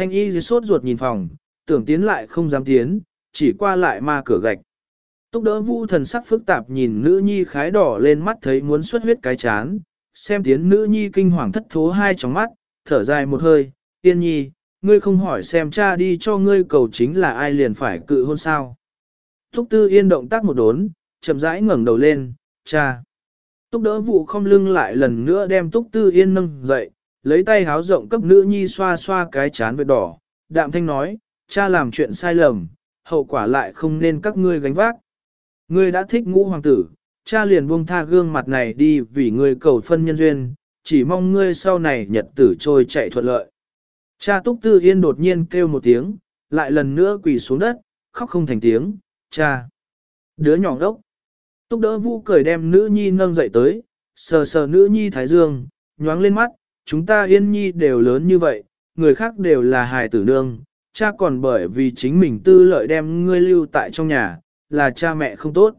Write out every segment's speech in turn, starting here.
Thanh y dưới sốt ruột nhìn phòng, tưởng tiến lại không dám tiến, chỉ qua lại ma cửa gạch. Túc đỡ vu thần sắc phức tạp nhìn nữ nhi khái đỏ lên mắt thấy muốn xuất huyết cái chán, xem tiến nữ nhi kinh hoàng thất thố hai tròng mắt, thở dài một hơi, tiên nhi, ngươi không hỏi xem cha đi cho ngươi cầu chính là ai liền phải cự hôn sao. Túc tư yên động tác một đốn, chậm rãi ngẩng đầu lên, cha. Túc đỡ vụ không lưng lại lần nữa đem túc tư yên nâng dậy, lấy tay háo rộng cấp nữ nhi xoa xoa cái chán vệt đỏ, đạm thanh nói, cha làm chuyện sai lầm, hậu quả lại không nên các ngươi gánh vác. Ngươi đã thích ngũ hoàng tử, cha liền buông tha gương mặt này đi vì ngươi cầu phân nhân duyên, chỉ mong ngươi sau này nhật tử trôi chạy thuận lợi. Cha Túc Tư Yên đột nhiên kêu một tiếng, lại lần nữa quỳ xuống đất, khóc không thành tiếng, cha. Đứa nhỏ đốc. Túc đỡ vũ cười đem nữ nhi nâng dậy tới, sờ sờ nữ nhi thái dương, nhoáng lên mắt, chúng ta yên nhi đều lớn như vậy, người khác đều là hài tử nương, cha còn bởi vì chính mình tư lợi đem ngươi lưu tại trong nhà, là cha mẹ không tốt.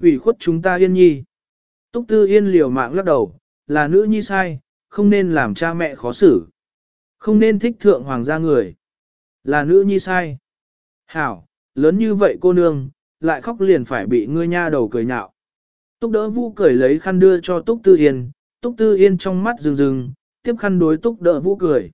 ủy khuất chúng ta yên nhi. Túc tư yên liều mạng lắc đầu, là nữ nhi sai, không nên làm cha mẹ khó xử. Không nên thích thượng hoàng gia người. Là nữ nhi sai. Hảo, lớn như vậy cô nương, lại khóc liền phải bị ngươi nha đầu cười nhạo. Túc đỡ vũ cười lấy khăn đưa cho Túc Tư Yên, Túc Tư Yên trong mắt rừng rừng, tiếp khăn đối Túc đỡ vũ cười.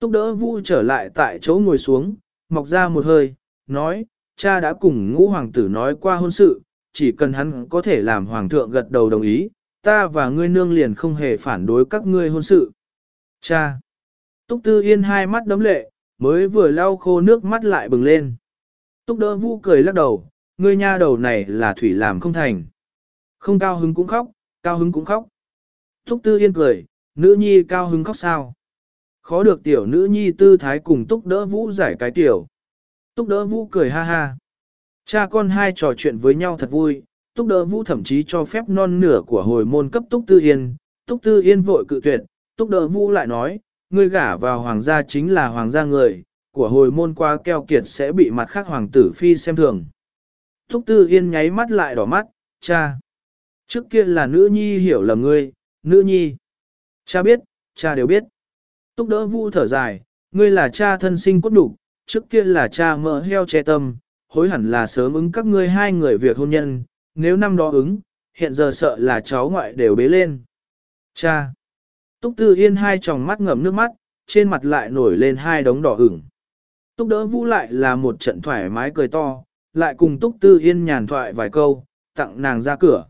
Túc đỡ vũ trở lại tại chỗ ngồi xuống, mọc ra một hơi, nói, cha đã cùng ngũ hoàng tử nói qua hôn sự, chỉ cần hắn có thể làm hoàng thượng gật đầu đồng ý, ta và ngươi nương liền không hề phản đối các ngươi hôn sự. Cha! Túc Tư Yên hai mắt đấm lệ, mới vừa lau khô nước mắt lại bừng lên. Túc đỡ vũ cười lắc đầu, ngươi nha đầu này là thủy làm không thành. Không cao hứng cũng khóc, cao hứng cũng khóc. Túc Tư Yên cười, nữ nhi cao hứng khóc sao? Khó được tiểu nữ nhi tư thái cùng Túc đỡ vũ giải cái tiểu. Túc đỡ vũ cười ha ha. Cha con hai trò chuyện với nhau thật vui, Túc đỡ vũ thậm chí cho phép non nửa của hồi môn cấp Túc Tư Yên. Túc Tư Yên vội cự tuyệt, Túc đỡ vũ lại nói, ngươi gả vào hoàng gia chính là hoàng gia người, của hồi môn qua keo kiệt sẽ bị mặt khác hoàng tử phi xem thường. Túc Tư Yên nháy mắt lại đỏ mắt, cha. Trước kia là nữ nhi hiểu lầm ngươi, nữ nhi. Cha biết, cha đều biết. Túc đỡ vu thở dài, ngươi là cha thân sinh cốt đủ, trước kia là cha mỡ heo che tâm, hối hẳn là sớm ứng các ngươi hai người việc hôn nhân, nếu năm đó ứng, hiện giờ sợ là cháu ngoại đều bế lên. Cha! Túc Tư Yên hai tròng mắt ngậm nước mắt, trên mặt lại nổi lên hai đống đỏ ửng. Túc đỡ vũ lại là một trận thoải mái cười to, lại cùng Túc Tư Yên nhàn thoại vài câu, tặng nàng ra cửa.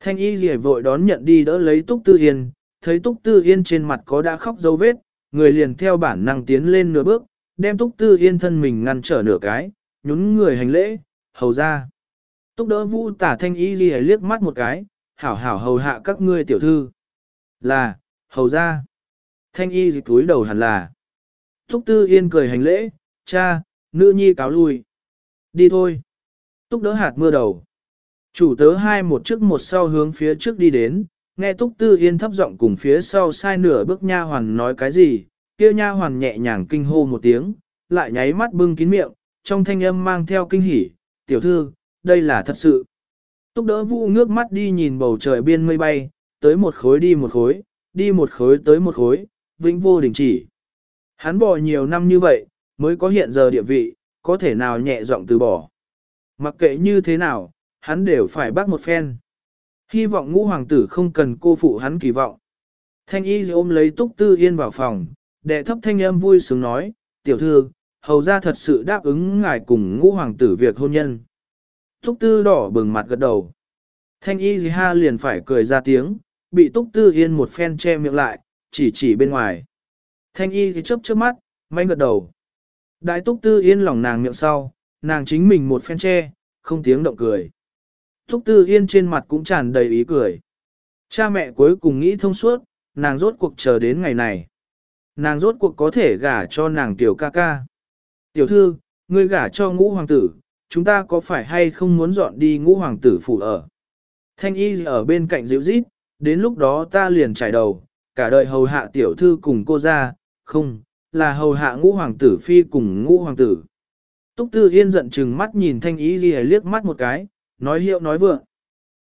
Thanh y rỉa vội đón nhận đi đỡ lấy Túc Tư Yên, thấy Túc Tư Yên trên mặt có đã khóc dấu vết, người liền theo bản năng tiến lên nửa bước, đem Túc Tư Yên thân mình ngăn trở nửa cái, nhún người hành lễ, hầu ra. Túc đỡ vũ tả thanh y ghi liếc mắt một cái, hảo hảo hầu hạ các ngươi tiểu thư. Là, hầu ra. Thanh y dịch túi đầu hẳn là. Túc Tư Yên cười hành lễ, cha, nữ nhi cáo lui. Đi thôi. Túc đỡ hạt mưa đầu. Chủ tớ hai một trước một sau hướng phía trước đi đến, nghe Túc Tư Yên thấp giọng cùng phía sau sai nửa bước nha hoàn nói cái gì, kia nha hoàn nhẹ nhàng kinh hô một tiếng, lại nháy mắt bưng kín miệng, trong thanh âm mang theo kinh hỉ, tiểu thư, đây là thật sự. Túc đỡ vũ ngước mắt đi nhìn bầu trời biên mây bay, tới một khối đi một khối, đi một khối tới một khối, vĩnh vô đình chỉ. Hắn bỏ nhiều năm như vậy, mới có hiện giờ địa vị, có thể nào nhẹ giọng từ bỏ. Mặc kệ như thế nào, hắn đều phải bác một phen. Hy vọng ngũ hoàng tử không cần cô phụ hắn kỳ vọng. Thanh y ôm lấy túc tư yên vào phòng, đệ thấp thanh âm vui sướng nói, tiểu thư, hầu ra thật sự đáp ứng ngài cùng ngũ hoàng tử việc hôn nhân. Túc tư đỏ bừng mặt gật đầu. Thanh y ha liền phải cười ra tiếng, bị túc tư yên một phen che miệng lại, chỉ chỉ bên ngoài. Thanh y thì chớp chớp mắt, manh gật đầu. Đại túc tư yên lòng nàng miệng sau, nàng chính mình một phen che, không tiếng động cười. Thúc tư yên trên mặt cũng tràn đầy ý cười. Cha mẹ cuối cùng nghĩ thông suốt, nàng rốt cuộc chờ đến ngày này. Nàng rốt cuộc có thể gả cho nàng tiểu ca ca. Tiểu thư, ngươi gả cho ngũ hoàng tử, chúng ta có phải hay không muốn dọn đi ngũ hoàng tử phủ ở? Thanh y ở bên cạnh dịu rít, đến lúc đó ta liền trải đầu, cả đời hầu hạ tiểu thư cùng cô ra, không, là hầu hạ ngũ hoàng tử phi cùng ngũ hoàng tử. Túc Tư Yên giận chừng mắt nhìn Thanh Y Ghi liếc mắt một cái, nói hiệu nói vượng.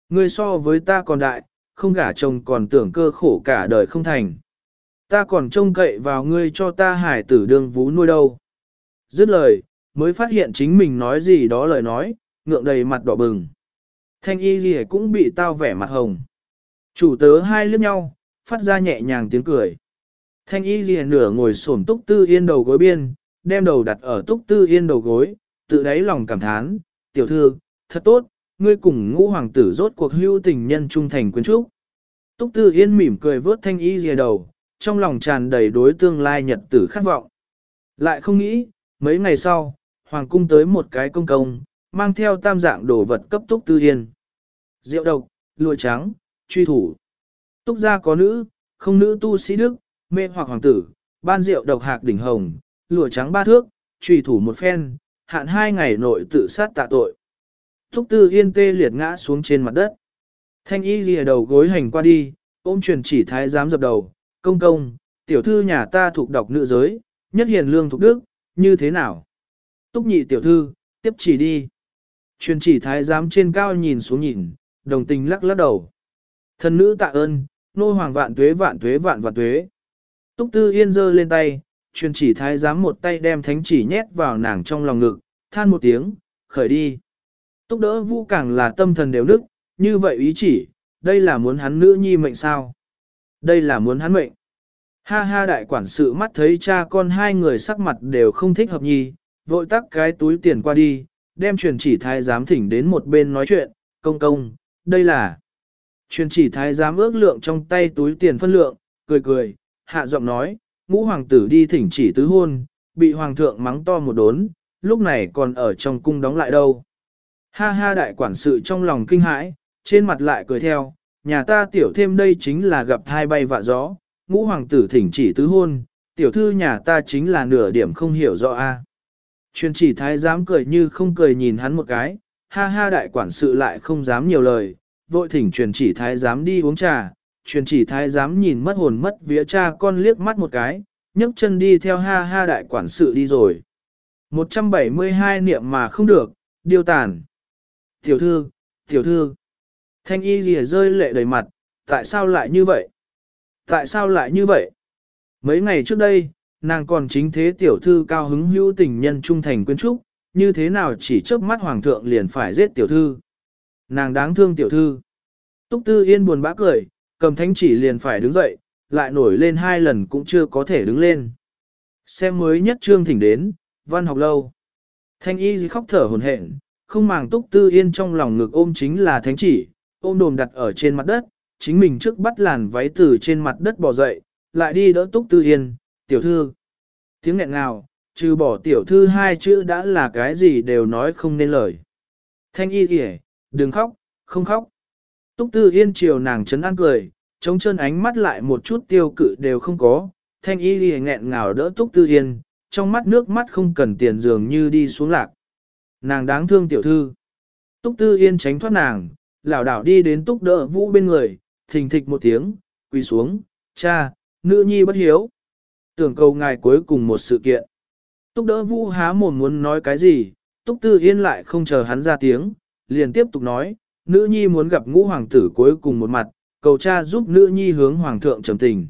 Ngươi so với ta còn đại, không gả chồng còn tưởng cơ khổ cả đời không thành. Ta còn trông cậy vào ngươi cho ta hải tử đương vú nuôi đâu. Dứt lời, mới phát hiện chính mình nói gì đó lời nói, ngượng đầy mặt đỏ bừng. Thanh y gì cũng bị tao vẻ mặt hồng. Chủ tớ hai liếc nhau, phát ra nhẹ nhàng tiếng cười. Thanh y gì nửa ngồi xổm túc tư yên đầu gối biên, đem đầu đặt ở túc tư yên đầu gối, tự đáy lòng cảm thán, tiểu thư, thật tốt, ngươi cùng ngũ hoàng tử rốt cuộc hưu tình nhân trung thành quyến trúc. Túc tư yên mỉm cười vớt thanh y gì đầu, trong lòng tràn đầy đối tương lai nhật tử khát vọng. Lại không nghĩ, mấy ngày sau, hoàng cung tới một cái công công, mang theo tam dạng đồ vật cấp túc tư yên. Rượu độc, lụa trắng, truy thủ. Túc gia có nữ, không nữ tu sĩ đức, mê hoặc hoàng tử, ban rượu độc hạc đỉnh hồng, lụa trắng ba thước, truy thủ một phen, hạn hai ngày nội tự sát tạ tội. Thúc tư yên tê liệt ngã xuống trên mặt đất. Thanh y lìa đầu gối hành qua đi, ôm truyền chỉ thái giám dập đầu, công công, tiểu thư nhà ta thuộc đọc nữ giới, nhất hiền lương thuộc đức, như thế nào? Túc nhị tiểu thư, tiếp chỉ đi. Truyền chỉ thái giám trên cao nhìn xuống nhìn, đồng tình lắc lắc đầu. Thần nữ tạ ơn, nô hoàng vạn tuế vạn tuế vạn vạn tuế. Túc tư yên giơ lên tay, truyền chỉ thái giám một tay đem thánh chỉ nhét vào nàng trong lòng ngực, than một tiếng, khởi đi. Túc đỡ vũ càng là tâm thần đều nức, như vậy ý chỉ, đây là muốn hắn nữ nhi mệnh sao? Đây là muốn hắn mệnh. Ha ha đại quản sự mắt thấy cha con hai người sắc mặt đều không thích hợp nhi, vội tắc cái túi tiền qua đi, đem truyền chỉ thái giám thỉnh đến một bên nói chuyện, công công, đây là. Truyền chỉ thái giám ước lượng trong tay túi tiền phân lượng, cười cười, hạ giọng nói, ngũ hoàng tử đi thỉnh chỉ tứ hôn, bị hoàng thượng mắng to một đốn, lúc này còn ở trong cung đóng lại đâu. Ha ha đại quản sự trong lòng kinh hãi, trên mặt lại cười theo, nhà ta tiểu thêm đây chính là gặp thai bay vạ gió, ngũ hoàng tử thỉnh chỉ tứ hôn, tiểu thư nhà ta chính là nửa điểm không hiểu rõ a. Truyền chỉ thái giám cười như không cười nhìn hắn một cái, ha ha đại quản sự lại không dám nhiều lời, vội thỉnh truyền chỉ thái giám đi uống trà, truyền chỉ thái giám nhìn mất hồn mất vía cha con liếc mắt một cái, nhấc chân đi theo ha ha đại quản sự đi rồi. 172 niệm mà không được, điều tàn. Tiểu thư, tiểu thư. Thanh y lìa rơi lệ đầy mặt, tại sao lại như vậy? Tại sao lại như vậy? Mấy ngày trước đây, nàng còn chính thế tiểu thư cao hứng hữu tình nhân trung thành quyến trúc, như thế nào chỉ chớp mắt hoàng thượng liền phải giết tiểu thư. Nàng đáng thương tiểu thư. Túc tư yên buồn bã cười, cầm thánh chỉ liền phải đứng dậy, lại nổi lên hai lần cũng chưa có thể đứng lên. Xem mới nhất trương thỉnh đến, văn học lâu. Thanh y khóc thở hồn hển, không màng túc tư yên trong lòng ngực ôm chính là thánh chỉ, ôm đồm đặt ở trên mặt đất, chính mình trước bắt làn váy từ trên mặt đất bò dậy, lại đi đỡ túc tư yên, tiểu thư. Tiếng nghẹn ngào, trừ bỏ tiểu thư hai chữ đã là cái gì đều nói không nên lời. Thanh y kìa, đừng khóc, không khóc. Túc tư yên chiều nàng chấn an cười, chống chân ánh mắt lại một chút tiêu cự đều không có. Thanh y kìa nghẹn ngào đỡ túc tư yên, trong mắt nước mắt không cần tiền dường như đi xuống lạc. Nàng đáng thương tiểu thư. Túc tư yên tránh thoát nàng, lảo đảo đi đến túc đỡ vũ bên người, thình thịch một tiếng, quỳ xuống, cha, nữ nhi bất hiếu. Tưởng cầu ngài cuối cùng một sự kiện. Túc đỡ vũ há mồm muốn nói cái gì, túc tư yên lại không chờ hắn ra tiếng, liền tiếp tục nói, nữ nhi muốn gặp ngũ hoàng tử cuối cùng một mặt, cầu cha giúp nữ nhi hướng hoàng thượng trầm tình.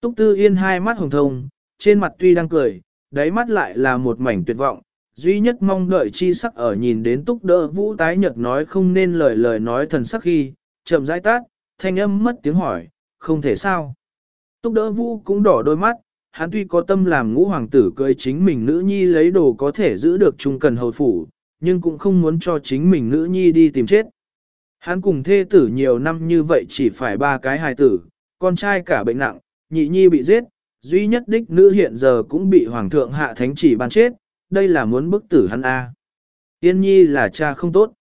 Túc tư yên hai mắt hồng thông, trên mặt tuy đang cười, đáy mắt lại là một mảnh tuyệt vọng, duy nhất mong đợi chi sắc ở nhìn đến túc đỡ vũ tái nhật nói không nên lời lời nói thần sắc khi, chậm rãi tát, thanh âm mất tiếng hỏi, không thể sao. Túc đỡ vũ cũng đỏ đôi mắt, hắn tuy có tâm làm ngũ hoàng tử cưới chính mình nữ nhi lấy đồ có thể giữ được trung cần hầu phủ, nhưng cũng không muốn cho chính mình nữ nhi đi tìm chết. Hắn cùng thê tử nhiều năm như vậy chỉ phải ba cái hài tử, con trai cả bệnh nặng, nhị nhi bị giết, duy nhất đích nữ hiện giờ cũng bị hoàng thượng hạ thánh chỉ ban chết, đây là muốn bức tử hắn A. Yên nhi là cha không tốt.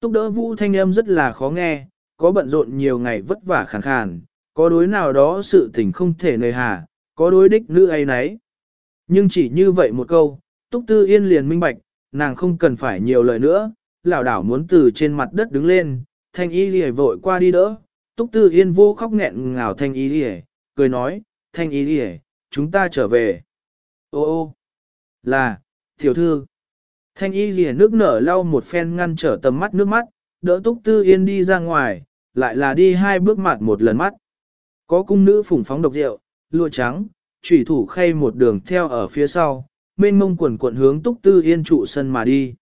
Túc đỡ vũ thanh âm rất là khó nghe, có bận rộn nhiều ngày vất vả khàn khàn, có đối nào đó sự tình không thể nơi hà, có đối đích nữ ấy nấy. Nhưng chỉ như vậy một câu, Túc Tư Yên liền minh bạch, nàng không cần phải nhiều lời nữa, lão đảo muốn từ trên mặt đất đứng lên, thanh y lìa vội qua đi đỡ, Túc Tư Yên vô khóc nghẹn ngào thanh y lìa, cười nói, thanh y lìa, chúng ta trở về. Ô ô, là, tiểu thư. Thanh y rìa nước nở lau một phen ngăn trở tầm mắt nước mắt, đỡ Túc Tư Yên đi ra ngoài, lại là đi hai bước mặt một lần mắt. Có cung nữ phủng phóng độc rượu, lụa trắng, trùy thủ khay một đường theo ở phía sau, mênh mông quần quận hướng túc tư yên trụ sân mà đi.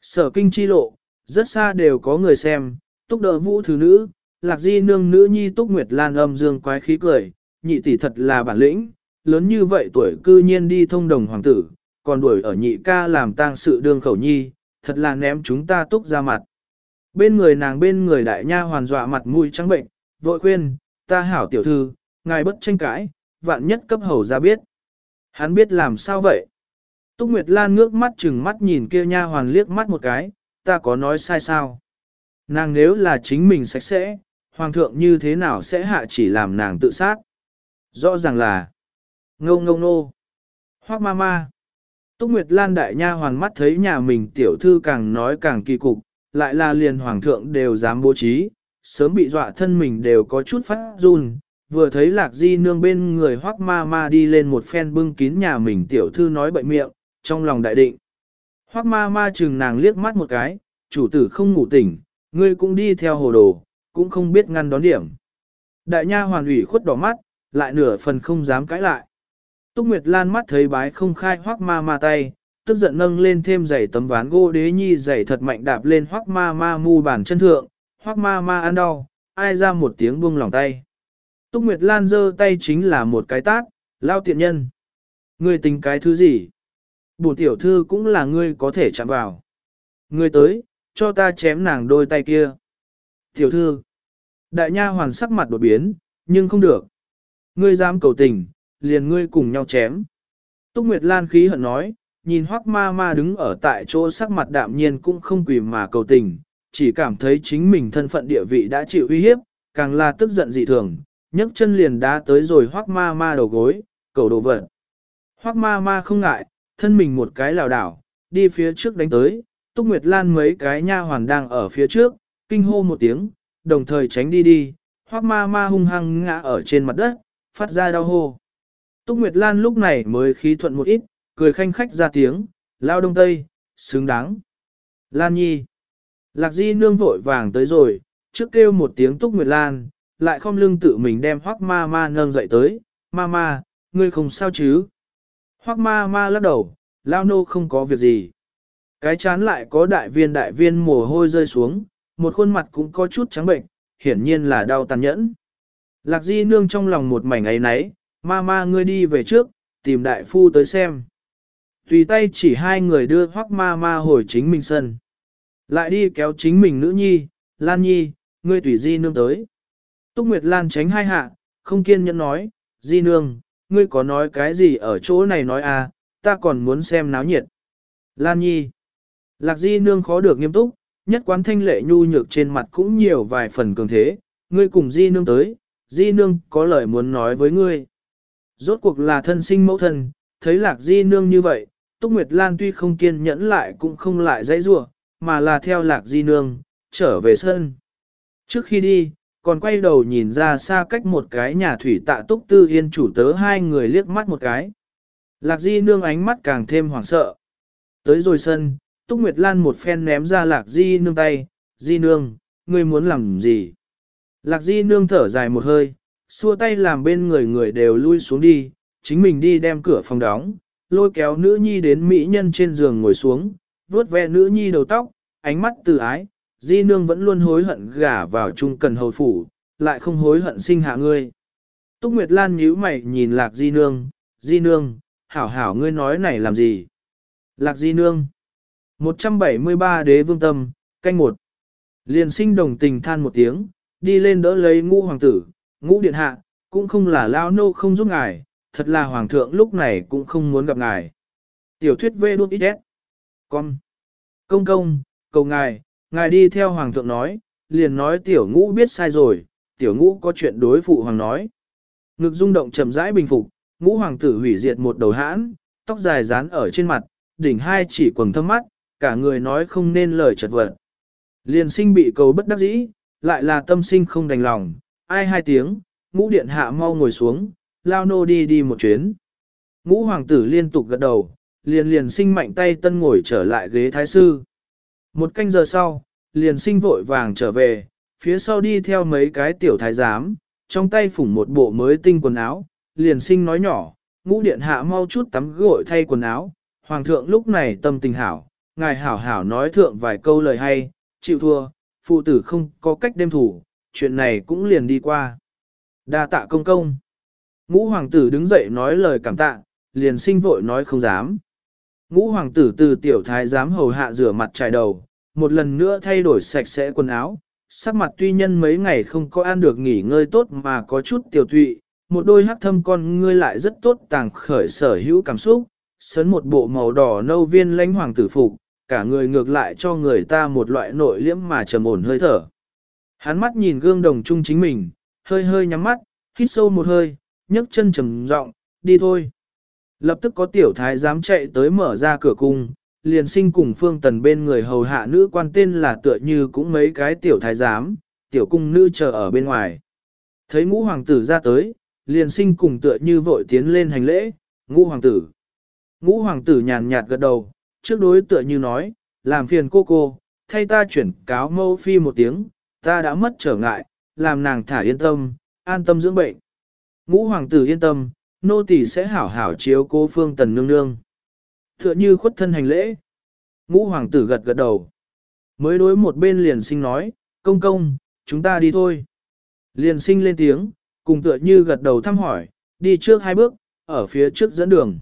Sở kinh chi lộ, rất xa đều có người xem, túc đỡ vũ thứ nữ, lạc di nương nữ nhi túc nguyệt lan âm dương quái khí cười, nhị tỷ thật là bản lĩnh, lớn như vậy tuổi cư nhiên đi thông đồng hoàng tử, còn đuổi ở nhị ca làm tang sự đương khẩu nhi, thật là ném chúng ta túc ra mặt. Bên người nàng bên người đại nha hoàn dọa mặt mũi trắng bệnh, vội khuyên, ta hảo tiểu thư, ngài bất tranh cãi, vạn nhất cấp hầu ra biết. Hắn biết làm sao vậy? Túc Nguyệt Lan ngước mắt chừng mắt nhìn kia nha hoàn liếc mắt một cái, ta có nói sai sao? Nàng nếu là chính mình sạch sẽ, hoàng thượng như thế nào sẽ hạ chỉ làm nàng tự sát? Rõ ràng là ngâu ngâu nô. Hoác ma ma. Túc Nguyệt Lan đại nha hoàn mắt thấy nhà mình tiểu thư càng nói càng kỳ cục, lại là liền hoàng thượng đều dám bố trí, sớm bị dọa thân mình đều có chút phát run, vừa thấy lạc di nương bên người hoác ma ma đi lên một phen bưng kín nhà mình tiểu thư nói bệnh miệng, trong lòng đại định. Hoác ma ma chừng nàng liếc mắt một cái, chủ tử không ngủ tỉnh, ngươi cũng đi theo hồ đồ, cũng không biết ngăn đón điểm. Đại nha hoàn ủy khuất đỏ mắt, lại nửa phần không dám cãi lại. Túc Nguyệt Lan mắt thấy bái không khai hoác ma ma tay, tức giận nâng lên thêm giày tấm ván gỗ đế nhi giày thật mạnh đạp lên hoác ma ma mu bàn chân thượng, hoác ma ma ăn đau, ai ra một tiếng buông lòng tay. Túc Nguyệt Lan giơ tay chính là một cái tát, lao tiện nhân. Ngươi tính cái thứ gì? Bổn tiểu thư cũng là ngươi có thể chạm vào. Ngươi tới, cho ta chém nàng đôi tay kia. Tiểu thư, đại nha hoàn sắc mặt đột biến, nhưng không được. Ngươi dám cầu tình, liền ngươi cùng nhau chém. Túc Nguyệt Lan khí hận nói, nhìn hoắc ma ma đứng ở tại chỗ sắc mặt đạm nhiên cũng không quỳ mà cầu tình, chỉ cảm thấy chính mình thân phận địa vị đã chịu uy hiếp, càng là tức giận dị thường, nhấc chân liền đá tới rồi hoắc ma ma đầu gối, cầu đồ vật. Hoắc ma ma không ngại, thân mình một cái lảo đảo, đi phía trước đánh tới, Túc Nguyệt Lan mấy cái nha hoàn đang ở phía trước, kinh hô một tiếng, đồng thời tránh đi đi, hoắc ma ma hung hăng ngã ở trên mặt đất, phát ra đau hô. Túc Nguyệt Lan lúc này mới khí thuận một ít, cười khanh khách ra tiếng, lao đông tây, xứng đáng. Lan nhi. Lạc di nương vội vàng tới rồi, trước kêu một tiếng Túc Nguyệt Lan, lại không lưng tự mình đem hoắc ma ma nâng dậy tới, ma ma, ngươi không sao chứ. Hoắc ma ma lắc đầu, lao nô không có việc gì. Cái chán lại có đại viên đại viên mồ hôi rơi xuống, một khuôn mặt cũng có chút trắng bệnh, hiển nhiên là đau tàn nhẫn. Lạc di nương trong lòng một mảnh ấy náy, ma ma ngươi đi về trước, tìm đại phu tới xem. Tùy tay chỉ hai người đưa hoắc ma ma hồi chính mình sân. Lại đi kéo chính mình nữ nhi, Lan Nhi, ngươi tùy di nương tới. Túc Nguyệt Lan tránh hai hạ, không kiên nhẫn nói, di nương, ngươi có nói cái gì ở chỗ này nói à, ta còn muốn xem náo nhiệt. Lan Nhi. Lạc di nương khó được nghiêm túc, nhất quán thanh lệ nhu nhược trên mặt cũng nhiều vài phần cường thế, ngươi cùng di nương tới, di nương có lời muốn nói với ngươi. Rốt cuộc là thân sinh mẫu thân, thấy lạc di nương như vậy, Túc Nguyệt Lan tuy không kiên nhẫn lại cũng không lại dãy rủa mà là theo lạc di nương, trở về sân. Trước khi đi, còn quay đầu nhìn ra xa cách một cái nhà thủy tạ Túc Tư Yên chủ tớ hai người liếc mắt một cái. Lạc di nương ánh mắt càng thêm hoảng sợ. Tới rồi sân, Túc Nguyệt Lan một phen ném ra lạc di nương tay, di nương, ngươi muốn làm gì? Lạc di nương thở dài một hơi, xua tay làm bên người người đều lui xuống đi, chính mình đi đem cửa phòng đóng, lôi kéo nữ nhi đến mỹ nhân trên giường ngồi xuống, vuốt ve nữ nhi đầu tóc, ánh mắt từ ái, di nương vẫn luôn hối hận gả vào trung cần hầu phủ, lại không hối hận sinh hạ ngươi. Túc Nguyệt Lan nhíu mày nhìn lạc di nương, di nương, hảo hảo ngươi nói này làm gì? Lạc di nương, 173 đế vương tâm, canh một. Liền sinh đồng tình than một tiếng, đi lên đỡ lấy ngũ hoàng tử, ngũ điện hạ, cũng không là lao nô không giúp ngài, thật là hoàng thượng lúc này cũng không muốn gặp ngài. Tiểu thuyết vê đút ít Con. Công công, cầu ngài, ngài đi theo hoàng thượng nói, liền nói tiểu ngũ biết sai rồi, tiểu ngũ có chuyện đối phụ hoàng nói. Ngực rung động chậm rãi bình phục, ngũ hoàng tử hủy diệt một đầu hãn, tóc dài dán ở trên mặt, đỉnh hai chỉ quầng thâm mắt, cả người nói không nên lời chật vật. Liền sinh bị cầu bất đắc dĩ, lại là tâm sinh không đành lòng, ai hai tiếng, ngũ điện hạ mau ngồi xuống, lao nô đi đi một chuyến. Ngũ hoàng tử liên tục gật đầu, liền liền sinh mạnh tay tân ngồi trở lại ghế thái sư. Một canh giờ sau, liền sinh vội vàng trở về, phía sau đi theo mấy cái tiểu thái giám, trong tay phủng một bộ mới tinh quần áo, liền sinh nói nhỏ, ngũ điện hạ mau chút tắm gội thay quần áo, hoàng thượng lúc này tâm tình hảo, ngài hảo hảo nói thượng vài câu lời hay, chịu thua, phụ tử không có cách đêm thủ, chuyện này cũng liền đi qua. đa tạ công công. Ngũ hoàng tử đứng dậy nói lời cảm tạ, liền sinh vội nói không dám. Ngũ hoàng tử từ tiểu thái giám hầu hạ rửa mặt trải đầu, một lần nữa thay đổi sạch sẽ quần áo, sắc mặt tuy nhân mấy ngày không có ăn được nghỉ ngơi tốt mà có chút tiểu tụy, một đôi hắc thâm con ngươi lại rất tốt tàng khởi sở hữu cảm xúc, sấn một bộ màu đỏ nâu viên lãnh hoàng tử phục, cả người ngược lại cho người ta một loại nội liễm mà trầm ổn hơi thở. Hắn mắt nhìn gương đồng chung chính mình, hơi hơi nhắm mắt, hít sâu một hơi, nhấc chân trầm giọng, đi thôi. Lập tức có tiểu thái dám chạy tới mở ra cửa cung, liền sinh cùng phương tần bên người hầu hạ nữ quan tên là tựa như cũng mấy cái tiểu thái giám, tiểu cung nữ chờ ở bên ngoài. Thấy ngũ hoàng tử ra tới, liền sinh cùng tựa như vội tiến lên hành lễ, ngũ hoàng tử. Ngũ hoàng tử nhàn nhạt gật đầu, trước đối tựa như nói, làm phiền cô cô, thay ta chuyển cáo mâu phi một tiếng, ta đã mất trở ngại, làm nàng thả yên tâm, an tâm dưỡng bệnh. Ngũ hoàng tử yên tâm, nô tỳ sẽ hảo hảo chiếu cố phương tần nương nương. Tựa như khuất thân hành lễ. Ngũ hoàng tử gật gật đầu. Mới đối một bên liền sinh nói, công công, chúng ta đi thôi. Liền sinh lên tiếng, cùng tựa như gật đầu thăm hỏi, đi trước hai bước, ở phía trước dẫn đường.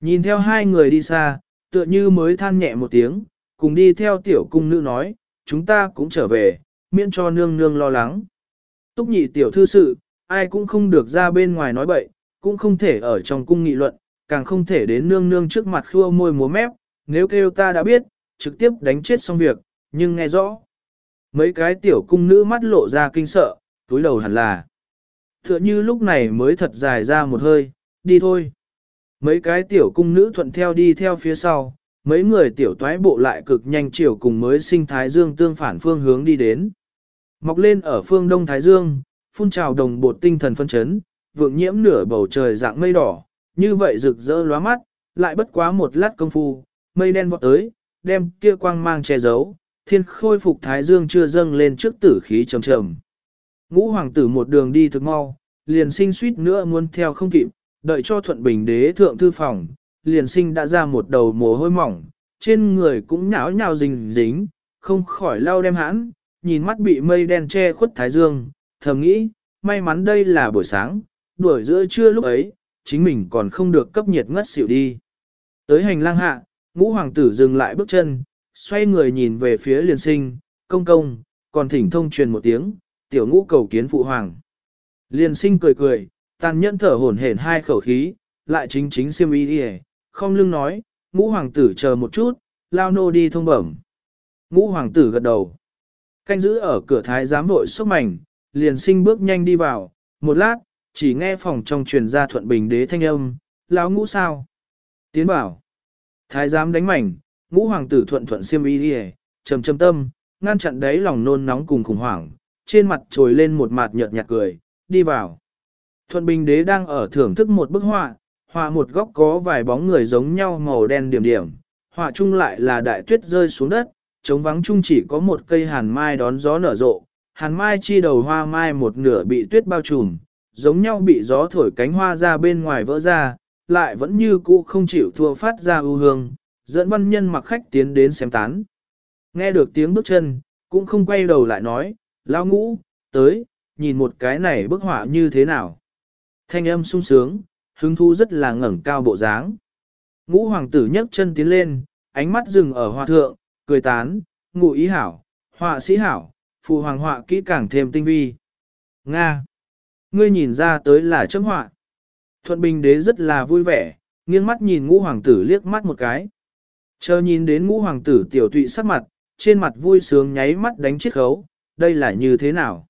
Nhìn theo hai người đi xa, tựa như mới than nhẹ một tiếng, cùng đi theo tiểu cung nữ nói, chúng ta cũng trở về, miễn cho nương nương lo lắng. Túc nhị tiểu thư sự, ai cũng không được ra bên ngoài nói bậy, cũng không thể ở trong cung nghị luận, càng không thể đến nương nương trước mặt khua môi múa mép, nếu kêu ta đã biết, trực tiếp đánh chết xong việc, nhưng nghe rõ. Mấy cái tiểu cung nữ mắt lộ ra kinh sợ, túi đầu hẳn là. Tựa như lúc này mới thật dài ra một hơi, đi thôi. Mấy cái tiểu cung nữ thuận theo đi theo phía sau, mấy người tiểu toái bộ lại cực nhanh chiều cùng mới sinh Thái Dương tương phản phương hướng đi đến. Mọc lên ở phương Đông Thái Dương, phun trào đồng bột tinh thần phân chấn, vượng nhiễm nửa bầu trời dạng mây đỏ, như vậy rực rỡ lóa mắt, lại bất quá một lát công phu, mây đen vọt tới, đem kia quang mang che giấu, thiên khôi phục Thái Dương chưa dâng lên trước tử khí trầm trầm. Ngũ hoàng tử một đường đi thực mau, liền sinh suýt nữa muốn theo không kịp, đợi cho thuận bình đế thượng thư phòng, liền sinh đã ra một đầu mồ hôi mỏng, trên người cũng nhão nhào dính dính, không khỏi lau đem hãn, nhìn mắt bị mây đen che khuất thái dương, thầm nghĩ, may mắn đây là buổi sáng, đuổi giữa trưa lúc ấy, chính mình còn không được cấp nhiệt ngất xỉu đi. Tới hành lang hạ, ngũ hoàng tử dừng lại bước chân, xoay người nhìn về phía liền sinh, công công, còn thỉnh thông truyền một tiếng, tiểu ngũ cầu kiến phụ hoàng. Liền sinh cười cười, tàn nhẫn thở hổn hển hai khẩu khí, lại chính chính siêm y đi không lưng nói, ngũ hoàng tử chờ một chút, lao nô đi thông bẩm. Ngũ hoàng tử gật đầu. Canh giữ ở cửa thái giám vội sốc mảnh, liền sinh bước nhanh đi vào, một lát, chỉ nghe phòng trong truyền ra thuận bình đế thanh âm, lão ngũ sao? Tiến bảo. Thái giám đánh mảnh, ngũ hoàng tử thuận thuận siêm y đi trầm trầm tâm, ngăn chặn đấy lòng nôn nóng cùng khủng hoảng, trên mặt trồi lên một mặt nhợt nhạt cười, đi vào. Thuận Bình Đế đang ở thưởng thức một bức họa, họa một góc có vài bóng người giống nhau màu đen điểm điểm, họa chung lại là đại tuyết rơi xuống đất, trống vắng chung chỉ có một cây hàn mai đón gió nở rộ, hàn mai chi đầu hoa mai một nửa bị tuyết bao trùm, giống nhau bị gió thổi cánh hoa ra bên ngoài vỡ ra, lại vẫn như cũ không chịu thua phát ra ưu hương, dẫn văn nhân mặc khách tiến đến xem tán. Nghe được tiếng bước chân, cũng không quay đầu lại nói, lao ngũ, tới, nhìn một cái này bức họa như thế nào. Thanh âm sung sướng, hứng thú rất là ngẩng cao bộ dáng. Ngũ hoàng tử nhấc chân tiến lên, ánh mắt dừng ở hoa thượng, cười tán, ngụ ý hảo, họa sĩ hảo, phụ hoàng họa kỹ càng thêm tinh vi. Nga! Ngươi nhìn ra tới là chấm họa. Thuận Bình đế rất là vui vẻ, nghiêng mắt nhìn ngũ hoàng tử liếc mắt một cái. Chờ nhìn đến ngũ hoàng tử tiểu tụy sắc mặt, trên mặt vui sướng nháy mắt đánh chiếc khấu, đây là như thế nào?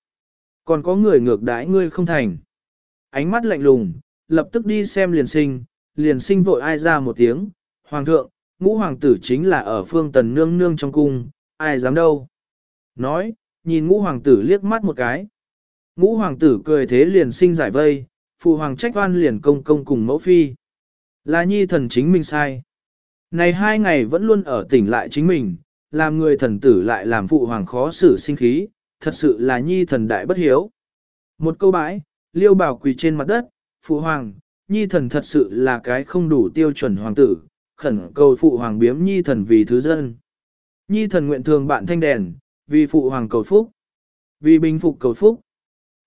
Còn có người ngược đãi ngươi không thành. Ánh mắt lạnh lùng, lập tức đi xem liền sinh, liền sinh vội ai ra một tiếng, hoàng thượng, ngũ hoàng tử chính là ở phương tần nương nương trong cung, ai dám đâu. Nói, nhìn ngũ hoàng tử liếc mắt một cái. Ngũ hoàng tử cười thế liền sinh giải vây, phụ hoàng trách oan liền công công cùng mẫu phi. Là nhi thần chính mình sai. Này hai ngày vẫn luôn ở tỉnh lại chính mình, làm người thần tử lại làm phụ hoàng khó xử sinh khí, thật sự là nhi thần đại bất hiếu. Một câu bãi, liêu bảo quỳ trên mặt đất, phụ hoàng, nhi thần thật sự là cái không đủ tiêu chuẩn hoàng tử, khẩn cầu phụ hoàng biếm nhi thần vì thứ dân. Nhi thần nguyện thường bạn thanh đèn, vì phụ hoàng cầu phúc, vì bình phục cầu phúc.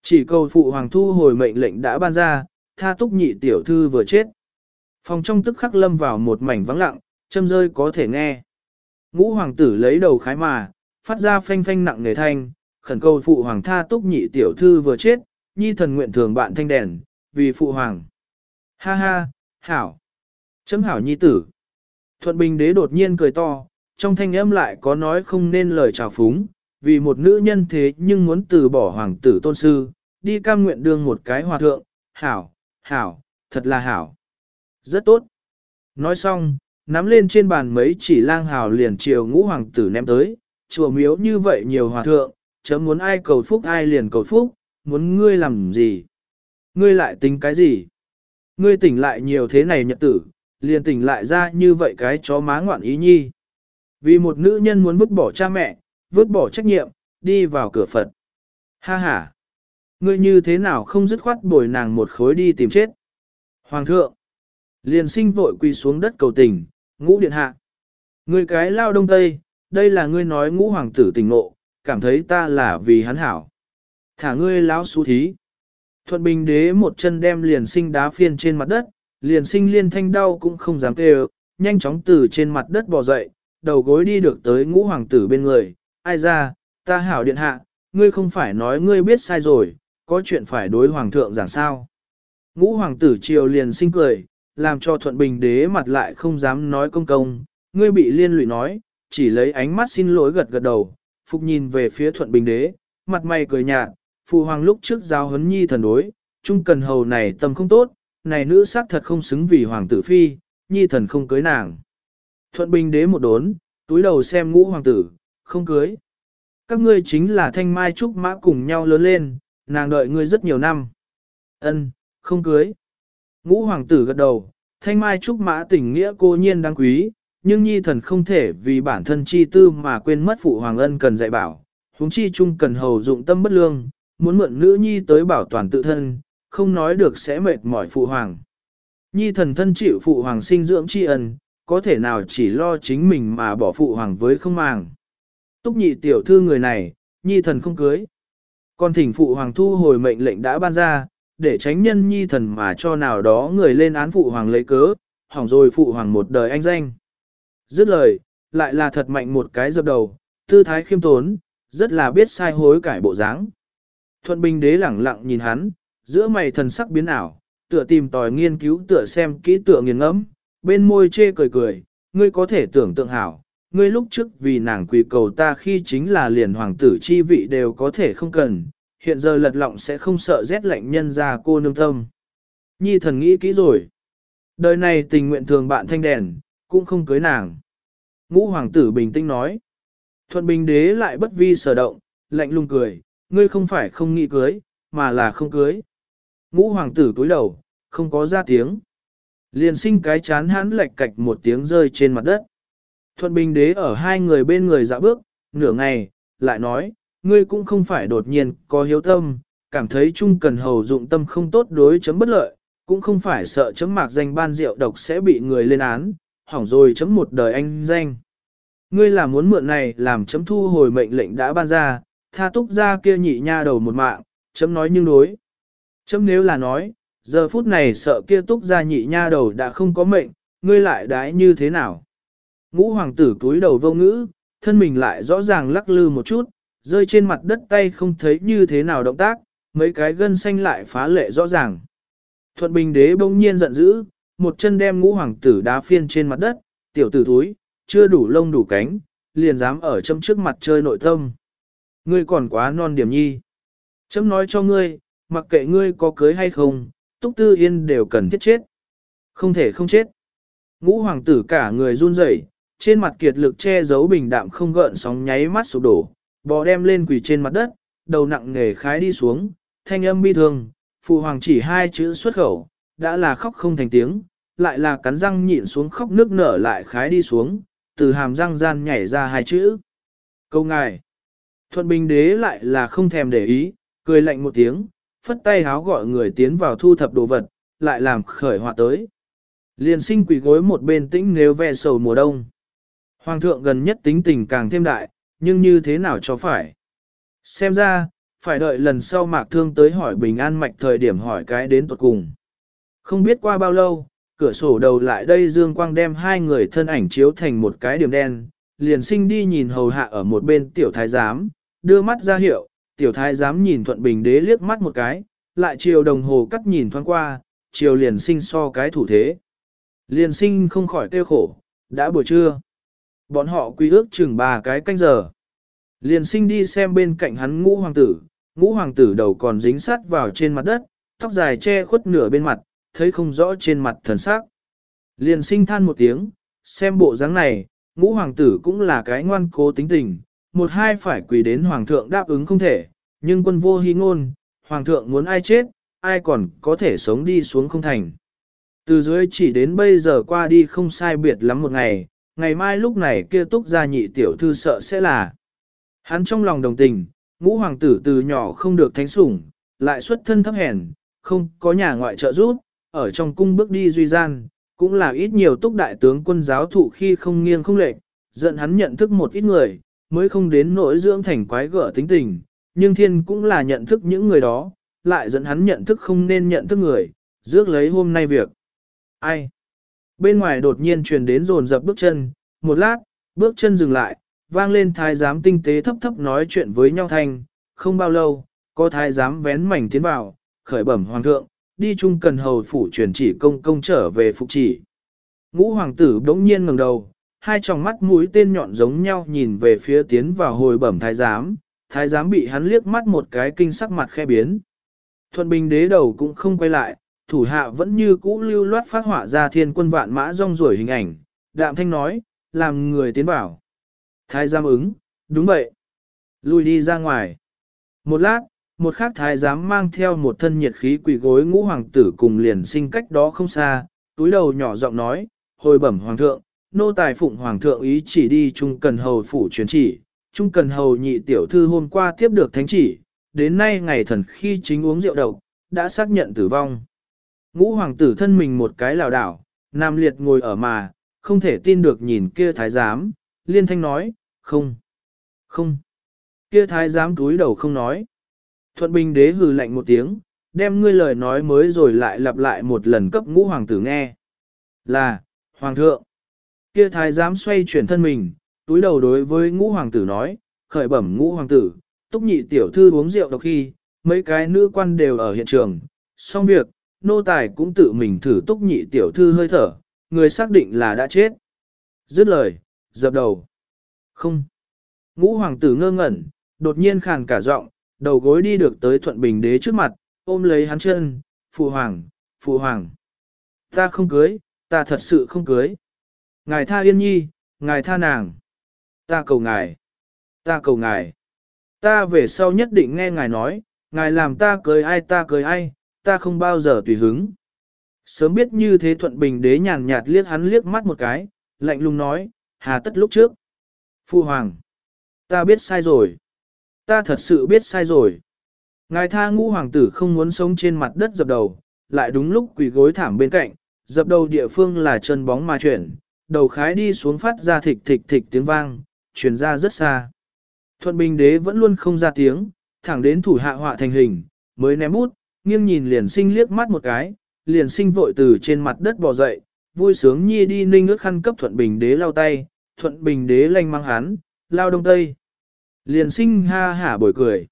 Chỉ cầu phụ hoàng thu hồi mệnh lệnh đã ban ra, tha túc nhị tiểu thư vừa chết. Phòng trong tức khắc lâm vào một mảnh vắng lặng, châm rơi có thể nghe. Ngũ hoàng tử lấy đầu khái mà, phát ra phanh phanh nặng nề thanh, khẩn cầu phụ hoàng tha túc nhị tiểu thư vừa chết, nhi thần nguyện thường bạn thanh đèn, vì phụ hoàng. Ha ha, hảo. Chấm hảo nhi tử. Thuận bình đế đột nhiên cười to, trong thanh âm lại có nói không nên lời trào phúng, vì một nữ nhân thế nhưng muốn từ bỏ hoàng tử tôn sư, đi cam nguyện đương một cái hòa thượng, hảo, hảo, thật là hảo. Rất tốt. Nói xong, nắm lên trên bàn mấy chỉ lang hào liền chiều ngũ hoàng tử ném tới, chùa miếu như vậy nhiều hòa thượng, chấm muốn ai cầu phúc ai liền cầu phúc, muốn ngươi làm gì? Ngươi lại tính cái gì? Ngươi tỉnh lại nhiều thế này nhật tử, liền tỉnh lại ra như vậy cái chó má ngoạn ý nhi. Vì một nữ nhân muốn vứt bỏ cha mẹ, vứt bỏ trách nhiệm, đi vào cửa Phật. Ha ha! Ngươi như thế nào không dứt khoát bồi nàng một khối đi tìm chết? Hoàng thượng! Liền sinh vội quỳ xuống đất cầu tình, ngũ điện hạ. Ngươi cái lao đông tây, đây là ngươi nói ngũ hoàng tử tình nộ, cảm thấy ta là vì hắn hảo. Thả ngươi lão xú thí. Thuận bình đế một chân đem liền sinh đá phiên trên mặt đất, liền sinh liên thanh đau cũng không dám kêu, nhanh chóng từ trên mặt đất bò dậy, đầu gối đi được tới ngũ hoàng tử bên người. Ai ra, ta hảo điện hạ, ngươi không phải nói ngươi biết sai rồi, có chuyện phải đối hoàng thượng giảng sao. Ngũ hoàng tử triều liền sinh cười, làm cho thuận bình đế mặt lại không dám nói công công, ngươi bị liên lụy nói, chỉ lấy ánh mắt xin lỗi gật gật đầu, phục nhìn về phía thuận bình đế, mặt mày cười nhạt, phụ hoàng lúc trước giao huấn nhi thần đối, trung cần hầu này tâm không tốt, này nữ sắc thật không xứng vì hoàng tử phi, nhi thần không cưới nàng. Thuận bình đế một đốn, túi đầu xem ngũ hoàng tử, không cưới. Các ngươi chính là thanh mai trúc mã cùng nhau lớn lên, nàng đợi ngươi rất nhiều năm. Ân, không cưới. Ngũ hoàng tử gật đầu, thanh mai trúc mã tình nghĩa cô nhiên đáng quý, nhưng nhi thần không thể vì bản thân chi tư mà quên mất phụ hoàng ân cần dạy bảo, huống chi chung cần hầu dụng tâm bất lương, muốn mượn nữ nhi tới bảo toàn tự thân, không nói được sẽ mệt mỏi phụ hoàng. Nhi thần thân chịu phụ hoàng sinh dưỡng tri ân, có thể nào chỉ lo chính mình mà bỏ phụ hoàng với không màng. Túc nhị tiểu thư người này, nhi thần không cưới. Còn thỉnh phụ hoàng thu hồi mệnh lệnh đã ban ra, để tránh nhân nhi thần mà cho nào đó người lên án phụ hoàng lấy cớ, hỏng rồi phụ hoàng một đời anh danh. Dứt lời, lại là thật mạnh một cái dập đầu, tư thái khiêm tốn, rất là biết sai hối cải bộ dáng. Thuận Bình đế lẳng lặng nhìn hắn, giữa mày thần sắc biến ảo, tựa tìm tòi nghiên cứu tựa xem kỹ tựa nghiền ngẫm, bên môi chê cười cười, ngươi có thể tưởng tượng hảo, ngươi lúc trước vì nàng quỳ cầu ta khi chính là liền hoàng tử chi vị đều có thể không cần, hiện giờ lật lọng sẽ không sợ rét lạnh nhân ra cô nương tâm. Nhi thần nghĩ kỹ rồi. Đời này tình nguyện thường bạn thanh đèn, cũng không cưới nàng. Ngũ hoàng tử bình tĩnh nói. Thuận bình đế lại bất vi sở động, lạnh lùng cười, ngươi không phải không nghĩ cưới, mà là không cưới. Ngũ hoàng tử cúi đầu, không có ra tiếng. Liền sinh cái chán hãn lệch cạch một tiếng rơi trên mặt đất. Thuận bình đế ở hai người bên người dạ bước, nửa ngày, lại nói, ngươi cũng không phải đột nhiên có hiếu tâm, cảm thấy chung cần hầu dụng tâm không tốt đối chấm bất lợi, cũng không phải sợ chấm mạc danh ban rượu độc sẽ bị người lên án, hỏng rồi chấm một đời anh danh. Ngươi là muốn mượn này làm chấm thu hồi mệnh lệnh đã ban ra, tha túc ra kia nhị nha đầu một mạng, chấm nói nhưng đối. Chấm nếu là nói, giờ phút này sợ kia túc ra nhị nha đầu đã không có mệnh, ngươi lại đái như thế nào? Ngũ hoàng tử cúi đầu vô ngữ, thân mình lại rõ ràng lắc lư một chút, rơi trên mặt đất tay không thấy như thế nào động tác, mấy cái gân xanh lại phá lệ rõ ràng. Thuận bình đế bỗng nhiên giận dữ, một chân đem ngũ hoàng tử đá phiên trên mặt đất, tiểu tử thúi, chưa đủ lông đủ cánh, liền dám ở châm trước mặt chơi nội tâm. Ngươi còn quá non điểm nhi. Chấm nói cho ngươi, mặc kệ ngươi có cưới hay không, túc tư yên đều cần thiết chết. Không thể không chết. Ngũ hoàng tử cả người run rẩy, trên mặt kiệt lực che giấu bình đạm không gợn sóng nháy mắt sụp đổ, bò đem lên quỳ trên mặt đất, đầu nặng nghề khái đi xuống, thanh âm bi thương, phụ hoàng chỉ hai chữ xuất khẩu, đã là khóc không thành tiếng, lại là cắn răng nhịn xuống khóc nước nở lại khái đi xuống, từ hàm răng gian nhảy ra hai chữ. Câu ngài, thuận bình đế lại là không thèm để ý, cười lạnh một tiếng, phất tay háo gọi người tiến vào thu thập đồ vật, lại làm khởi họa tới. Liền sinh quỷ gối một bên tĩnh nếu ve sầu mùa đông. Hoàng thượng gần nhất tính tình càng thêm đại, nhưng như thế nào cho phải. Xem ra, phải đợi lần sau mạc thương tới hỏi bình an mạch thời điểm hỏi cái đến tuột cùng. Không biết qua bao lâu, cửa sổ đầu lại đây dương quang đem hai người thân ảnh chiếu thành một cái điểm đen, liền sinh đi nhìn hầu hạ ở một bên tiểu thái giám, đưa mắt ra hiệu, tiểu thái dám nhìn thuận bình đế liếc mắt một cái, lại chiều đồng hồ cắt nhìn thoáng qua, chiều liền sinh so cái thủ thế. Liền sinh không khỏi tiêu khổ, đã buổi trưa. Bọn họ quy ước chừng ba cái canh giờ. Liền sinh đi xem bên cạnh hắn ngũ hoàng tử, ngũ hoàng tử đầu còn dính sát vào trên mặt đất, tóc dài che khuất nửa bên mặt, thấy không rõ trên mặt thần sắc. Liền sinh than một tiếng, xem bộ dáng này, ngũ hoàng tử cũng là cái ngoan cố tính tình, một hai phải quỳ đến hoàng thượng đáp ứng không thể, nhưng quân vô hy ngôn, hoàng thượng muốn ai chết, ai còn có thể sống đi xuống không thành. Từ dưới chỉ đến bây giờ qua đi không sai biệt lắm một ngày, ngày mai lúc này kia túc gia nhị tiểu thư sợ sẽ là. Hắn trong lòng đồng tình, ngũ hoàng tử từ nhỏ không được thánh sủng, lại xuất thân thấp hèn, không có nhà ngoại trợ giúp, ở trong cung bước đi duy gian, cũng là ít nhiều túc đại tướng quân giáo thụ khi không nghiêng không lệch, giận hắn nhận thức một ít người, mới không đến nỗi dưỡng thành quái gở tính tình, nhưng thiên cũng là nhận thức những người đó, lại dẫn hắn nhận thức không nên nhận thức người, rước lấy hôm nay việc. Ai? Bên ngoài đột nhiên truyền đến rồn dập bước chân, một lát, bước chân dừng lại, vang lên thái giám tinh tế thấp thấp nói chuyện với nhau thanh, không bao lâu, có thái giám vén mảnh tiến vào, khởi bẩm hoàng thượng, đi chung cần hầu phủ truyền chỉ công công trở về phục chỉ. Ngũ hoàng tử đống nhiên ngẩng đầu, hai tròng mắt mũi tên nhọn giống nhau nhìn về phía tiến vào hồi bẩm thái giám, thái giám bị hắn liếc mắt một cái kinh sắc mặt khe biến. Thuận bình đế đầu cũng không quay lại, thủ hạ vẫn như cũ lưu loát phát họa ra thiên quân vạn mã rong ruổi hình ảnh, đạm thanh nói, làm người tiến vào. Thái giám ứng, đúng vậy. Lui đi ra ngoài. Một lát, một khác thái giám mang theo một thân nhiệt khí quỷ gối ngũ hoàng tử cùng liền sinh cách đó không xa, túi đầu nhỏ giọng nói, hồi bẩm hoàng thượng, nô tài phụng hoàng thượng ý chỉ đi trung cần hầu phủ truyền chỉ, trung cần hầu nhị tiểu thư hôm qua tiếp được thánh chỉ, đến nay ngày thần khi chính uống rượu độc, đã xác nhận tử vong. Ngũ hoàng tử thân mình một cái lảo đảo, nam liệt ngồi ở mà, không thể tin được nhìn kia thái giám, liên thanh nói, không, không. Kia thái giám túi đầu không nói. Thuận bình đế hừ lạnh một tiếng, đem ngươi lời nói mới rồi lại lặp lại một lần cấp ngũ hoàng tử nghe. Là, hoàng thượng. Kia thái giám xoay chuyển thân mình, túi đầu đối với ngũ hoàng tử nói, khởi bẩm ngũ hoàng tử, túc nhị tiểu thư uống rượu độc khi, mấy cái nữ quan đều ở hiện trường, xong việc, nô tài cũng tự mình thử túc nhị tiểu thư hơi thở, người xác định là đã chết. Dứt lời, dập đầu. Không. Ngũ hoàng tử ngơ ngẩn, đột nhiên khàn cả giọng, đầu gối đi được tới thuận bình đế trước mặt, ôm lấy hắn chân, phụ hoàng, phụ hoàng. Ta không cưới, ta thật sự không cưới. Ngài tha yên nhi, ngài tha nàng. Ta cầu ngài. Ta cầu ngài. Ta về sau nhất định nghe ngài nói, ngài làm ta cưới ai ta cưới ai, ta không bao giờ tùy hứng. Sớm biết như thế thuận bình đế nhàn nhạt liếc hắn liếc mắt một cái, lạnh lùng nói, hà tất lúc trước. Phu hoàng, ta biết sai rồi. Ta thật sự biết sai rồi. Ngài tha ngũ hoàng tử không muốn sống trên mặt đất dập đầu, lại đúng lúc quỳ gối thảm bên cạnh, dập đầu địa phương là chân bóng mà chuyển, đầu khái đi xuống phát ra thịch thịch thịch tiếng vang, truyền ra rất xa. Thuận Bình đế vẫn luôn không ra tiếng, thẳng đến thủ hạ họa thành hình, mới ném bút, nghiêng nhìn liền sinh liếc mắt một cái, liền sinh vội từ trên mặt đất bò dậy, vui sướng nhi đi ninh ước khăn cấp Thuận Bình đế lau tay, Thuận Bình đế lanh mang hắn, lao đông tây. Liền sinh ha hả bồi cười.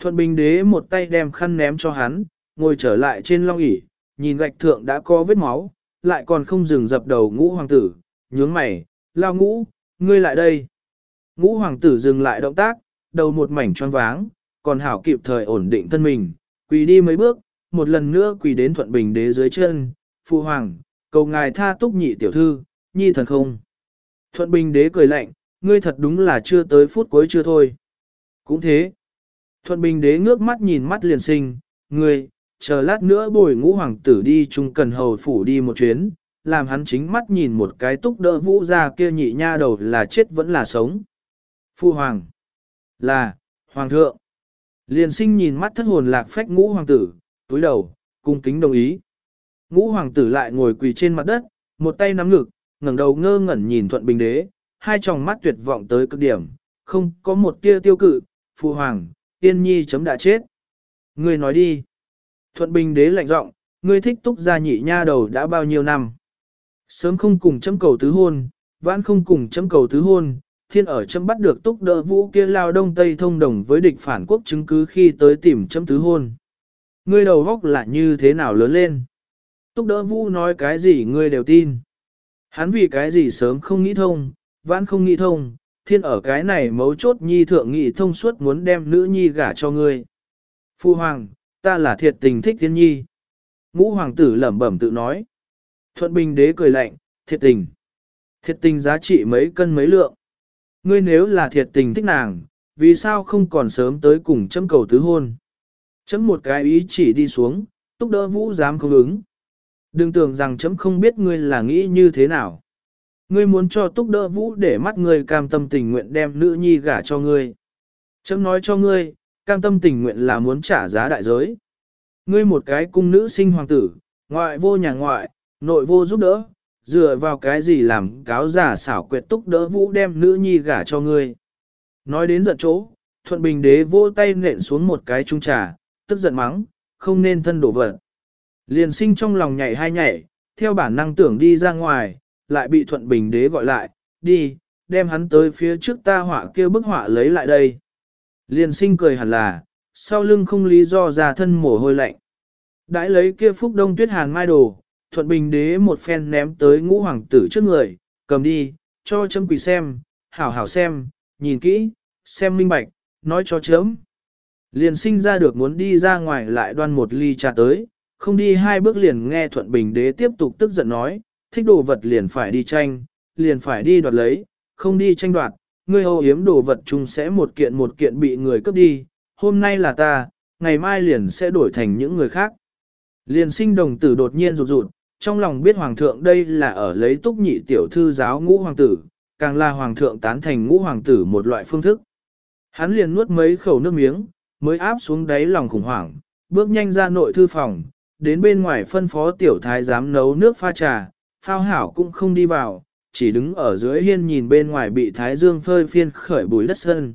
Thuận Bình đế một tay đem khăn ném cho hắn, ngồi trở lại trên long ỷ nhìn gạch thượng đã có vết máu, lại còn không dừng dập đầu ngũ hoàng tử, nhướng mày, lao ngũ, ngươi lại đây. Ngũ hoàng tử dừng lại động tác, đầu một mảnh tròn váng, còn hảo kịp thời ổn định thân mình, quỳ đi mấy bước, một lần nữa quỳ đến thuận bình đế dưới chân, phụ hoàng, cầu ngài tha túc nhị tiểu thư, nhi thần không. Thuận bình đế cười lạnh, ngươi thật đúng là chưa tới phút cuối chưa thôi. Cũng thế. Thuận bình đế ngước mắt nhìn mắt liền sinh, ngươi, chờ lát nữa bồi ngũ hoàng tử đi chung cần hầu phủ đi một chuyến, làm hắn chính mắt nhìn một cái túc đỡ vũ ra kia nhị nha đầu là chết vẫn là sống. Phu hoàng. Là, hoàng thượng. Liền sinh nhìn mắt thất hồn lạc phách ngũ hoàng tử, túi đầu, cung kính đồng ý. Ngũ hoàng tử lại ngồi quỳ trên mặt đất, một tay nắm ngực, ngẩng đầu ngơ ngẩn nhìn thuận bình đế, hai tròng mắt tuyệt vọng tới cực điểm, không có một tia tiêu cự, phu hoàng, yên nhi chấm đã chết. Ngươi nói đi. Thuận bình đế lạnh giọng, ngươi thích túc gia nhị nha đầu đã bao nhiêu năm. Sớm không cùng chấm cầu tứ hôn, vãn không cùng chấm cầu tứ hôn, thiên ở chấm bắt được túc đỡ vũ kia lao đông tây thông đồng với địch phản quốc chứng cứ khi tới tìm chấm tứ hôn. Ngươi đầu góc là như thế nào lớn lên. Túc đỡ vũ nói cái gì ngươi đều tin. Hắn vì cái gì sớm không nghĩ thông, vãn không nghĩ thông, thiên ở cái này mấu chốt nhi thượng nghị thông suốt muốn đem nữ nhi gả cho ngươi. Phu hoàng, ta là thiệt tình thích thiên nhi. Ngũ hoàng tử lẩm bẩm tự nói. Thuận bình đế cười lạnh, thiệt tình. Thiệt tình giá trị mấy cân mấy lượng. Ngươi nếu là thiệt tình thích nàng, vì sao không còn sớm tới cùng chấm cầu tứ hôn? Chấm một cái ý chỉ đi xuống, túc đỡ vũ dám không ứng. Đừng tưởng rằng chấm không biết ngươi là nghĩ như thế nào. Ngươi muốn cho túc đỡ vũ để mắt ngươi cam tâm tình nguyện đem nữ nhi gả cho ngươi. Chấm nói cho ngươi, cam tâm tình nguyện là muốn trả giá đại giới. Ngươi một cái cung nữ sinh hoàng tử, ngoại vô nhà ngoại, nội vô giúp đỡ, dựa vào cái gì làm cáo giả xảo quyệt túc đỡ vũ đem nữ nhi gả cho ngươi. Nói đến giận chỗ, thuận bình đế vô tay nện xuống một cái trung trà, tức giận mắng, không nên thân đổ vật. Liền sinh trong lòng nhảy hai nhảy, theo bản năng tưởng đi ra ngoài, lại bị thuận bình đế gọi lại, đi, đem hắn tới phía trước ta họa kia bức họa lấy lại đây. Liền sinh cười hẳn là, sau lưng không lý do ra thân mồ hôi lạnh. Đãi lấy kia phúc đông tuyết hàn mai đồ, thuận bình đế một phen ném tới ngũ hoàng tử trước người, cầm đi, cho chấm quỳ xem, hảo hảo xem, nhìn kỹ, xem minh bạch, nói cho chấm. Liền sinh ra được muốn đi ra ngoài lại đoan một ly trà tới, không đi hai bước liền nghe thuận bình đế tiếp tục tức giận nói, thích đồ vật liền phải đi tranh, liền phải đi đoạt lấy, không đi tranh đoạt, ngươi hầu hiếm đồ vật chung sẽ một kiện một kiện bị người cướp đi, hôm nay là ta, ngày mai liền sẽ đổi thành những người khác. Liền sinh đồng tử đột nhiên rụt rụt, trong lòng biết hoàng thượng đây là ở lấy túc nhị tiểu thư giáo ngũ hoàng tử, càng là hoàng thượng tán thành ngũ hoàng tử một loại phương thức. Hắn liền nuốt mấy khẩu nước miếng, mới áp xuống đáy lòng khủng hoảng, bước nhanh ra nội thư phòng, đến bên ngoài phân phó tiểu thái giám nấu nước pha trà, phao hảo cũng không đi vào, chỉ đứng ở dưới hiên nhìn bên ngoài bị thái dương phơi phiên khởi bùi đất sân.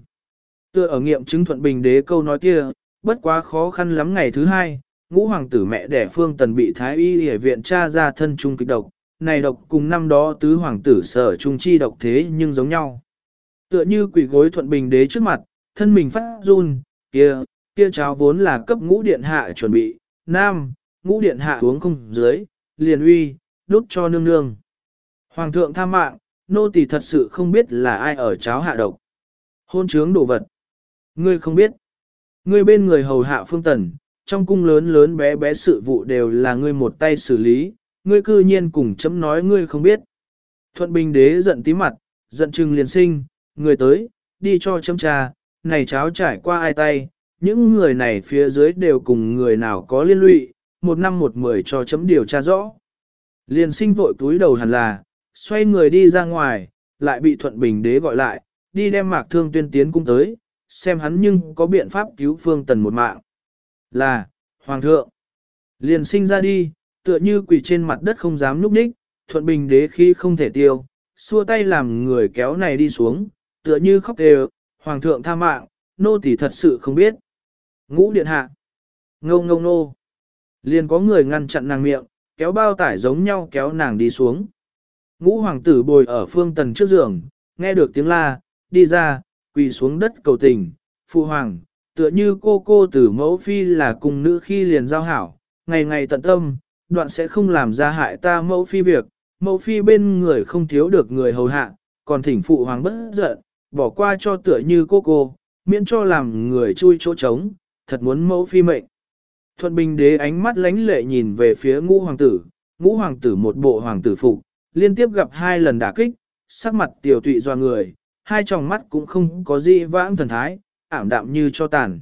Tựa ở nghiệm chứng thuận bình đế câu nói kia, bất quá khó khăn lắm ngày thứ hai, ngũ hoàng tử mẹ đẻ phương tần bị thái y y viện tra ra thân trung kịch độc, này độc cùng năm đó tứ hoàng tử sở trung chi độc thế nhưng giống nhau. Tựa như quỷ gối thuận bình đế trước mặt, thân mình phát run, kia, kia cháo vốn là cấp ngũ điện hạ chuẩn bị, nam, ngũ điện hạ uống không dưới, liền uy, đút cho nương nương. Hoàng thượng tha mạng, nô tỳ thật sự không biết là ai ở cháo hạ độc. Hôn trướng đồ vật. Ngươi không biết. Ngươi bên người hầu hạ phương tần, trong cung lớn lớn bé bé sự vụ đều là ngươi một tay xử lý, ngươi cư nhiên cùng chấm nói ngươi không biết. Thuận Bình đế giận tí mặt, giận trừng liền sinh, người tới, đi cho chấm trà, này cháo trải qua ai tay, những người này phía dưới đều cùng người nào có liên lụy, một năm một mười cho chấm điều tra rõ. Liền sinh vội túi đầu hẳn là, xoay người đi ra ngoài, lại bị Thuận Bình đế gọi lại, đi đem mạc thương tuyên tiến cung tới, xem hắn nhưng có biện pháp cứu phương tần một mạng. Là, Hoàng thượng. Liền sinh ra đi, tựa như quỷ trên mặt đất không dám núp ních, thuận bình đế khi không thể tiêu, xua tay làm người kéo này đi xuống, tựa như khóc đều, Hoàng thượng tha mạng, nô tỳ thật sự không biết. Ngũ điện hạ. Ngông ngông nô. Liền có người ngăn chặn nàng miệng, kéo bao tải giống nhau kéo nàng đi xuống. Ngũ hoàng tử bồi ở phương tần trước giường, nghe được tiếng la, đi ra, quỳ xuống đất cầu tình, phụ hoàng, tựa như cô cô từ mẫu phi là cùng nữ khi liền giao hảo, ngày ngày tận tâm, đoạn sẽ không làm ra hại ta mẫu phi việc, mẫu phi bên người không thiếu được người hầu hạ, còn thỉnh phụ hoàng bất giận, bỏ qua cho tựa như cô cô, miễn cho làm người chui chỗ trống, thật muốn mẫu phi mệnh. Thuận Bình đế ánh mắt lánh lệ nhìn về phía ngũ hoàng tử, ngũ hoàng tử một bộ hoàng tử phục, liên tiếp gặp hai lần đả kích, sắc mặt tiểu tụy doa người, hai tròng mắt cũng không có gì vãng thần thái, ảm đạm như cho tàn.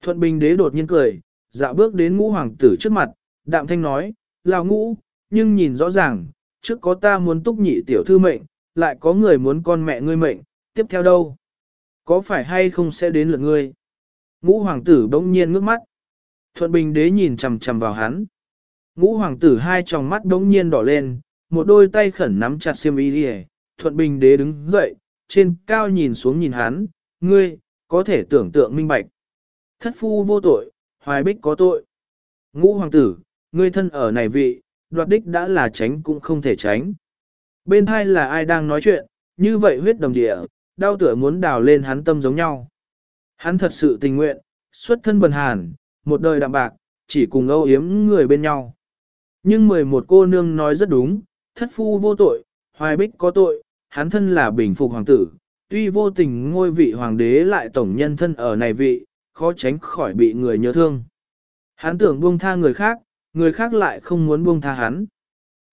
Thuận Bình đế đột nhiên cười, dạo bước đến ngũ hoàng tử trước mặt, đạm thanh nói, là ngũ, nhưng nhìn rõ ràng, trước có ta muốn túc nhị tiểu thư mệnh, lại có người muốn con mẹ ngươi mệnh, tiếp theo đâu? Có phải hay không sẽ đến lượt ngươi? Ngũ hoàng tử bỗng nhiên ngước mắt. Thuận Bình đế nhìn chằm chằm vào hắn. Ngũ hoàng tử hai tròng mắt đống nhiên đỏ lên, một đôi tay khẩn nắm chặt xiêm y đi thuận bình đế đứng dậy, trên cao nhìn xuống nhìn hắn, ngươi, có thể tưởng tượng minh bạch. Thất phu vô tội, hoài bích có tội. Ngũ hoàng tử, ngươi thân ở này vị, đoạt đích đã là tránh cũng không thể tránh. Bên hai là ai đang nói chuyện, như vậy huyết đồng địa, đau tựa muốn đào lên hắn tâm giống nhau. Hắn thật sự tình nguyện, xuất thân bần hàn, một đời đạm bạc, chỉ cùng âu yếm người bên nhau. Nhưng mười một cô nương nói rất đúng, thất phu vô tội, hoài bích có tội, hắn thân là bình phục hoàng tử, tuy vô tình ngôi vị hoàng đế lại tổng nhân thân ở này vị, khó tránh khỏi bị người nhớ thương. Hắn tưởng buông tha người khác, người khác lại không muốn buông tha hắn.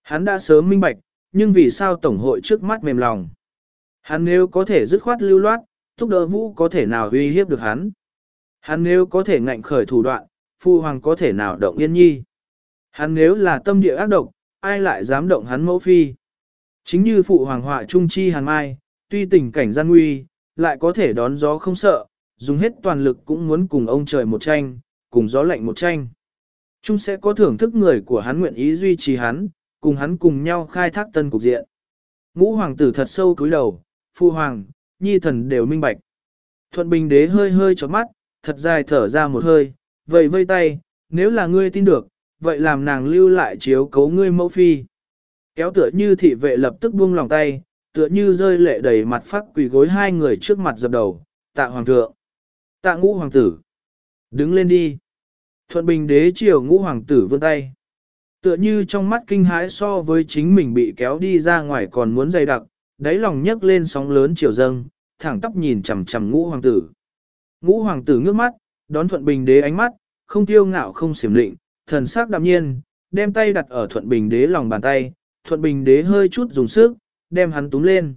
Hắn đã sớm minh bạch, nhưng vì sao tổng hội trước mắt mềm lòng. Hắn nếu có thể dứt khoát lưu loát, thúc đỡ vũ có thể nào uy hiếp được hắn. Hắn nếu có thể ngạnh khởi thủ đoạn, phu hoàng có thể nào động yên nhi. Hắn nếu là tâm địa ác độc, ai lại dám động hắn mẫu phi. Chính như phụ hoàng họa trung chi hàn mai, tuy tình cảnh gian nguy, lại có thể đón gió không sợ, dùng hết toàn lực cũng muốn cùng ông trời một tranh, cùng gió lạnh một tranh. Trung sẽ có thưởng thức người của hắn nguyện ý duy trì hắn, cùng hắn cùng nhau khai thác tân cục diện. Ngũ hoàng tử thật sâu cúi đầu, phu hoàng, nhi thần đều minh bạch. Thuận bình đế hơi hơi chót mắt, thật dài thở ra một hơi, vậy vây tay, nếu là ngươi tin được, vậy làm nàng lưu lại chiếu cấu ngươi mẫu phi. Kéo tựa như thị vệ lập tức buông lòng tay, tựa như rơi lệ đầy mặt phát quỳ gối hai người trước mặt dập đầu, tạ hoàng thượng, tạ ngũ hoàng tử. Đứng lên đi. Thuận bình đế chiều ngũ hoàng tử vươn tay. Tựa như trong mắt kinh hãi so với chính mình bị kéo đi ra ngoài còn muốn dày đặc, đáy lòng nhấc lên sóng lớn chiều dâng, thẳng tóc nhìn chằm chằm ngũ hoàng tử. Ngũ hoàng tử ngước mắt, đón thuận bình đế ánh mắt, không tiêu ngạo không xiểm lịnh thần sắc đạm nhiên, đem tay đặt ở thuận bình đế lòng bàn tay, thuận bình đế hơi chút dùng sức, đem hắn túm lên.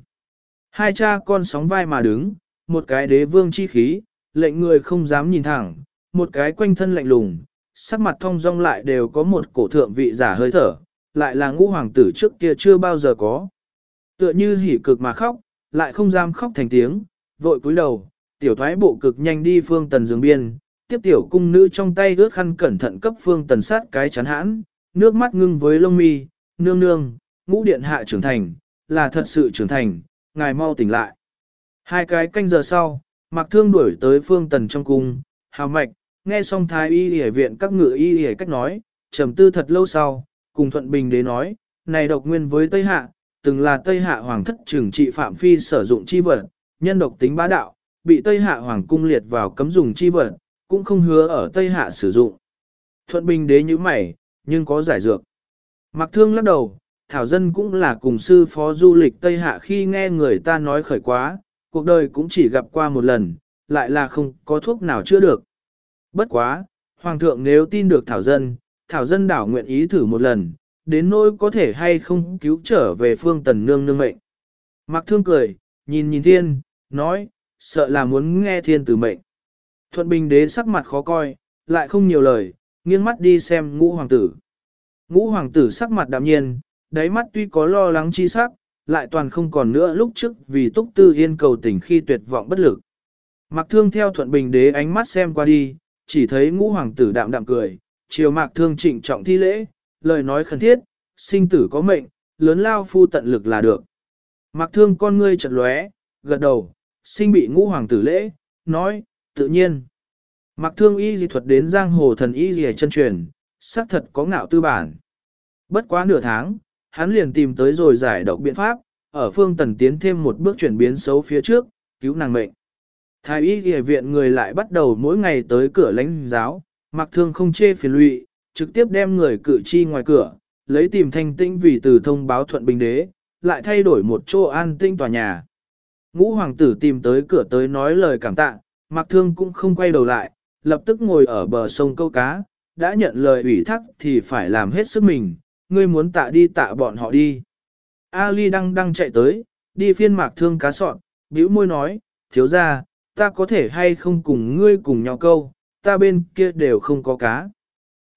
Hai cha con sóng vai mà đứng, một cái đế vương chi khí, lệnh người không dám nhìn thẳng, một cái quanh thân lạnh lùng, sắc mặt thông dong lại đều có một cổ thượng vị giả hơi thở, lại là ngũ hoàng tử trước kia chưa bao giờ có. Tựa như hỉ cực mà khóc, lại không dám khóc thành tiếng, vội cúi đầu, tiểu thoái bộ cực nhanh đi phương tần giường biên, tiếp tiểu cung nữ trong tay ướt khăn cẩn thận cấp phương tần sát cái chắn hãn, nước mắt ngưng với lông mi, nương nương, ngũ điện hạ trưởng thành, là thật sự trưởng thành, ngài mau tỉnh lại. Hai cái canh giờ sau, mặc thương đuổi tới phương tần trong cung, hào mạch, nghe xong thái y y viện các ngự y y cách nói, trầm tư thật lâu sau, cùng thuận bình đế nói, này độc nguyên với Tây Hạ, từng là Tây Hạ hoàng thất trưởng trị phạm phi sử dụng chi vật, nhân độc tính bá đạo, bị Tây Hạ hoàng cung liệt vào cấm dùng chi vật, cũng không hứa ở Tây Hạ sử dụng. Thuận bình đế như mày, nhưng có giải dược. Mặc thương lắc đầu, Thảo Dân cũng là cùng sư phó du lịch Tây Hạ khi nghe người ta nói khởi quá, cuộc đời cũng chỉ gặp qua một lần, lại là không có thuốc nào chữa được. Bất quá, Hoàng thượng nếu tin được Thảo Dân, Thảo Dân đảo nguyện ý thử một lần, đến nỗi có thể hay không cứu trở về phương tần nương nương mệnh. Mặc thương cười, nhìn nhìn thiên, nói, sợ là muốn nghe thiên tử mệnh. Thuận Bình đế sắc mặt khó coi, lại không nhiều lời, nghiêng mắt đi xem ngũ hoàng tử. Ngũ hoàng tử sắc mặt đạm nhiên, đáy mắt tuy có lo lắng chi sắc, lại toàn không còn nữa lúc trước vì túc tư yên cầu tình khi tuyệt vọng bất lực. Mặc thương theo thuận bình đế ánh mắt xem qua đi, chỉ thấy ngũ hoàng tử đạm đạm cười, chiều mạc thương trịnh trọng thi lễ, lời nói khẩn thiết, sinh tử có mệnh, lớn lao phu tận lực là được. Mạc thương con ngươi chật lóe, gật đầu, sinh bị ngũ hoàng tử lễ, nói, tự nhiên. Mạc thương y di thuật đến giang hồ thần y di chân truyền, xác thật có ngạo tư bản. Bất quá nửa tháng, hắn liền tìm tới rồi giải độc biện pháp, ở phương tần tiến thêm một bước chuyển biến xấu phía trước, cứu nàng mệnh. Thái y y viện người lại bắt đầu mỗi ngày tới cửa lãnh giáo, mặc thương không chê phiền lụy, trực tiếp đem người cử chi ngoài cửa, lấy tìm thanh tĩnh vì từ thông báo thuận bình đế, lại thay đổi một chỗ an tinh tòa nhà. Ngũ hoàng tử tìm tới cửa tới nói lời cảm tạ, mặc thương cũng không quay đầu lại, lập tức ngồi ở bờ sông câu cá, đã nhận lời ủy thác thì phải làm hết sức mình, ngươi muốn tạ đi tạ bọn họ đi. Ali đang đang chạy tới, đi phiên mạc thương cá sọn, bĩu môi nói, thiếu ra, ta có thể hay không cùng ngươi cùng nhau câu, ta bên kia đều không có cá.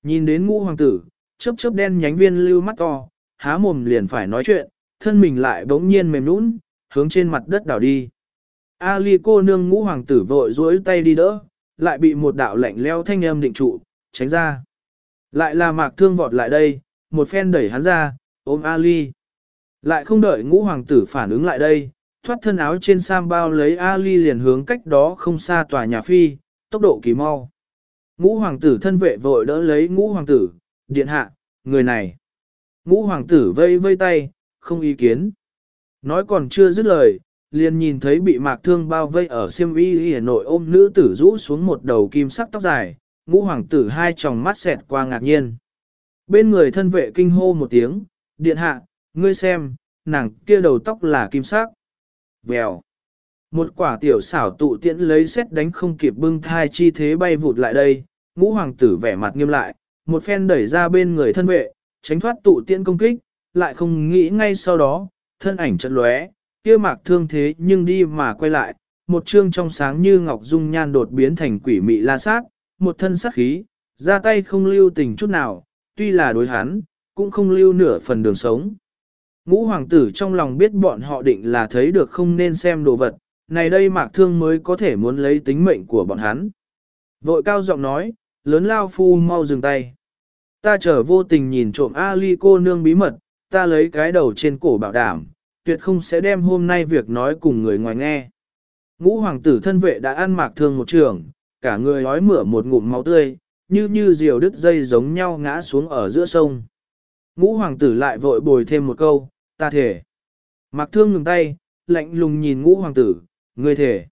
Nhìn đến ngũ hoàng tử, chớp chớp đen nhánh viên lưu mắt to, há mồm liền phải nói chuyện, thân mình lại bỗng nhiên mềm nũng, hướng trên mặt đất đảo đi. Ali cô nương ngũ hoàng tử vội duỗi tay đi đỡ, lại bị một đạo lạnh leo thanh âm định trụ, tránh ra. Lại là mạc thương vọt lại đây, một phen đẩy hắn ra, ôm Ali. Lại không đợi ngũ hoàng tử phản ứng lại đây, thoát thân áo trên sam bao lấy Ali liền hướng cách đó không xa tòa nhà phi, tốc độ kỳ mau. Ngũ hoàng tử thân vệ vội đỡ lấy ngũ hoàng tử, điện hạ, người này. Ngũ hoàng tử vây vây tay, không ý kiến. Nói còn chưa dứt lời, liền nhìn thấy bị mạc thương bao vây ở siêm y hà nội ôm nữ tử rũ xuống một đầu kim sắc tóc dài, ngũ hoàng tử hai tròng mắt xẹt qua ngạc nhiên. Bên người thân vệ kinh hô một tiếng, điện hạ, ngươi xem, nàng kia đầu tóc là kim sắc. Vèo. Một quả tiểu xảo tụ tiễn lấy xét đánh không kịp bưng thai chi thế bay vụt lại đây, ngũ hoàng tử vẻ mặt nghiêm lại, một phen đẩy ra bên người thân vệ, tránh thoát tụ tiễn công kích, lại không nghĩ ngay sau đó, thân ảnh chật lóe, kia mạc thương thế nhưng đi mà quay lại, một trương trong sáng như ngọc dung nhan đột biến thành quỷ mị la sát, một thân sát khí, ra tay không lưu tình chút nào, tuy là đối hắn, cũng không lưu nửa phần đường sống. Ngũ hoàng tử trong lòng biết bọn họ định là thấy được không nên xem đồ vật, này đây mạc thương mới có thể muốn lấy tính mệnh của bọn hắn. Vội cao giọng nói, lớn lao phu mau dừng tay. Ta trở vô tình nhìn trộm Ali cô nương bí mật, ta lấy cái đầu trên cổ bảo đảm, tuyệt không sẽ đem hôm nay việc nói cùng người ngoài nghe. Ngũ hoàng tử thân vệ đã ăn mạc thương một trường, cả người ói mửa một ngụm máu tươi, như như diều đứt dây giống nhau ngã xuống ở giữa sông. Ngũ hoàng tử lại vội bồi thêm một câu, ta thể. Mạc thương ngừng tay, lạnh lùng nhìn ngũ hoàng tử, ngươi thể.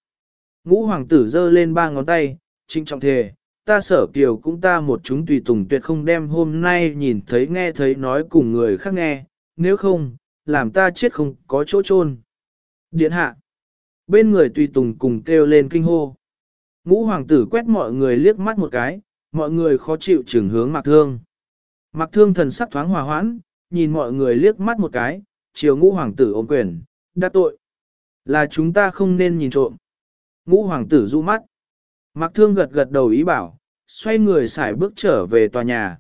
Ngũ hoàng tử giơ lên ba ngón tay, trinh trọng thể, ta sở kiều cũng ta một chúng tùy tùng tuyệt không đem hôm nay nhìn thấy nghe thấy nói cùng người khác nghe, nếu không, làm ta chết không có chỗ chôn. Điện hạ. Bên người tùy tùng cùng kêu lên kinh hô. Ngũ hoàng tử quét mọi người liếc mắt một cái, mọi người khó chịu trường hướng mạc thương. Mạc thương thần sắc thoáng hòa hoãn, nhìn mọi người liếc mắt một cái, chiều ngũ hoàng tử ôm quyền, đã tội. Là chúng ta không nên nhìn trộm. Ngũ hoàng tử du mắt. Mạc thương gật gật đầu ý bảo, xoay người xài bước trở về tòa nhà.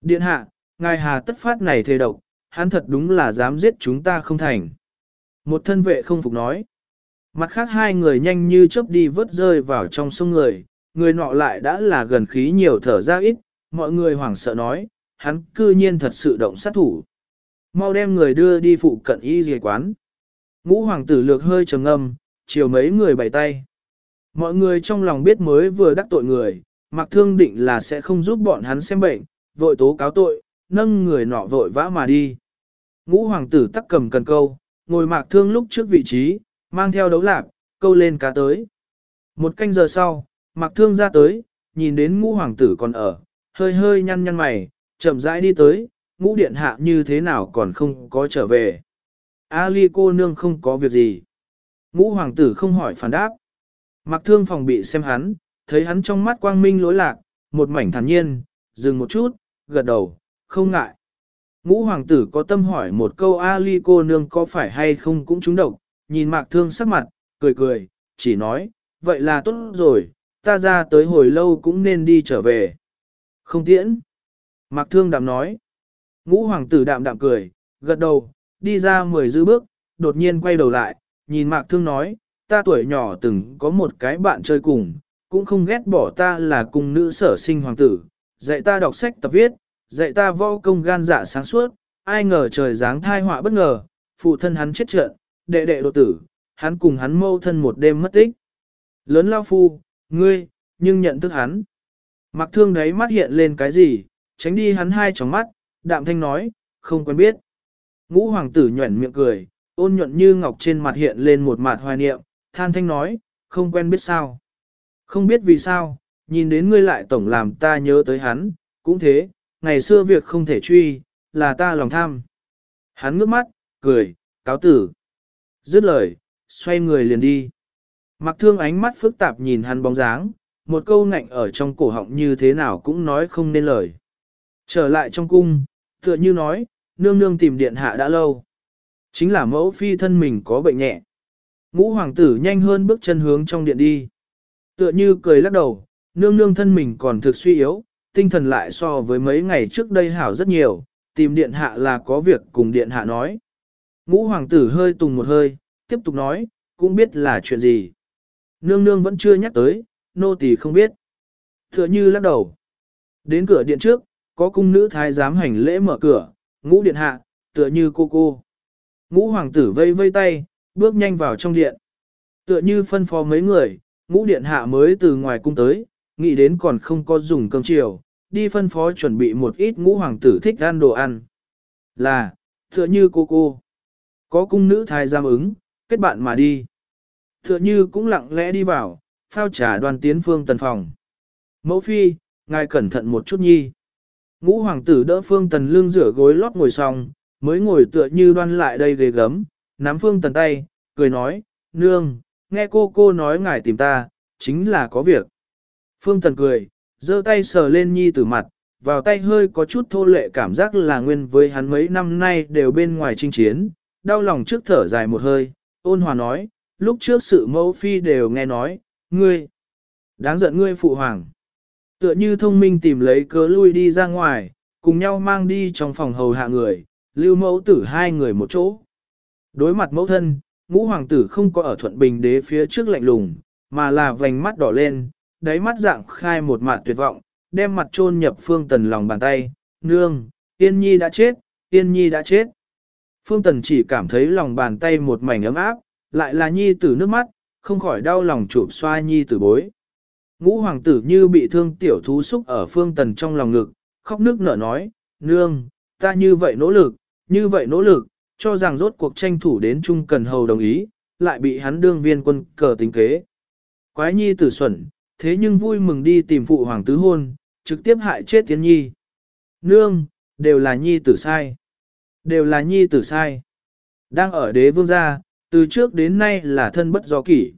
Điện hạ, ngài hà tất phát này thề độc, hắn thật đúng là dám giết chúng ta không thành. Một thân vệ không phục nói. Mặt khác hai người nhanh như chớp đi vớt rơi vào trong sông người, người nọ lại đã là gần khí nhiều thở ra ít, mọi người hoảng sợ nói, hắn cư nhiên thật sự động sát thủ. Mau đem người đưa đi phụ cận y dề quán. Ngũ hoàng tử lược hơi trầm ngâm, chiều mấy người bày tay. Mọi người trong lòng biết mới vừa đắc tội người, mặc thương định là sẽ không giúp bọn hắn xem bệnh, vội tố cáo tội, nâng người nọ vội vã mà đi. Ngũ hoàng tử tắc cầm cần câu, ngồi mạc thương lúc trước vị trí, mang theo đấu lạc, câu lên cá tới. Một canh giờ sau, mạc thương ra tới, nhìn đến ngũ hoàng tử còn ở, hơi hơi nhăn nhăn mày, chậm rãi đi tới, ngũ điện hạ như thế nào còn không có trở về. Ali cô nương không có việc gì. Ngũ hoàng tử không hỏi phản đáp. Mạc thương phòng bị xem hắn, thấy hắn trong mắt quang minh lối lạc, một mảnh thản nhiên, dừng một chút, gật đầu, không ngại. Ngũ hoàng tử có tâm hỏi một câu Ali cô nương có phải hay không cũng trúng độc, nhìn mạc thương sắc mặt, cười cười, chỉ nói, vậy là tốt rồi, ta ra tới hồi lâu cũng nên đi trở về. Không tiễn. Mạc thương đạm nói. Ngũ hoàng tử đạm đạm cười, gật đầu, đi ra mười dư bước, đột nhiên quay đầu lại, nhìn mạc thương nói, ta tuổi nhỏ từng có một cái bạn chơi cùng, cũng không ghét bỏ ta là cùng nữ sở sinh hoàng tử, dạy ta đọc sách tập viết, dạy ta võ công gan dạ sáng suốt, ai ngờ trời giáng thai họa bất ngờ, phụ thân hắn chết trận, đệ đệ đột tử, hắn cùng hắn mâu thân một đêm mất tích. Lớn lao phu, ngươi, nhưng nhận thức hắn. Mặc thương đấy mắt hiện lên cái gì, tránh đi hắn hai tròng mắt, đạm thanh nói, không quen biết. Ngũ hoàng tử nhuẩn miệng cười, ôn nhuận như ngọc trên mặt hiện lên một mặt hoài niệm, than thanh nói, không quen biết sao. Không biết vì sao, nhìn đến ngươi lại tổng làm ta nhớ tới hắn, cũng thế, ngày xưa việc không thể truy, là ta lòng tham. Hắn ngước mắt, cười, cáo tử. Dứt lời, xoay người liền đi. Mặc thương ánh mắt phức tạp nhìn hắn bóng dáng, một câu ngạnh ở trong cổ họng như thế nào cũng nói không nên lời. Trở lại trong cung, tựa như nói, nương nương tìm điện hạ đã lâu. Chính là mẫu phi thân mình có bệnh nhẹ. Ngũ hoàng tử nhanh hơn bước chân hướng trong điện đi. Tựa như cười lắc đầu, nương nương thân mình còn thực suy yếu, tinh thần lại so với mấy ngày trước đây hảo rất nhiều, tìm điện hạ là có việc cùng điện hạ nói. Ngũ hoàng tử hơi tùng một hơi, tiếp tục nói, cũng biết là chuyện gì. Nương nương vẫn chưa nhắc tới, nô tỳ không biết. Tựa như lắc đầu. Đến cửa điện trước, có cung nữ thái giám hành lễ mở cửa, ngũ điện hạ, tựa như cô cô. Ngũ hoàng tử vây vây tay, bước nhanh vào trong điện. Tựa như phân phó mấy người, ngũ điện hạ mới từ ngoài cung tới, nghĩ đến còn không có dùng cơm chiều, đi phân phó chuẩn bị một ít ngũ hoàng tử thích ăn đồ ăn. Là, tựa như cô cô. Có cung nữ thái giám ứng, kết bạn mà đi. Tựa như cũng lặng lẽ đi vào, phao trà đoàn tiến phương tần phòng. Mẫu phi, ngài cẩn thận một chút nhi. Ngũ hoàng tử đỡ phương tần lưng rửa gối lót ngồi xong, mới ngồi tựa như đoan lại đây ghế gấm, nắm phương tần tay, cười nói, nương, nghe cô cô nói ngài tìm ta, chính là có việc. Phương tần cười, giơ tay sờ lên nhi tử mặt, vào tay hơi có chút thô lệ cảm giác là nguyên với hắn mấy năm nay đều bên ngoài chinh chiến, đau lòng trước thở dài một hơi, ôn hòa nói, lúc trước sự mẫu phi đều nghe nói, ngươi, đáng giận ngươi phụ hoàng. Tựa như thông minh tìm lấy cớ lui đi ra ngoài, cùng nhau mang đi trong phòng hầu hạ người, lưu mẫu tử hai người một chỗ. Đối mặt mẫu thân, ngũ hoàng tử không có ở thuận bình đế phía trước lạnh lùng, mà là vành mắt đỏ lên, đáy mắt dạng khai một mặt tuyệt vọng, đem mặt chôn nhập phương tần lòng bàn tay, nương, tiên nhi đã chết, tiên nhi đã chết. Phương tần chỉ cảm thấy lòng bàn tay một mảnh ấm áp, lại là nhi tử nước mắt, không khỏi đau lòng chụp xoa nhi tử bối. Ngũ hoàng tử như bị thương tiểu thú xúc ở phương tần trong lòng ngực, khóc nước nở nói, nương, ta như vậy nỗ lực, như vậy nỗ lực, cho rằng rốt cuộc tranh thủ đến Trung Cần Hầu đồng ý, lại bị hắn đương viên quân cờ tính kế. Quái nhi tử xuẩn, thế nhưng vui mừng đi tìm phụ hoàng tứ hôn, trực tiếp hại chết tiến nhi. Nương, đều là nhi tử sai. Đều là nhi tử sai. Đang ở đế vương gia, từ trước đến nay là thân bất do kỷ.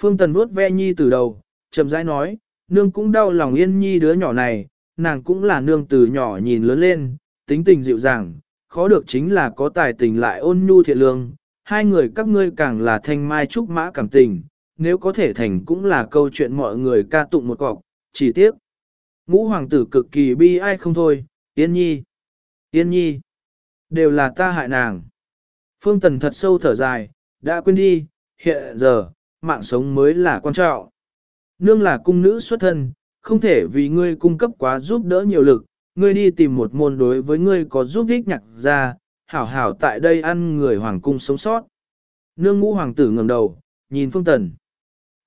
Phương Tần vuốt ve nhi từ đầu, chậm rãi nói, nương cũng đau lòng yên nhi đứa nhỏ này, nàng cũng là nương từ nhỏ nhìn lớn lên, tính tình dịu dàng, khó được chính là có tài tình lại ôn nhu thiện lương, hai người các ngươi càng là thanh mai trúc mã cảm tình, nếu có thể thành cũng là câu chuyện mọi người ca tụng một cọc, chỉ tiếc. Ngũ hoàng tử cực kỳ bi ai không thôi, yên nhi, yên nhi, đều là ta hại nàng. Phương Tần thật sâu thở dài, đã quên đi, hiện giờ, mạng sống mới là quan trọng. Nương là cung nữ xuất thân, không thể vì ngươi cung cấp quá giúp đỡ nhiều lực, ngươi đi tìm một môn đối với ngươi có giúp ích nhặt ra, hảo hảo tại đây ăn người hoàng cung sống sót. Nương ngũ hoàng tử ngẩng đầu, nhìn Phương Tần.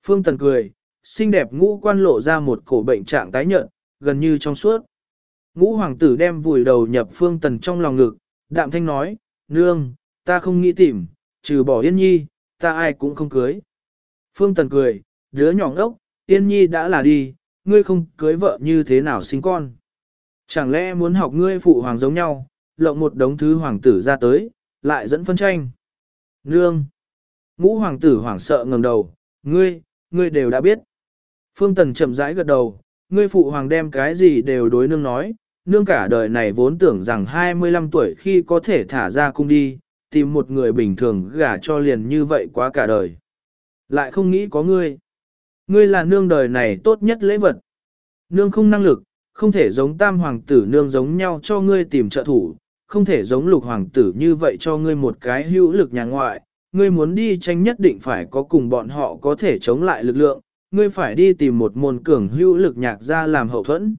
Phương Tần cười, xinh đẹp ngũ quan lộ ra một cổ bệnh trạng tái nhợt, gần như trong suốt. Ngũ hoàng tử đem vùi đầu nhập Phương Tần trong lòng ngực, đạm thanh nói, nương, ta không nghĩ tìm, trừ bỏ yên nhi, ta ai cũng không cưới. Phương Tần cười, đứa nhỏ ngốc, yên nhi đã là đi, ngươi không cưới vợ như thế nào sinh con. Chẳng lẽ muốn học ngươi phụ hoàng giống nhau, lộng một đống thứ hoàng tử ra tới, lại dẫn phân tranh. Nương! Ngũ hoàng tử hoảng sợ ngẩng đầu, ngươi, ngươi đều đã biết. Phương Tần chậm rãi gật đầu, ngươi phụ hoàng đem cái gì đều đối nương nói, nương cả đời này vốn tưởng rằng 25 tuổi khi có thể thả ra cung đi, tìm một người bình thường gả cho liền như vậy quá cả đời. Lại không nghĩ có ngươi. Ngươi là nương đời này tốt nhất lễ vật. Nương không năng lực, không thể giống tam hoàng tử nương giống nhau cho ngươi tìm trợ thủ, không thể giống lục hoàng tử như vậy cho ngươi một cái hữu lực nhà ngoại. Ngươi muốn đi tranh nhất định phải có cùng bọn họ có thể chống lại lực lượng, ngươi phải đi tìm một môn cường hữu lực nhạc ra làm hậu thuẫn.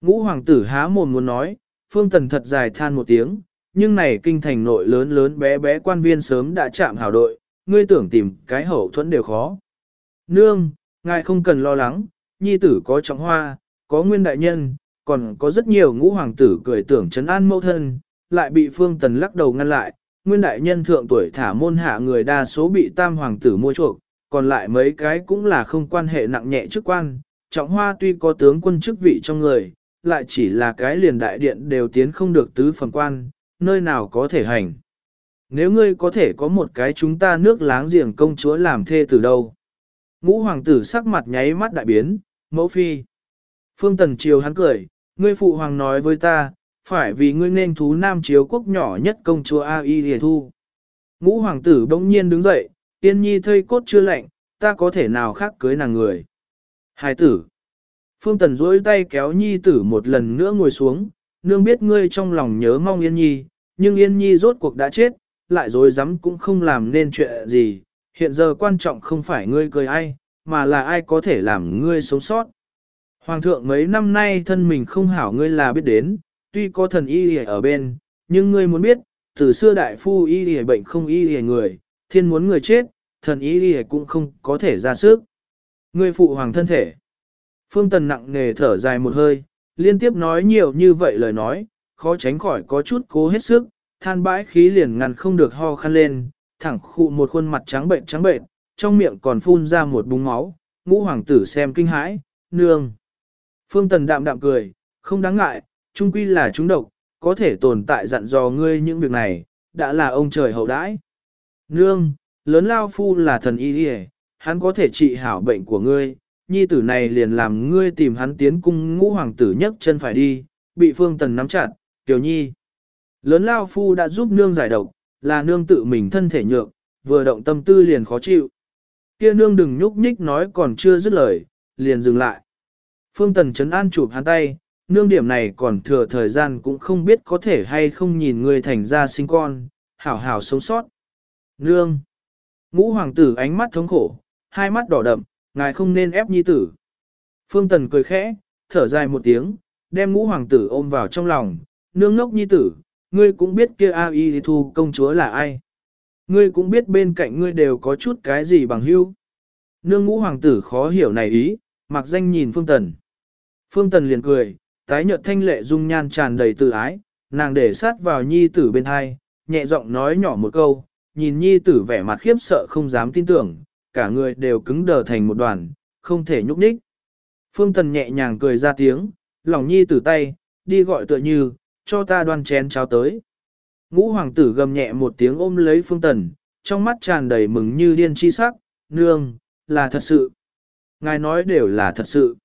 Ngũ hoàng tử há mồm muốn nói, phương tần thật dài than một tiếng, nhưng này kinh thành nội lớn lớn bé bé quan viên sớm đã chạm hảo đội, ngươi tưởng tìm cái hậu thuẫn đều khó. Nương, ngài không cần lo lắng, nhi tử có trọng hoa, có nguyên đại nhân, còn có rất nhiều ngũ hoàng tử cười tưởng trấn an mẫu thân, lại bị phương tần lắc đầu ngăn lại, nguyên đại nhân thượng tuổi thả môn hạ người đa số bị tam hoàng tử mua chuộc, còn lại mấy cái cũng là không quan hệ nặng nhẹ chức quan, trọng hoa tuy có tướng quân chức vị trong người, lại chỉ là cái liền đại điện đều tiến không được tứ phần quan, nơi nào có thể hành. Nếu ngươi có thể có một cái chúng ta nước láng giềng công chúa làm thê từ đâu. Ngũ hoàng tử sắc mặt nháy mắt đại biến, mẫu phi. Phương Tần Triều hắn cười, ngươi phụ hoàng nói với ta, phải vì ngươi nên thú nam chiếu quốc nhỏ nhất công chúa A.I. Lìa Thu. Ngũ hoàng tử bỗng nhiên đứng dậy, tiên nhi thây cốt chưa lạnh, ta có thể nào khác cưới nàng người. Hai tử. Phương Tần duỗi tay kéo nhi tử một lần nữa ngồi xuống, nương biết ngươi trong lòng nhớ mong Yên Nhi, nhưng Yên Nhi rốt cuộc đã chết, lại dối rắm cũng không làm nên chuyện gì, hiện giờ quan trọng không phải ngươi cười ai, mà là ai có thể làm ngươi sống sót. Hoàng thượng mấy năm nay thân mình không hảo ngươi là biết đến, tuy có thần y ở bên, nhưng ngươi muốn biết, từ xưa đại phu y bệnh không y người, thiên muốn người chết, thần y cũng không có thể ra sức. Ngươi phụ hoàng thân thể. Phương Tần nặng nề thở dài một hơi, liên tiếp nói nhiều như vậy lời nói, khó tránh khỏi có chút cố hết sức, than bãi khí liền ngăn không được ho khăn lên, thẳng khụ một khuôn mặt trắng bệnh trắng bệnh, trong miệng còn phun ra một búng máu, ngũ hoàng tử xem kinh hãi, nương. Phương Tần đạm đạm cười, không đáng ngại, trung quy là chúng độc, có thể tồn tại dặn dò ngươi những việc này, đã là ông trời hậu đãi. Nương, lớn lao phu là thần y đi hắn có thể trị hảo bệnh của ngươi, nhi tử này liền làm ngươi tìm hắn tiến cung ngũ hoàng tử nhấc chân phải đi, bị phương tần nắm chặt, tiểu nhi. Lớn lao phu đã giúp nương giải độc, là nương tự mình thân thể nhược, vừa động tâm tư liền khó chịu. Kia nương đừng nhúc nhích nói còn chưa dứt lời, liền dừng lại. Phương tần chấn an chụp hắn tay, nương điểm này còn thừa thời gian cũng không biết có thể hay không nhìn ngươi thành ra sinh con, hảo hảo sống sót. Nương! Ngũ hoàng tử ánh mắt thống khổ, hai mắt đỏ đậm, ngài không nên ép nhi tử. Phương Tần cười khẽ, thở dài một tiếng, đem ngũ hoàng tử ôm vào trong lòng, nương ngốc nhi tử, ngươi cũng biết kia A Y Thu công chúa là ai. Ngươi cũng biết bên cạnh ngươi đều có chút cái gì bằng hữu. Nương ngũ hoàng tử khó hiểu này ý, mặc danh nhìn Phương Tần. Phương Tần liền cười, tái nhợt thanh lệ dung nhan tràn đầy tự ái, nàng để sát vào nhi tử bên hai, nhẹ giọng nói nhỏ một câu, nhìn nhi tử vẻ mặt khiếp sợ không dám tin tưởng, cả người đều cứng đờ thành một đoàn, không thể nhúc nhích. Phương Tần nhẹ nhàng cười ra tiếng, lòng nhi tử tay, đi gọi tựa như, cho ta đoan chén cháo tới. Ngũ hoàng tử gầm nhẹ một tiếng ôm lấy Phương Tần, trong mắt tràn đầy mừng như điên chi sắc, nương, là thật sự. Ngài nói đều là thật sự.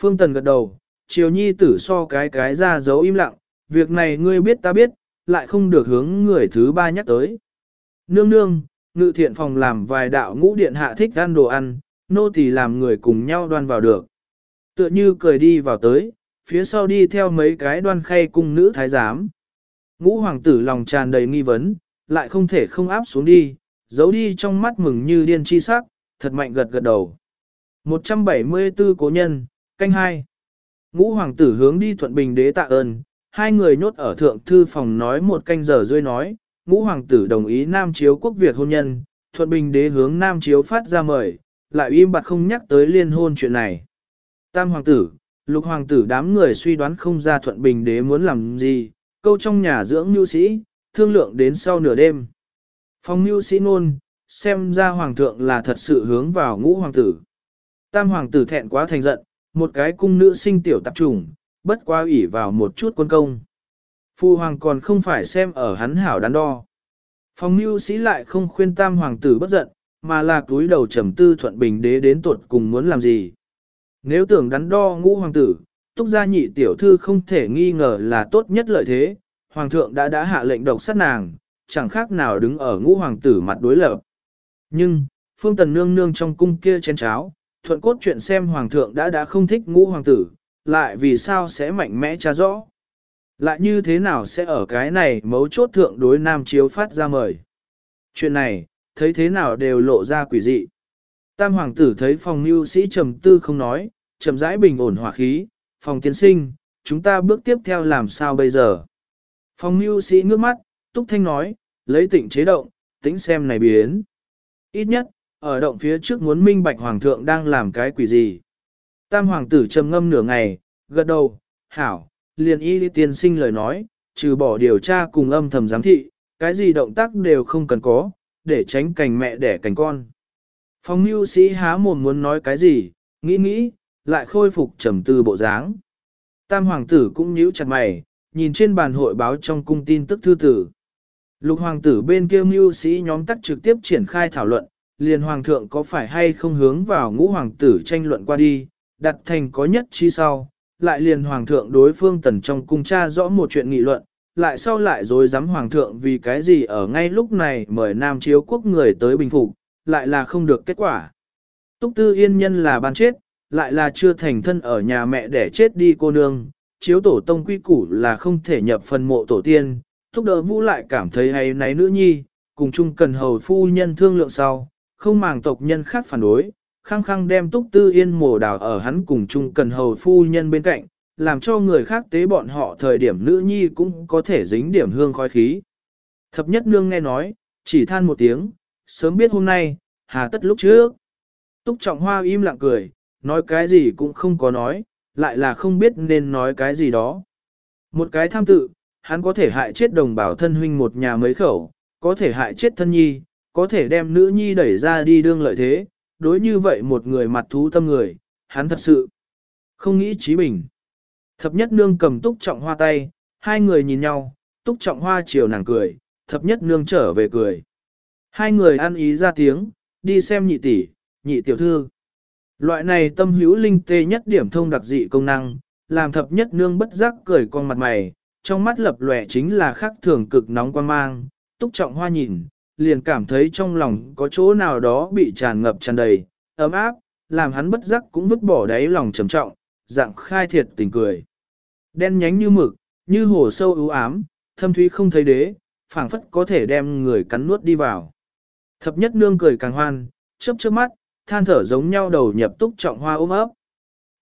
Phương Tần gật đầu, chiều nhi tử so cái cái ra giấu im lặng, việc này ngươi biết ta biết, lại không được hướng người thứ ba nhắc tới. Nương nương, ngự thiện phòng làm vài đạo ngũ điện hạ thích ăn đồ ăn, nô tỳ làm người cùng nhau đoan vào được. Tựa như cười đi vào tới, phía sau đi theo mấy cái đoan khay cung nữ thái giám. Ngũ hoàng tử lòng tràn đầy nghi vấn, lại không thể không áp xuống đi, giấu đi trong mắt mừng như điên chi sắc, thật mạnh gật gật đầu. 174 cố nhân, canh hai. Ngũ hoàng tử hướng đi thuận bình đế tạ ơn, hai người nhốt ở thượng thư phòng nói một canh giờ rơi nói, ngũ hoàng tử đồng ý Nam Chiếu quốc việc hôn nhân, thuận bình đế hướng Nam Chiếu phát ra mời, lại im bặt không nhắc tới liên hôn chuyện này. Tam hoàng tử, lục hoàng tử đám người suy đoán không ra thuận bình đế muốn làm gì, câu trong nhà dưỡng nhu sĩ, thương lượng đến sau nửa đêm. Phong nhu sĩ nôn, xem ra hoàng thượng là thật sự hướng vào ngũ hoàng tử. Tam hoàng tử thẹn quá thành giận, một cái cung nữ sinh tiểu tạp trùng, bất quá ủy vào một chút quân công. Phu hoàng còn không phải xem ở hắn hảo đắn đo. Phong mưu sĩ lại không khuyên tam hoàng tử bất giận, mà là túi đầu trầm tư thuận bình đế đến tuột cùng muốn làm gì. Nếu tưởng đắn đo ngũ hoàng tử, túc gia nhị tiểu thư không thể nghi ngờ là tốt nhất lợi thế, hoàng thượng đã đã hạ lệnh độc sát nàng, chẳng khác nào đứng ở ngũ hoàng tử mặt đối lập. Nhưng, phương tần nương nương trong cung kia chén cháo, thuận cốt chuyện xem hoàng thượng đã đã không thích ngũ hoàng tử, lại vì sao sẽ mạnh mẽ tra rõ. Lại như thế nào sẽ ở cái này mấu chốt thượng đối nam chiếu phát ra mời. Chuyện này, thấy thế nào đều lộ ra quỷ dị. Tam hoàng tử thấy phòng mưu sĩ trầm tư không nói, trầm rãi bình ổn hỏa khí, phòng tiến sinh, chúng ta bước tiếp theo làm sao bây giờ. Phòng mưu sĩ ngước mắt, túc thanh nói, lấy tịnh chế động, tính xem này biến. Ít nhất, ở động phía trước muốn minh bạch hoàng thượng đang làm cái quỷ gì. Tam hoàng tử trầm ngâm nửa ngày, gật đầu, hảo, liền y tiên sinh lời nói, trừ bỏ điều tra cùng âm thầm giám thị, cái gì động tác đều không cần có, để tránh cành mẹ đẻ cành con. Phong mưu sĩ há mồm muốn nói cái gì, nghĩ nghĩ, lại khôi phục trầm tư bộ dáng. Tam hoàng tử cũng nhíu chặt mày, nhìn trên bàn hội báo trong cung tin tức thư tử. Lục hoàng tử bên kia mưu sĩ nhóm tắt trực tiếp triển khai thảo luận, liền hoàng thượng có phải hay không hướng vào ngũ hoàng tử tranh luận qua đi, đặt thành có nhất chi sau, lại liền hoàng thượng đối phương tần trong cung cha rõ một chuyện nghị luận, lại sau lại dối dám hoàng thượng vì cái gì ở ngay lúc này mời nam chiếu quốc người tới bình phục, lại là không được kết quả. Túc tư yên nhân là ban chết, lại là chưa thành thân ở nhà mẹ để chết đi cô nương, chiếu tổ tông quy củ là không thể nhập phần mộ tổ tiên, thúc đỡ vũ lại cảm thấy hay náy nữ nhi, cùng chung cần hầu phu nhân thương lượng sau, không màng tộc nhân khác phản đối, khăng khăng đem túc tư yên mổ đào ở hắn cùng chung cần hầu phu nhân bên cạnh, làm cho người khác tế bọn họ thời điểm nữ nhi cũng có thể dính điểm hương khói khí. Thập nhất nương nghe nói, chỉ than một tiếng, sớm biết hôm nay, hà tất lúc trước. Túc trọng hoa im lặng cười, nói cái gì cũng không có nói, lại là không biết nên nói cái gì đó. Một cái tham tự, hắn có thể hại chết đồng bào thân huynh một nhà mấy khẩu, có thể hại chết thân nhi, có thể đem nữ nhi đẩy ra đi đương lợi thế, đối như vậy một người mặt thú tâm người, hắn thật sự không nghĩ trí bình. Thập nhất nương cầm túc trọng hoa tay, hai người nhìn nhau, túc trọng hoa chiều nàng cười, thập nhất nương trở về cười. Hai người ăn ý ra tiếng, đi xem nhị tỷ, nhị tiểu thư. Loại này tâm hữu linh tê nhất điểm thông đặc dị công năng, làm thập nhất nương bất giác cười con mặt mày, trong mắt lập lòe chính là khắc thường cực nóng quan mang, túc trọng hoa nhìn, liền cảm thấy trong lòng có chỗ nào đó bị tràn ngập tràn đầy, ấm áp, làm hắn bất giác cũng vứt bỏ đáy lòng trầm trọng, dạng khai thiệt tình cười. Đen nhánh như mực, như hồ sâu ưu ám, thâm thúy không thấy đế, phảng phất có thể đem người cắn nuốt đi vào. Thập nhất nương cười càng hoan, chớp chớp mắt, than thở giống nhau đầu nhập túc trọng hoa ôm ấp.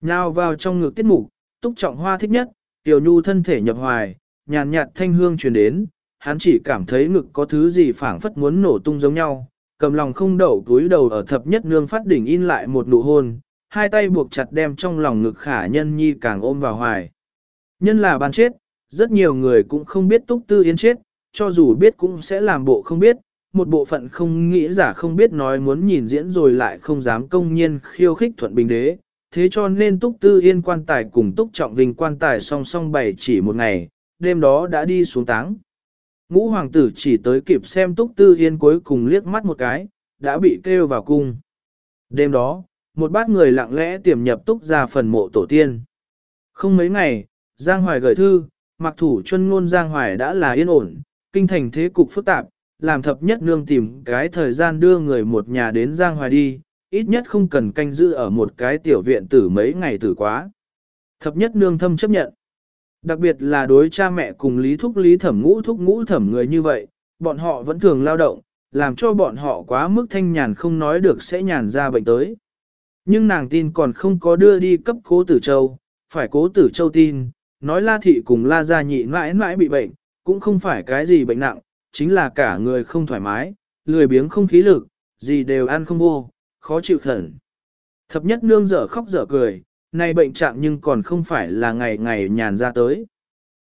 Nào vào trong ngực tiết mục, túc trọng hoa thích nhất, tiểu nhu thân thể nhập hoài, nhàn nhạt thanh hương truyền đến, hắn chỉ cảm thấy ngực có thứ gì phảng phất muốn nổ tung giống nhau, cầm lòng không đậu túi đầu ở thập nhất nương phát đỉnh in lại một nụ hôn, hai tay buộc chặt đem trong lòng ngực khả nhân nhi càng ôm vào hoài. Nhân là ban chết, rất nhiều người cũng không biết túc tư yên chết, cho dù biết cũng sẽ làm bộ không biết, một bộ phận không nghĩ giả không biết nói muốn nhìn diễn rồi lại không dám công nhiên khiêu khích thuận bình đế. Thế cho nên túc tư yên quan tài cùng túc trọng vinh quan tài song song bày chỉ một ngày, đêm đó đã đi xuống táng. Ngũ hoàng tử chỉ tới kịp xem túc tư yên cuối cùng liếc mắt một cái, đã bị kêu vào cung. Đêm đó, một bát người lặng lẽ tiềm nhập túc ra phần mộ tổ tiên. Không mấy ngày, Giang Hoài gửi thư, mặc thủ chân ngôn Giang Hoài đã là yên ổn, kinh thành thế cục phức tạp, làm thập nhất nương tìm cái thời gian đưa người một nhà đến Giang Hoài đi, ít nhất không cần canh giữ ở một cái tiểu viện tử mấy ngày tử quá. Thập nhất nương thâm chấp nhận. Đặc biệt là đối cha mẹ cùng lý thúc lý thẩm ngũ thúc ngũ thẩm người như vậy, bọn họ vẫn thường lao động, làm cho bọn họ quá mức thanh nhàn không nói được sẽ nhàn ra bệnh tới. Nhưng nàng tin còn không có đưa đi cấp cố tử châu, phải cố tử châu tin, nói la thị cùng la gia nhị mãi mãi bị bệnh, cũng không phải cái gì bệnh nặng, chính là cả người không thoải mái, lười biếng không khí lực, gì đều ăn không vô, khó chịu thần. Thập nhất nương dở khóc dở cười, nay bệnh trạng nhưng còn không phải là ngày ngày nhàn ra tới.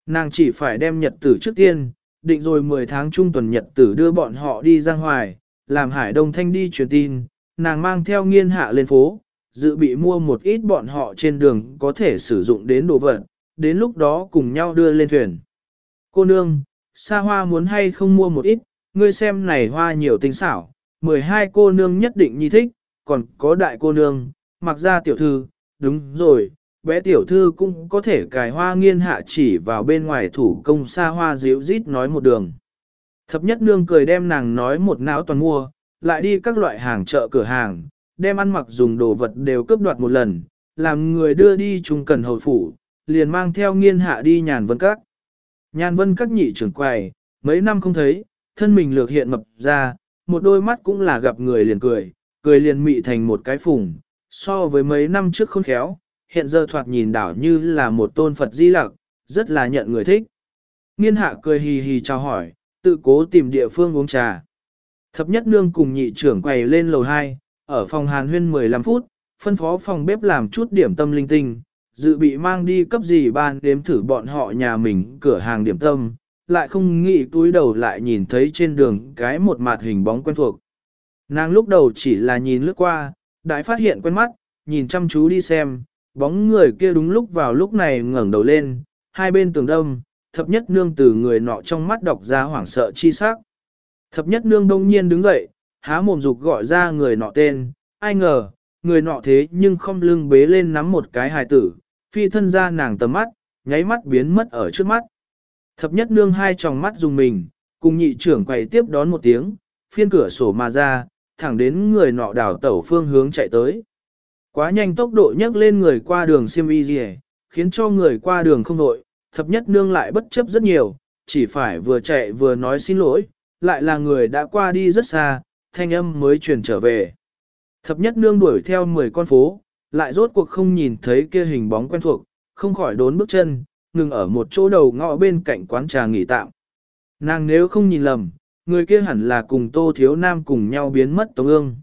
Nàng chỉ phải đem nhật tử trước tiên, định rồi 10 tháng trung tuần nhật tử đưa bọn họ đi ra ngoài, làm Hải Đông Thanh đi truyền tin, nàng mang theo nghiên hạ lên phố, dự bị mua một ít bọn họ trên đường có thể sử dụng đến đồ vật, đến lúc đó cùng nhau đưa lên thuyền. Cô nương, xa hoa muốn hay không mua một ít, ngươi xem này hoa nhiều tinh xảo, 12 cô nương nhất định nhi thích, còn có đại cô nương, mặc ra tiểu thư, đúng rồi, bé tiểu thư cũng có thể cài hoa nghiên hạ chỉ vào bên ngoài thủ công xa hoa díu rít nói một đường. Thập nhất nương cười đem nàng nói một não toàn mua, lại đi các loại hàng chợ cửa hàng, đem ăn mặc dùng đồ vật đều cướp đoạt một lần, làm người đưa đi trung cần hầu phủ, liền mang theo nghiên hạ đi nhàn vân các. Nhàn vân các nhị trưởng quầy, mấy năm không thấy, thân mình lược hiện mập ra, một đôi mắt cũng là gặp người liền cười, cười liền mị thành một cái phùng, so với mấy năm trước khôn khéo, hiện giờ thoạt nhìn đảo như là một tôn Phật di lặc, rất là nhận người thích. Nghiên hạ cười hì hì chào hỏi, tự cố tìm địa phương uống trà. Thập nhất nương cùng nhị trưởng quầy lên lầu 2, ở phòng hàn huyên 15 phút, phân phó phòng bếp làm chút điểm tâm linh tinh, dự bị mang đi cấp gì ban đếm thử bọn họ nhà mình cửa hàng điểm tâm, lại không nghĩ túi đầu lại nhìn thấy trên đường cái một mặt hình bóng quen thuộc. Nàng lúc đầu chỉ là nhìn lướt qua, đại phát hiện quen mắt, nhìn chăm chú đi xem, bóng người kia đúng lúc vào lúc này ngẩng đầu lên, hai bên tường đông, thập nhất nương từ người nọ trong mắt đọc ra hoảng sợ chi sắc. Thập nhất nương đông nhiên đứng dậy, há mồm dục gọi ra người nọ tên, ai ngờ, người nọ thế nhưng không lưng bế lên nắm một cái hài tử, phi thân ra nàng tầm mắt, nháy mắt biến mất ở trước mắt. Thập nhất nương hai tròng mắt dùng mình, cùng nhị trưởng quầy tiếp đón một tiếng, phiên cửa sổ mà ra, thẳng đến người nọ đảo tẩu phương hướng chạy tới. Quá nhanh tốc độ nhấc lên người qua đường xiêm y gì khiến cho người qua đường không đội, thập nhất nương lại bất chấp rất nhiều, chỉ phải vừa chạy vừa nói xin lỗi, lại là người đã qua đi rất xa, thanh âm mới truyền trở về. Thập nhất nương đuổi theo 10 con phố, lại rốt cuộc không nhìn thấy kia hình bóng quen thuộc, không khỏi đốn bước chân, ngừng ở một chỗ đầu ngõ bên cạnh quán trà nghỉ tạm. Nàng nếu không nhìn lầm, người kia hẳn là cùng Tô Thiếu Nam cùng nhau biến mất Tống ương.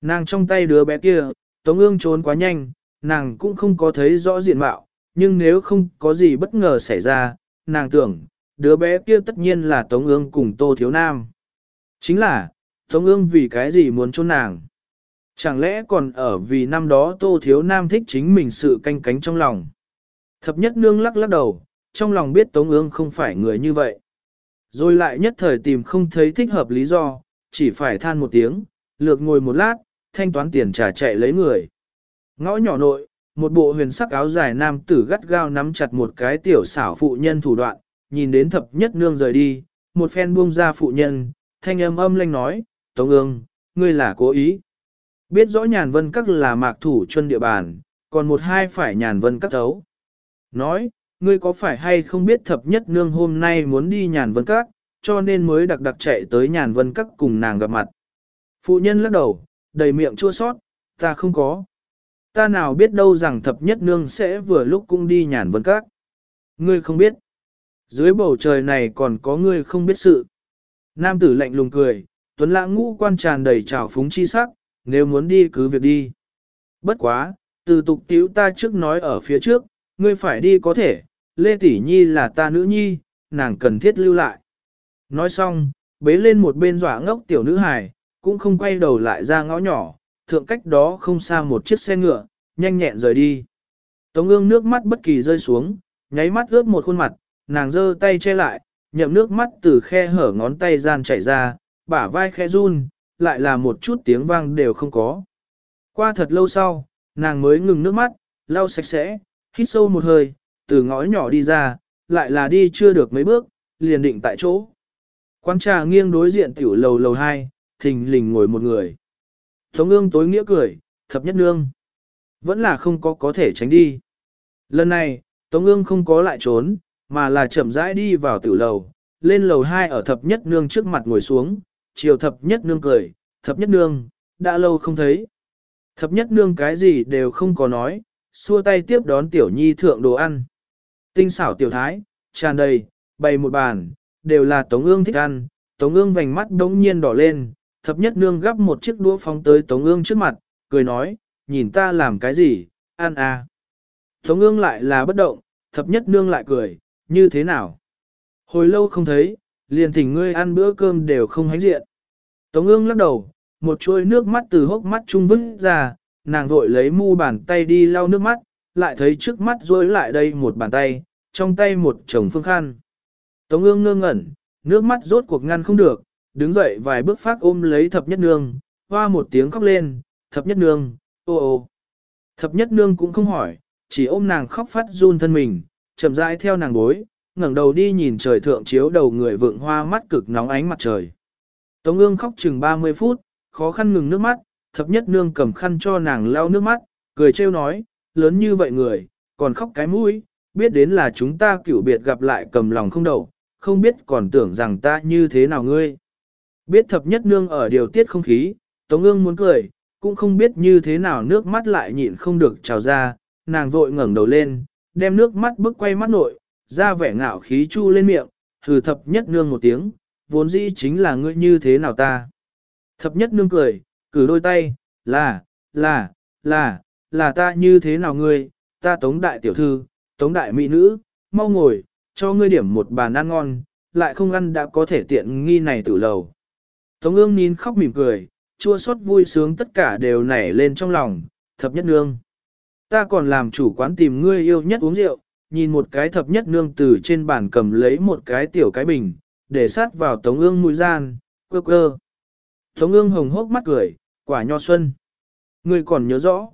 Nàng trong tay đứa bé kia, Tống ương trốn quá nhanh, nàng cũng không có thấy rõ diện mạo, nhưng nếu không có gì bất ngờ xảy ra, nàng tưởng, đứa bé kia tất nhiên là Tống ương cùng Tô Thiếu Nam. Chính là, Tống ương vì cái gì muốn trốn nàng? Chẳng lẽ còn ở vì năm đó Tô Thiếu Nam thích chính mình sự canh cánh trong lòng? Thập nhất nương lắc lắc đầu, trong lòng biết Tống ương không phải người như vậy. Rồi lại nhất thời tìm không thấy thích hợp lý do, chỉ phải than một tiếng, lược ngồi một lát, thanh toán tiền trả chạy lấy người. Ngõ nhỏ nội, một bộ huyền sắc áo dài nam tử gắt gao nắm chặt một cái tiểu xảo phụ nhân thủ đoạn, nhìn đến thập nhất nương rời đi, một phen buông ra phụ nhân, thanh âm âm lanh nói, Tống ương, ngươi là cố ý. Biết rõ nhàn vân các là mạc thủ chân địa bàn, còn một hai phải nhàn vân các thấu. Nói, ngươi có phải hay không biết thập nhất nương hôm nay muốn đi nhàn vân các, cho nên mới đặc đặc chạy tới nhàn vân các cùng nàng gặp mặt. Phụ nhân lắc đầu, đầy miệng chua sót, ta không có. Ta nào biết đâu rằng thập nhất nương sẽ vừa lúc cũng đi nhàn vân các. Ngươi không biết. Dưới bầu trời này còn có ngươi không biết sự. Nam tử lạnh lùng cười, tuấn lãng ngũ quan tràn đầy trào phúng chi sắc, nếu muốn đi cứ việc đi. Bất quá, từ tục tiếu ta trước nói ở phía trước, ngươi phải đi có thể, Lê Tỷ Nhi là ta nữ nhi, nàng cần thiết lưu lại. Nói xong, bế lên một bên dọa ngốc tiểu nữ hài, cũng không quay đầu lại ra ngõ nhỏ, thượng cách đó không xa một chiếc xe ngựa, nhanh nhẹn rời đi. Tống ương nước mắt bất kỳ rơi xuống, nháy mắt ướt một khuôn mặt, nàng giơ tay che lại, nhậm nước mắt từ khe hở ngón tay gian chảy ra, bả vai khe run, lại là một chút tiếng vang đều không có. Qua thật lâu sau, nàng mới ngừng nước mắt, lau sạch sẽ, hít sâu một hơi, từ ngõ nhỏ đi ra, lại là đi chưa được mấy bước, liền định tại chỗ. Quán trà nghiêng đối diện tiểu lầu lầu 2, thình lình ngồi một người. Tống ương tối nghĩa cười, thập nhất nương. Vẫn là không có có thể tránh đi. Lần này, Tống ương không có lại trốn, mà là chậm rãi đi vào tiểu lầu, lên lầu 2 ở thập nhất nương trước mặt ngồi xuống, chiều thập nhất nương cười, thập nhất nương, đã lâu không thấy. Thập nhất nương cái gì đều không có nói, xua tay tiếp đón tiểu nhi thượng đồ ăn. Tinh xảo tiểu thái, tràn đầy, bày một bàn, đều là Tống ương thích ăn, Tống ương vành mắt đống nhiên đỏ lên, thập nhất nương gắp một chiếc đũa phóng tới Tống ương trước mặt, cười nói, nhìn ta làm cái gì, ăn à. Tống ương lại là bất động, thập nhất nương lại cười, như thế nào? Hồi lâu không thấy, liền thỉnh ngươi ăn bữa cơm đều không hánh diện. Tống ương lắc đầu, một chuôi nước mắt từ hốc mắt trung vứt ra, nàng vội lấy mu bàn tay đi lau nước mắt, lại thấy trước mắt rối lại đây một bàn tay, trong tay một chồng phương khăn. Tống ương ngơ ngẩn, nước mắt rốt cuộc ngăn không được, đứng dậy vài bước phát ôm lấy thập nhất nương, hoa một tiếng khóc lên, thập nhất nương, ô ô. Thập nhất nương cũng không hỏi, chỉ ôm nàng khóc phát run thân mình, chậm rãi theo nàng bối, ngẩng đầu đi nhìn trời thượng chiếu đầu người vượng hoa mắt cực nóng ánh mặt trời. Tống ương khóc chừng 30 phút, khó khăn ngừng nước mắt, thập nhất nương cầm khăn cho nàng lau nước mắt, cười trêu nói, lớn như vậy người, còn khóc cái mũi, biết đến là chúng ta cựu biệt gặp lại cầm lòng không đầu, không biết còn tưởng rằng ta như thế nào ngươi. Biết thập nhất nương ở điều tiết không khí, Tống ương muốn cười, cũng không biết như thế nào nước mắt lại nhịn không được trào ra, nàng vội ngẩng đầu lên, đem nước mắt bước quay mắt nội, ra vẻ ngạo khí chu lên miệng, thử thập nhất nương một tiếng, vốn dĩ chính là ngươi như thế nào ta. Thập nhất nương cười, cử đôi tay, là, là, là, là ta như thế nào ngươi, ta tống đại tiểu thư, tống đại mỹ nữ, mau ngồi, cho ngươi điểm một bàn ăn ngon, lại không ăn đã có thể tiện nghi này tử lầu. Tống ương nín khóc mỉm cười, chua xót vui sướng tất cả đều nảy lên trong lòng, thập nhất nương. Ta còn làm chủ quán tìm ngươi yêu nhất uống rượu, nhìn một cái thập nhất nương từ trên bàn cầm lấy một cái tiểu cái bình, để sát vào tống ương mũi gian, quơ quơ. Tống ương hồng hốc mắt cười, quả nho xuân. Ngươi còn nhớ rõ.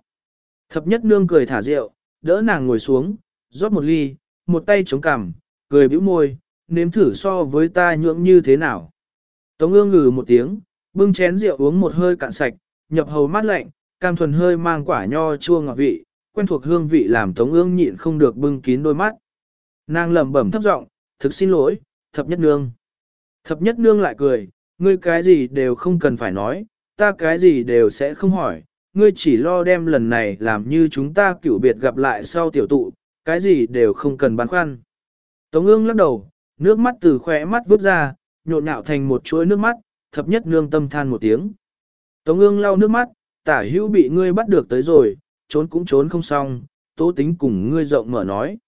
Thập nhất nương cười thả rượu, đỡ nàng ngồi xuống, rót một ly, một tay chống cằm, cười bĩu môi, nếm thử so với ta nhưỡng như thế nào. Tống ương ngừ một tiếng, bưng chén rượu uống một hơi cạn sạch, nhập hầu mát lạnh, cam thuần hơi mang quả nho chua ngọt vị, quen thuộc hương vị làm Tống ương nhịn không được bưng kín đôi mắt. Nàng lẩm bẩm thấp giọng, thực xin lỗi, thập nhất nương. Thập nhất nương lại cười, ngươi cái gì đều không cần phải nói, ta cái gì đều sẽ không hỏi, ngươi chỉ lo đem lần này làm như chúng ta cửu biệt gặp lại sau tiểu tụ, cái gì đều không cần băn khoăn. Tống ương lắc đầu, nước mắt từ khóe mắt vứt ra, nhộn nhạo thành một chuỗi nước mắt, thập nhất nương tâm than một tiếng. Tống ương lau nước mắt, tả hữu bị ngươi bắt được tới rồi, trốn cũng trốn không xong, tố tính cùng ngươi rộng mở nói.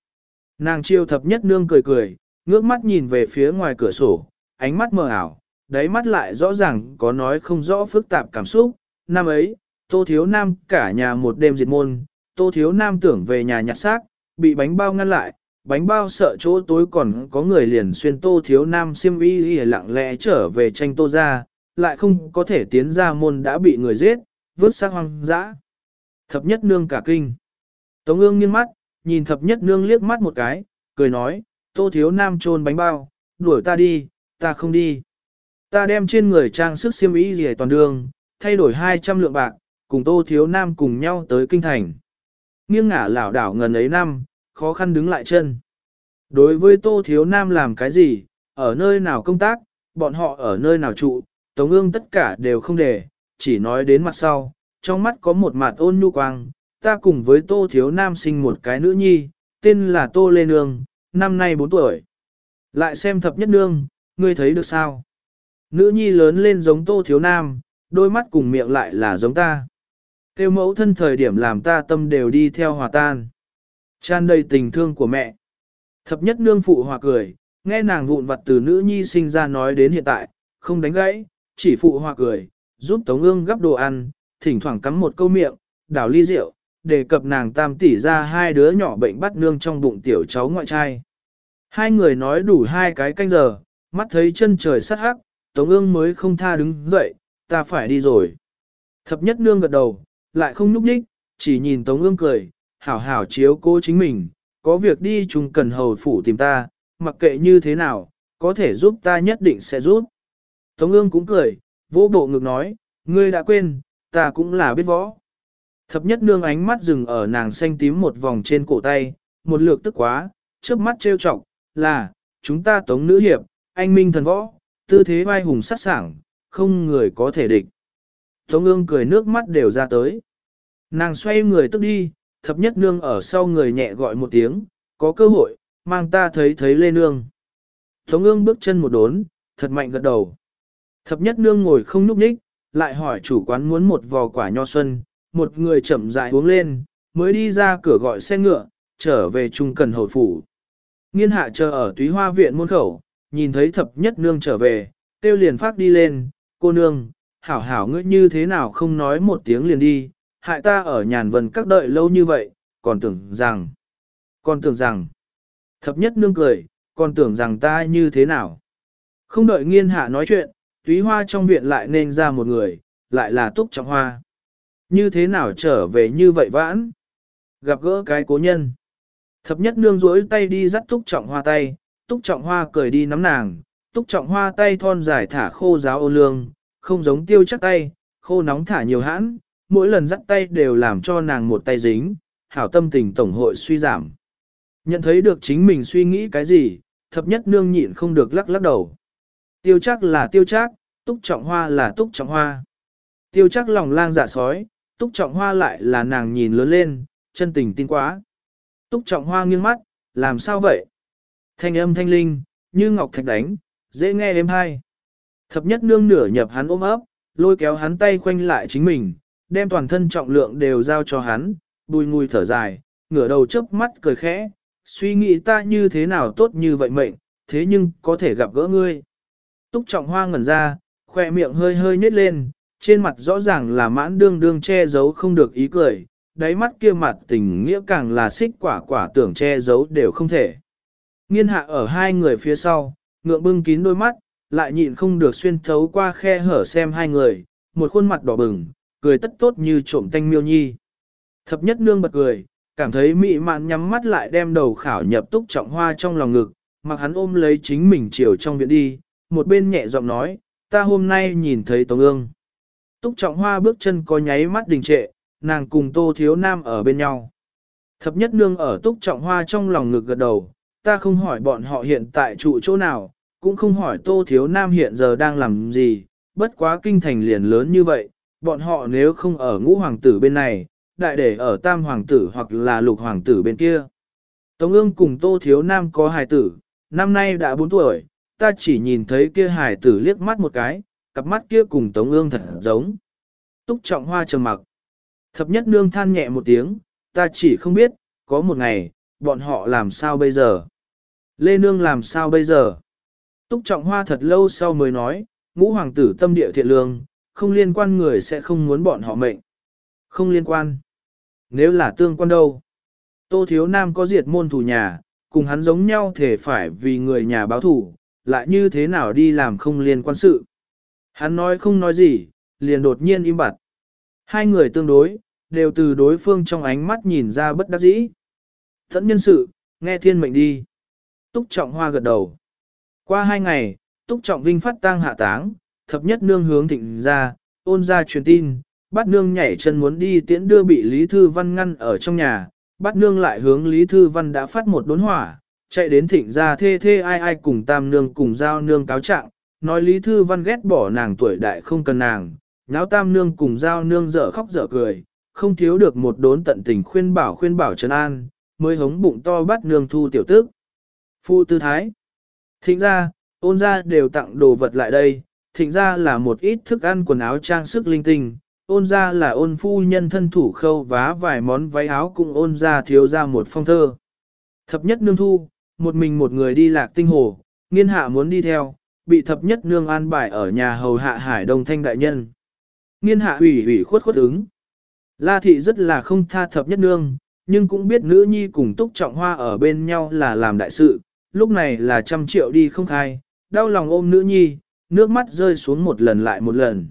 Nàng chiêu thập nhất nương cười cười, ngước mắt nhìn về phía ngoài cửa sổ, ánh mắt mờ ảo, đáy mắt lại rõ ràng có nói không rõ phức tạp cảm xúc. Năm ấy, Tô Thiếu Nam cả nhà một đêm diệt môn, Tô Thiếu Nam tưởng về nhà nhặt xác, bị bánh bao ngăn lại, bánh bao sợ chỗ tối còn có người liền xuyên Tô Thiếu Nam xiêm y y lặng lẽ trở về tranh Tô ra, lại không có thể tiến ra môn đã bị người giết, vứt xác hoang dã. Thập nhất nương cả kinh. Tống ương nghiêng mắt, nhìn thập nhất nương liếc mắt một cái, cười nói, Tô Thiếu Nam trôn bánh bao, đuổi ta đi, ta không đi. Ta đem trên người trang sức xiêm y gì toàn đường, thay đổi 200 lượng bạc, cùng Tô Thiếu Nam cùng nhau tới kinh thành. Nghiêng ngả lảo đảo ngần ấy năm, khó khăn đứng lại chân. Đối với Tô Thiếu Nam làm cái gì, ở nơi nào công tác, bọn họ ở nơi nào trụ, Tống ương tất cả đều không để, chỉ nói đến mặt sau, trong mắt có một mặt ôn nhu quang, ta cùng với Tô Thiếu Nam sinh một cái nữ nhi, tên là Tô Lê Nương, năm nay 4 tuổi. Lại xem thập nhất nương, ngươi thấy được sao? Nữ nhi lớn lên giống Tô Thiếu Nam, đôi mắt cùng miệng lại là giống ta. Kêu mẫu thân thời điểm làm ta tâm đều đi theo hòa tan. chan đầy tình thương của mẹ. Thập nhất nương phụ hòa cười, nghe nàng vụn vặt từ nữ nhi sinh ra nói đến hiện tại, không đánh gãy, chỉ phụ hòa cười, giúp Tống ương gắp đồ ăn, thỉnh thoảng cắm một câu miệng, đảo ly rượu, đề cập nàng tam tỷ ra hai đứa nhỏ bệnh bắt nương trong bụng tiểu cháu ngoại trai. Hai người nói đủ hai cái canh giờ, mắt thấy chân trời sắt hắc, Tống ương mới không tha đứng dậy, ta phải đi rồi. Thập nhất nương gật đầu, lại không núp đích, chỉ nhìn Tống ương cười, hảo hảo chiếu cô chính mình, có việc đi chung cần hầu phủ tìm ta, mặc kệ như thế nào, có thể giúp ta nhất định sẽ giúp. Tống ương cũng cười, vỗ bộ ngực nói, ngươi đã quên, ta cũng là biết võ. Thập nhất nương ánh mắt dừng ở nàng xanh tím một vòng trên cổ tay, một lượt tức quá, chớp mắt trêu chọc, là, chúng ta tống nữ hiệp, anh minh thần võ, tư thế vai hùng sát sảng, không người có thể địch. Tống ương cười nước mắt đều ra tới. Nàng xoay người tức đi, thập nhất nương ở sau người nhẹ gọi một tiếng, có cơ hội, mang ta thấy thấy lê nương. Tống ương bước chân một đốn, thật mạnh gật đầu. Thập nhất nương ngồi không núp ních, lại hỏi chủ quán muốn một vò quả nho xuân, một người chậm rãi uống lên, mới đi ra cửa gọi xe ngựa, trở về trung cần hồi phủ. Nghiên hạ chờ ở túy hoa viện môn khẩu, nhìn thấy thập nhất nương trở về, tiêu liền phát đi lên, cô nương, hảo hảo ngươi như thế nào không nói một tiếng liền đi, hại ta ở nhàn vân các đợi lâu như vậy, còn tưởng rằng, còn tưởng rằng, thập nhất nương cười, còn tưởng rằng ta như thế nào. Không đợi nghiên hạ nói chuyện, túy hoa trong viện lại nên ra một người, lại là túc trọng hoa. Như thế nào trở về như vậy vãn? Gặp gỡ cái cố nhân. Thập nhất nương rỗi tay đi dắt túc trọng hoa tay, túc trọng hoa cười đi nắm nàng, túc trọng hoa tay thon dài thả khô giáo ô lương, không giống tiêu chắc tay, khô nóng thả nhiều hãn, mỗi lần dắt tay đều làm cho nàng một tay dính, hảo tâm tình tổng hội suy giảm. Nhận thấy được chính mình suy nghĩ cái gì, thập nhất nương nhịn không được lắc lắc đầu. Tiêu chắc là tiêu chắc, túc trọng hoa là túc trọng hoa. Tiêu chắc lòng lang dạ sói, túc trọng hoa lại là nàng nhìn lớn lên, chân tình tin quá. Túc trọng hoa nghiêng mắt, làm sao vậy? Thanh âm thanh linh, như ngọc thạch đánh, dễ nghe êm hay. Thập nhất nương nửa nhập hắn ôm ấp, lôi kéo hắn tay khoanh lại chính mình, đem toàn thân trọng lượng đều giao cho hắn, bùi ngùi thở dài, ngửa đầu chớp mắt cười khẽ, suy nghĩ ta như thế nào tốt như vậy mệnh, thế nhưng có thể gặp gỡ ngươi. Túc trọng hoa ngẩn ra, khoe miệng hơi hơi nhếch lên, trên mặt rõ ràng là mãn đương đương che giấu không được ý cười, đáy mắt kia mặt tình nghĩa càng là xích quả quả tưởng che giấu đều không thể. Nghiên hạ ở hai người phía sau, ngượng bưng kín đôi mắt, lại nhịn không được xuyên thấu qua khe hở xem hai người, một khuôn mặt đỏ bừng, cười tất tốt như trộm tanh miêu nhi. Thập nhất nương bật cười, cảm thấy mị mạn nhắm mắt lại đem đầu khảo nhập túc trọng hoa trong lòng ngực, mặc hắn ôm lấy chính mình chiều trong viện đi, một bên nhẹ giọng nói, ta hôm nay nhìn thấy Tống ương. Túc trọng hoa bước chân có nháy mắt đình trệ, nàng cùng tô thiếu nam ở bên nhau. Thập nhất nương ở túc trọng hoa trong lòng ngực gật đầu, ta không hỏi bọn họ hiện tại trụ chỗ nào, cũng không hỏi tô thiếu nam hiện giờ đang làm gì, bất quá kinh thành liền lớn như vậy, bọn họ nếu không ở ngũ hoàng tử bên này, đại để ở tam hoàng tử hoặc là lục hoàng tử bên kia. Tống ương cùng tô thiếu nam có hài tử, năm nay đã 4 tuổi, ta chỉ nhìn thấy kia hài tử liếc mắt một cái, cặp mắt kia cùng tống ương thật giống. Túc trọng hoa trầm mặc. Thập nhất nương than nhẹ một tiếng, ta chỉ không biết, có một ngày, bọn họ làm sao bây giờ? Lê Nương làm sao bây giờ? Túc trọng hoa thật lâu sau mới nói, ngũ hoàng tử tâm địa thiện lương, không liên quan người sẽ không muốn bọn họ mệnh. Không liên quan. Nếu là tương quan đâu? Tô Thiếu Nam có diệt môn thủ nhà, cùng hắn giống nhau thể phải vì người nhà báo thủ, lại như thế nào đi làm không liên quan sự. Hắn nói không nói gì, liền đột nhiên im bặt. Hai người tương đối, đều từ đối phương trong ánh mắt nhìn ra bất đắc dĩ. Thẫn nhân sự, nghe thiên mệnh đi. Túc Trọng Hoa gật đầu. Qua hai ngày, Túc Trọng Vinh phát tang hạ táng, thập nhất nương hướng thịnh ra, ôn ra truyền tin, bắt nương nhảy chân muốn đi tiễn đưa bị Lý Thư Văn ngăn ở trong nhà, bắt nương lại hướng Lý Thư Văn đã phát một đốn hỏa, chạy đến thịnh ra thê thê ai ai cùng tam nương cùng giao nương cáo trạng, nói Lý Thư Văn ghét bỏ nàng tuổi đại không cần nàng, nháo tam nương cùng giao nương dở khóc dở cười, không thiếu được một đốn tận tình khuyên bảo khuyên bảo trấn an, mới hống bụng to bắt nương thu tiểu tức. Phu tư thái. Thịnh ra, ôn ra đều tặng đồ vật lại đây, thịnh ra là một ít thức ăn quần áo trang sức linh tinh, ôn ra là ôn phu nhân thân thủ khâu vá vài món váy áo cùng ôn ra thiếu ra một phong thơ. Thập nhất nương thu, một mình một người đi lạc tinh hồ, nghiên hạ muốn đi theo, bị thập nhất nương an bài ở nhà hầu hạ hải đông thanh đại nhân. Nghiên hạ ủy ủy khuất khuất ứng. La thị rất là không tha thập nhất nương, nhưng cũng biết nữ nhi cùng túc trọng hoa ở bên nhau là làm đại sự, lúc này là trăm triệu đi không khai, đau lòng ôm nữ nhi, nước mắt rơi xuống một lần lại một lần.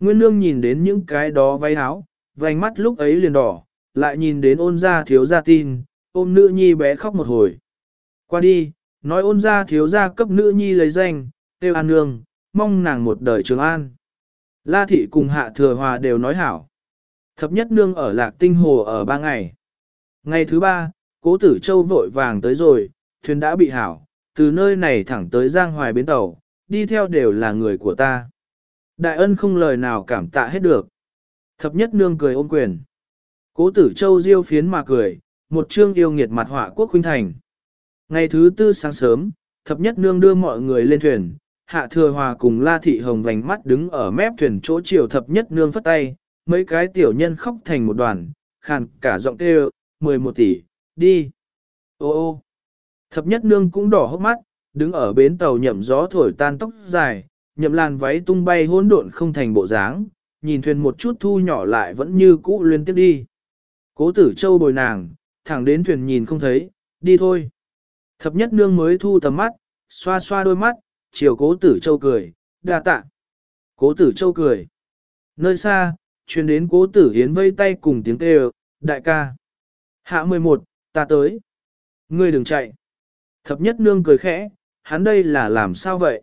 Nguyên nương nhìn đến những cái đó váy áo, vành mắt lúc ấy liền đỏ, lại nhìn đến ôn ra thiếu gia tin, ôm nữ nhi bé khóc một hồi. Qua đi, nói ôn ra thiếu gia cấp nữ nhi lấy danh, tiêu an nương, mong nàng một đời trường an. La thị cùng hạ thừa hòa đều nói hảo. Thập nhất nương ở lạc tinh hồ ở ba ngày. Ngày thứ ba, cố tử châu vội vàng tới rồi, thuyền đã bị hảo, từ nơi này thẳng tới Giang Hoài bến tàu, đi theo đều là người của ta. Đại ân không lời nào cảm tạ hết được. Thập nhất nương cười ôm quyền. Cố tử châu diêu phiến mà cười, một chương yêu nghiệt mặt họa quốc huynh thành. Ngày thứ tư sáng sớm, thập nhất nương đưa mọi người lên thuyền, hạ thừa hòa cùng la thị hồng vành mắt đứng ở mép thuyền chỗ chiều thập nhất nương phất tay, mấy cái tiểu nhân khóc thành một đoàn, khàn cả giọng kêu, 11 tỷ, đi. Ô ô, thập nhất nương cũng đỏ hốc mắt, đứng ở bến tàu nhậm gió thổi tan tóc dài, nhậm làn váy tung bay hỗn độn không thành bộ dáng, nhìn thuyền một chút thu nhỏ lại vẫn như cũ liên tiếp đi. Cố tử châu bồi nàng, thẳng đến thuyền nhìn không thấy, đi thôi. Thập nhất nương mới thu tầm mắt, xoa xoa đôi mắt, chiều cố tử châu cười, đa tạ. Cố tử châu cười. Nơi xa, truyền đến cố tử hiến vây tay cùng tiếng kêu, đại ca. Hạ 11, ta tới. Ngươi đừng chạy. Thập nhất nương cười khẽ, hắn đây là làm sao vậy?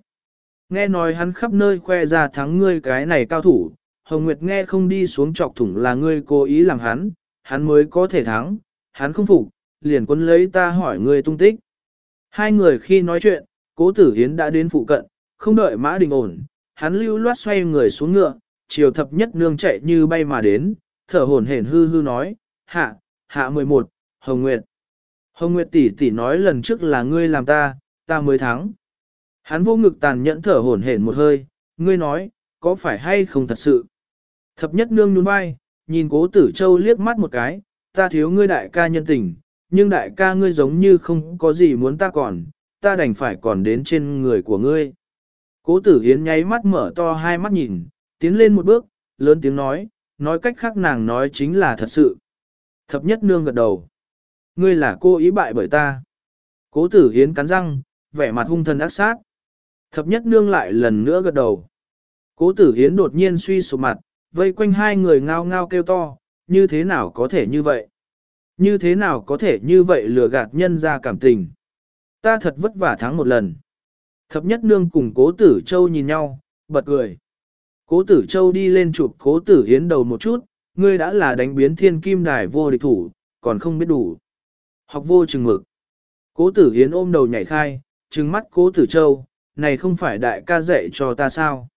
Nghe nói hắn khắp nơi khoe ra thắng ngươi cái này cao thủ, Hồng Nguyệt nghe không đi xuống chọc thủng là ngươi cố ý làm hắn, hắn mới có thể thắng, hắn không phục, liền quân lấy ta hỏi ngươi tung tích. Hai người khi nói chuyện, cố tử hiến đã đến phụ cận, không đợi mã đình ổn, hắn lưu loát xoay người xuống ngựa, chiều thập nhất nương chạy như bay mà đến, thở hổn hển hư hư nói, hạ, hạ 11, Hồng Nguyệt. Hồng Nguyệt tỷ tỷ nói lần trước là ngươi làm ta, ta mới thắng. Hắn vô ngực tàn nhẫn thở hổn hển một hơi, ngươi nói, có phải hay không thật sự? Thập nhất nương nhún vai, nhìn cố tử châu liếc mắt một cái, ta thiếu ngươi đại ca nhân tình, nhưng đại ca ngươi giống như không có gì muốn ta còn, ta đành phải còn đến trên người của ngươi. Cố tử hiến nháy mắt mở to hai mắt nhìn, tiến lên một bước, lớn tiếng nói, nói cách khác nàng nói chính là thật sự. Thập nhất nương gật đầu. Ngươi là cô ý bại bởi ta. Cố tử hiến cắn răng, vẻ mặt hung thần ác sát. Thập nhất nương lại lần nữa gật đầu. Cố tử hiến đột nhiên suy sụp mặt, vây quanh hai người ngao ngao kêu to, như thế nào có thể như vậy? Như thế nào có thể như vậy lừa gạt nhân ra cảm tình? Ta thật vất vả thắng một lần. Thập nhất nương cùng cố tử châu nhìn nhau, bật cười. Cố tử châu đi lên chụp cố tử hiến đầu một chút, ngươi đã là đánh biến thiên kim đài vô địch thủ, còn không biết đủ. Học vô chừng mực. Cố tử hiến ôm đầu nhảy khai, trừng mắt cố tử châu, này không phải đại ca dạy cho ta sao.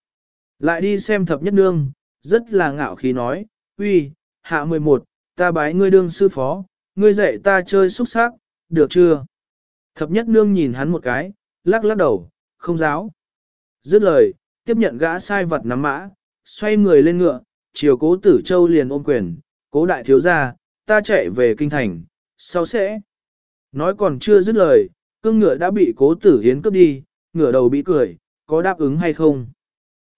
Lại đi xem thập nhất nương, rất là ngạo khí nói, uy, hạ 11, ta bái ngươi đương sư phó, ngươi dạy ta chơi xúc sắc, được chưa? Thập nhất nương nhìn hắn một cái, lắc lắc đầu, không giáo. Dứt lời, tiếp nhận gã sai vật nắm mã, xoay người lên ngựa, chiều cố tử châu liền ôm quyền, cố đại thiếu gia, ta chạy về kinh thành, sau sẽ. Nói còn chưa dứt lời, cương ngựa đã bị cố tử hiến cướp đi, ngựa đầu bị cười, có đáp ứng hay không?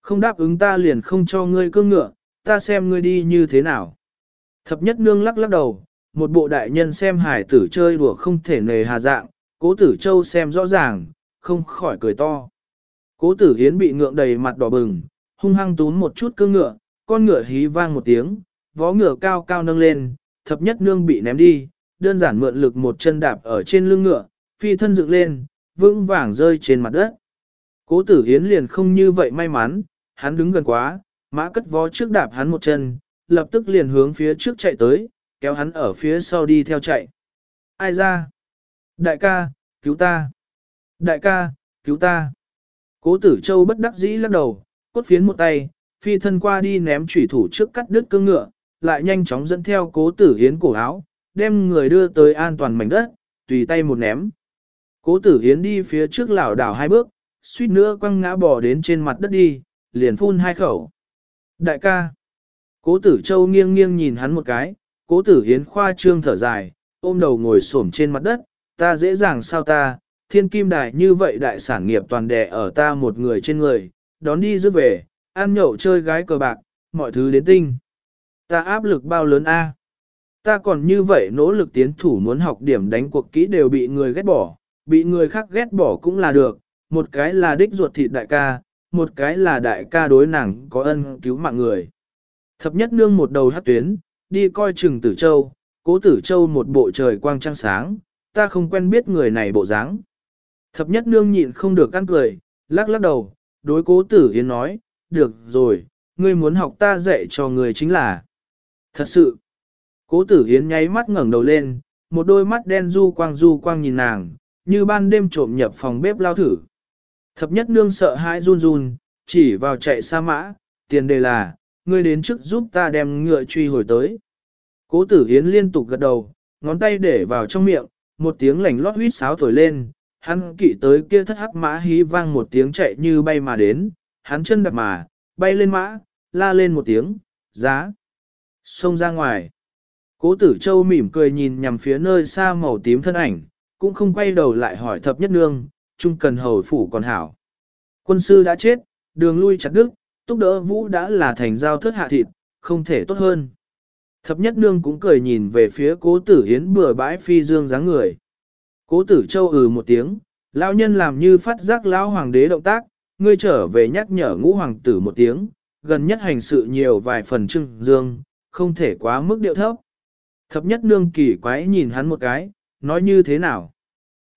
Không đáp ứng ta liền không cho ngươi cương ngựa, ta xem ngươi đi như thế nào. Thập nhất nương lắc lắc đầu, một bộ đại nhân xem hải tử chơi đùa không thể nề hà dạng, cố tử châu xem rõ ràng, không khỏi cười to. Cố tử hiến bị ngượng đầy mặt đỏ bừng, hung hăng tún một chút cương ngựa, con ngựa hí vang một tiếng, vó ngựa cao cao nâng lên, thập nhất nương bị ném đi, đơn giản mượn lực một chân đạp ở trên lưng ngựa, phi thân dựng lên, vững vàng rơi trên mặt đất. Cố tử hiến liền không như vậy may mắn, hắn đứng gần quá, mã cất vó trước đạp hắn một chân, lập tức liền hướng phía trước chạy tới, kéo hắn ở phía sau đi theo chạy. Ai ra? Đại ca, cứu ta! Đại ca, cứu ta! Cố tử châu bất đắc dĩ lắc đầu, cốt phiến một tay, phi thân qua đi ném chủy thủ trước cắt đứt cương ngựa, lại nhanh chóng dẫn theo cố tử hiến cổ áo, đem người đưa tới an toàn mảnh đất, tùy tay một ném. Cố tử hiến đi phía trước lảo đảo hai bước, suýt nữa quăng ngã bò đến trên mặt đất đi, liền phun hai khẩu. Đại ca! Cố tử châu nghiêng nghiêng nhìn hắn một cái, cố tử hiến khoa trương thở dài, ôm đầu ngồi xổm trên mặt đất, ta dễ dàng sao ta, thiên kim đài như vậy đại sản nghiệp toàn đè ở ta một người trên người, đón đi rước về, ăn nhậu chơi gái cờ bạc, mọi thứ đến tinh. Ta áp lực bao lớn a? Ta còn như vậy nỗ lực tiến thủ muốn học điểm đánh cuộc kỹ đều bị người ghét bỏ, bị người khác ghét bỏ cũng là được, một cái là đích ruột thịt đại ca, một cái là đại ca đối nàng có ân cứu mạng người. Thập nhất nương một đầu hát tuyến, đi coi chừng tử châu, cố tử châu một bộ trời quang trăng sáng, ta không quen biết người này bộ dáng. Thập nhất nương nhịn không được ăn cười, lắc lắc đầu, đối cố tử yến nói, được rồi, ngươi muốn học ta dạy cho người chính là. Thật sự, cố tử hiến nháy mắt ngẩng đầu lên, một đôi mắt đen du quang du quang nhìn nàng, như ban đêm trộm nhập phòng bếp lao thử. Thập nhất nương sợ hãi run run, chỉ vào chạy xa mã, tiền đề là, ngươi đến trước giúp ta đem ngựa truy hồi tới. Cố tử hiến liên tục gật đầu, ngón tay để vào trong miệng, một tiếng lảnh lót huýt sáo thổi lên, hắn kỵ tới kia thất hắc mã hí vang một tiếng chạy như bay mà đến, hắn chân đạp mà, bay lên mã, la lên một tiếng, giá, xông ra ngoài. Cố tử châu mỉm cười nhìn nhằm phía nơi xa màu tím thân ảnh, cũng không quay đầu lại hỏi thập nhất nương, trung cần hầu phủ còn hảo. Quân sư đã chết, đường lui chặt đứt, túc đỡ vũ đã là thành giao thất hạ thịt, không thể tốt hơn. Thập nhất nương cũng cười nhìn về phía cố tử hiến bừa bãi phi dương dáng người. Cố tử châu ừ một tiếng, lão nhân làm như phát giác lão hoàng đế động tác, ngươi trở về nhắc nhở ngũ hoàng tử một tiếng, gần nhất hành sự nhiều vài phần trưng dương, không thể quá mức điệu thấp. Thập nhất nương kỳ quái nhìn hắn một cái, nói như thế nào?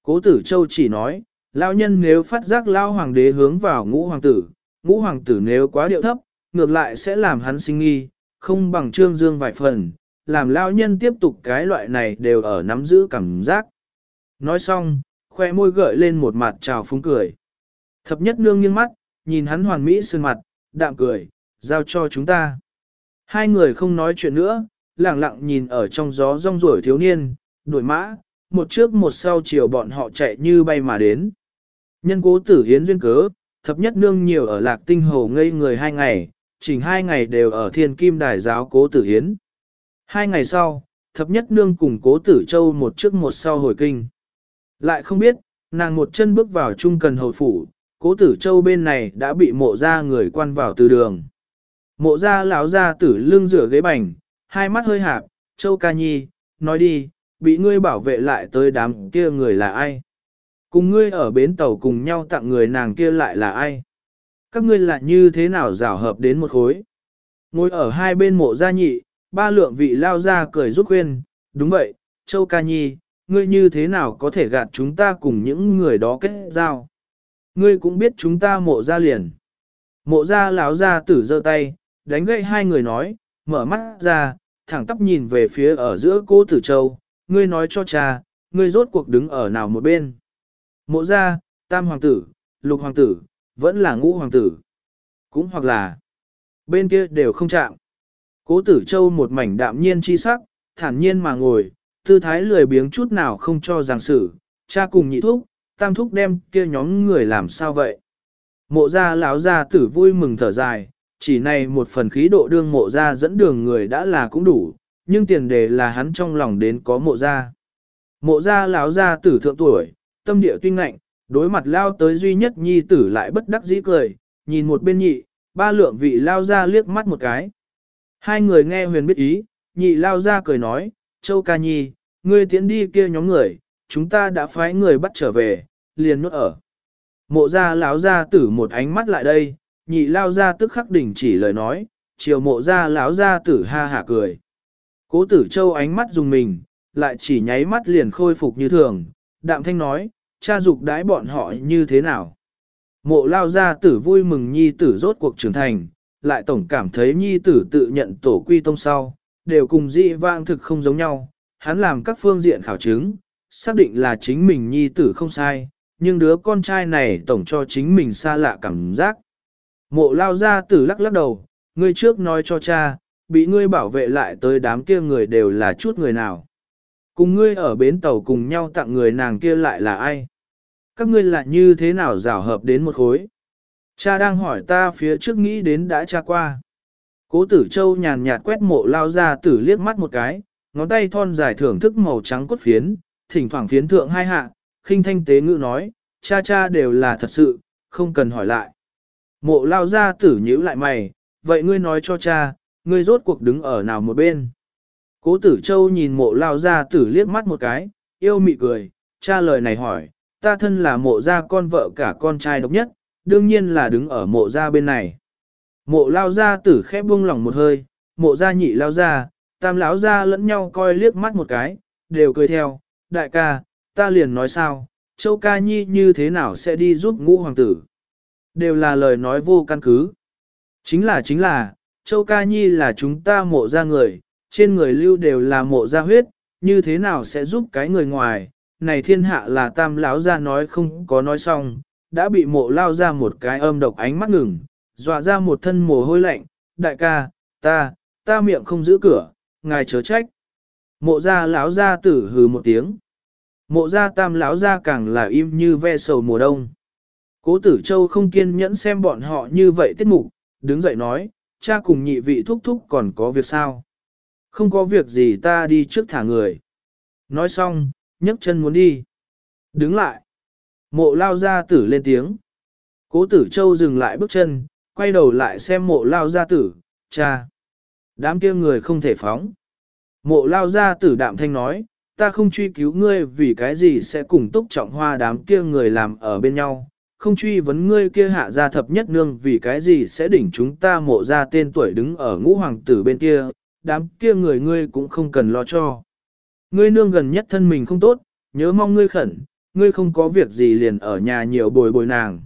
Cố tử châu chỉ nói, lão nhân nếu phát giác lao hoàng đế hướng vào ngũ hoàng tử, ngũ hoàng tử nếu quá điệu thấp, ngược lại sẽ làm hắn sinh nghi, không bằng trương dương vài phần, làm lão nhân tiếp tục cái loại này đều ở nắm giữ cảm giác. Nói xong, khoe môi gợi lên một mặt trào phúng cười. Thập nhất nương nghiêng mắt, nhìn hắn hoàn mỹ sơn mặt, đạm cười, giao cho chúng ta. Hai người không nói chuyện nữa, lặng lặng nhìn ở trong gió rong ruổi thiếu niên, đuổi mã, một trước một sau chiều bọn họ chạy như bay mà đến. Nhân cố tử hiến duyên cớ, thập nhất nương nhiều ở lạc tinh hồ ngây người hai ngày, chỉnh hai ngày đều ở thiên kim đài giáo cố tử hiến. Hai ngày sau, thập nhất nương cùng cố tử châu một trước một sau hồi kinh. Lại không biết, nàng một chân bước vào trung cần hồi phủ, cố tử châu bên này đã bị mộ ra người quan vào từ đường. Mộ ra lão ra tử lưng rửa ghế bành, hai mắt hơi hạp, châu ca nhi, nói đi, bị ngươi bảo vệ lại tới đám kia người là ai? Cùng ngươi ở bến tàu cùng nhau tặng người nàng kia lại là ai? Các ngươi lại như thế nào rào hợp đến một khối? Ngồi ở hai bên mộ gia nhị, ba lượng vị lao ra cười rút khuyên, đúng vậy, châu ca nhi, ngươi như thế nào có thể gạt chúng ta cùng những người đó kết giao? Ngươi cũng biết chúng ta mộ ra liền. Mộ ra lão ra tử giơ tay, đánh gậy hai người nói, mở mắt ra, thẳng tắp nhìn về phía ở giữa cô tử châu, ngươi nói cho cha, ngươi rốt cuộc đứng ở nào một bên. Mộ ra, tam hoàng tử, lục hoàng tử, vẫn là ngũ hoàng tử. Cũng hoặc là, Bên kia đều không chạm. Cố tử châu một mảnh đạm nhiên chi sắc, thản nhiên mà ngồi, tư thái lười biếng chút nào không cho giảng sự, cha cùng nhị thúc, tam thúc đem kia nhóm người làm sao vậy. Mộ gia lão gia tử vui mừng thở dài, chỉ này một phần khí độ đương mộ gia dẫn đường người đã là cũng đủ, nhưng tiền đề là hắn trong lòng đến có mộ gia. Mộ gia lão gia tử thượng tuổi, tâm địa tuy ngạnh, đối mặt lao tới duy nhất nhi tử lại bất đắc dĩ cười, nhìn một bên nhị, ba lượng vị lao ra liếc mắt một cái. Hai người nghe huyền biết ý, nhị lao ra cười nói, châu ca nhi, ngươi tiến đi kia nhóm người, chúng ta đã phái người bắt trở về, liền nuốt ở. Mộ gia lão gia tử một ánh mắt lại đây, nhị lao ra tức khắc đỉnh chỉ lời nói, chiều mộ gia lão gia tử ha hả cười. Cố tử châu ánh mắt dùng mình, lại chỉ nháy mắt liền khôi phục như thường, đạm thanh nói, cha dục đái bọn họ như thế nào. Mộ lao gia tử vui mừng nhi tử rốt cuộc trưởng thành, lại tổng cảm thấy nhi tử tự nhận tổ quy tông sau, đều cùng dị vang thực không giống nhau, hắn làm các phương diện khảo chứng, xác định là chính mình nhi tử không sai, nhưng đứa con trai này tổng cho chính mình xa lạ cảm giác. Mộ lao Ra tử lắc lắc đầu, ngươi trước nói cho cha, bị ngươi bảo vệ lại tới đám kia người đều là chút người nào. Cùng ngươi ở bến tàu cùng nhau tặng người nàng kia lại là ai? Các ngươi lại như thế nào rào hợp đến một khối? Cha đang hỏi ta phía trước nghĩ đến đã tra qua. Cố tử châu nhàn nhạt quét mộ lao ra tử liếc mắt một cái, ngón tay thon dài thưởng thức màu trắng cốt phiến, thỉnh thoảng phiến thượng hai hạ, khinh thanh tế ngữ nói, cha cha đều là thật sự, không cần hỏi lại. Mộ lao ra tử nhíu lại mày, vậy ngươi nói cho cha, ngươi rốt cuộc đứng ở nào một bên. Cố tử châu nhìn mộ lao ra tử liếc mắt một cái, yêu mị cười, cha lời này hỏi, ta thân là mộ gia con vợ cả con trai độc nhất, đương nhiên là đứng ở mộ gia bên này. Mộ lao gia tử khép buông lòng một hơi, mộ gia nhị lao gia, tam lão gia lẫn nhau coi liếc mắt một cái, đều cười theo, đại ca, ta liền nói sao, châu ca nhi như thế nào sẽ đi giúp ngũ hoàng tử. Đều là lời nói vô căn cứ. Chính là chính là, châu ca nhi là chúng ta mộ gia người, trên người lưu đều là mộ gia huyết, như thế nào sẽ giúp cái người ngoài, này thiên hạ là tam lão gia nói không có nói xong, đã bị mộ lao ra một cái âm độc ánh mắt ngừng, dọa ra một thân mồ hôi lạnh, đại ca, ta, ta miệng không giữ cửa, ngài chớ trách. Mộ gia lão gia tử hừ một tiếng. Mộ gia tam lão gia càng là im như ve sầu mùa đông. Cố tử châu không kiên nhẫn xem bọn họ như vậy tiết mục, đứng dậy nói, cha cùng nhị vị thúc thúc còn có việc sao? Không có việc gì ta đi trước thả người. Nói xong, nhấc chân muốn đi. Đứng lại. Mộ lao gia tử lên tiếng. Cố tử châu dừng lại bước chân, quay đầu lại xem mộ lao gia tử, cha. Đám kia người không thể phóng. Mộ lao gia tử đạm thanh nói, ta không truy cứu ngươi vì cái gì sẽ cùng túc trọng hoa đám kia người làm ở bên nhau. Không truy vấn ngươi kia hạ gia thập nhất nương vì cái gì sẽ đỉnh chúng ta mộ ra tên tuổi đứng ở ngũ hoàng tử bên kia, đám kia người ngươi cũng không cần lo cho. Ngươi nương gần nhất thân mình không tốt, nhớ mong ngươi khẩn, ngươi không có việc gì liền ở nhà nhiều bồi bồi nàng.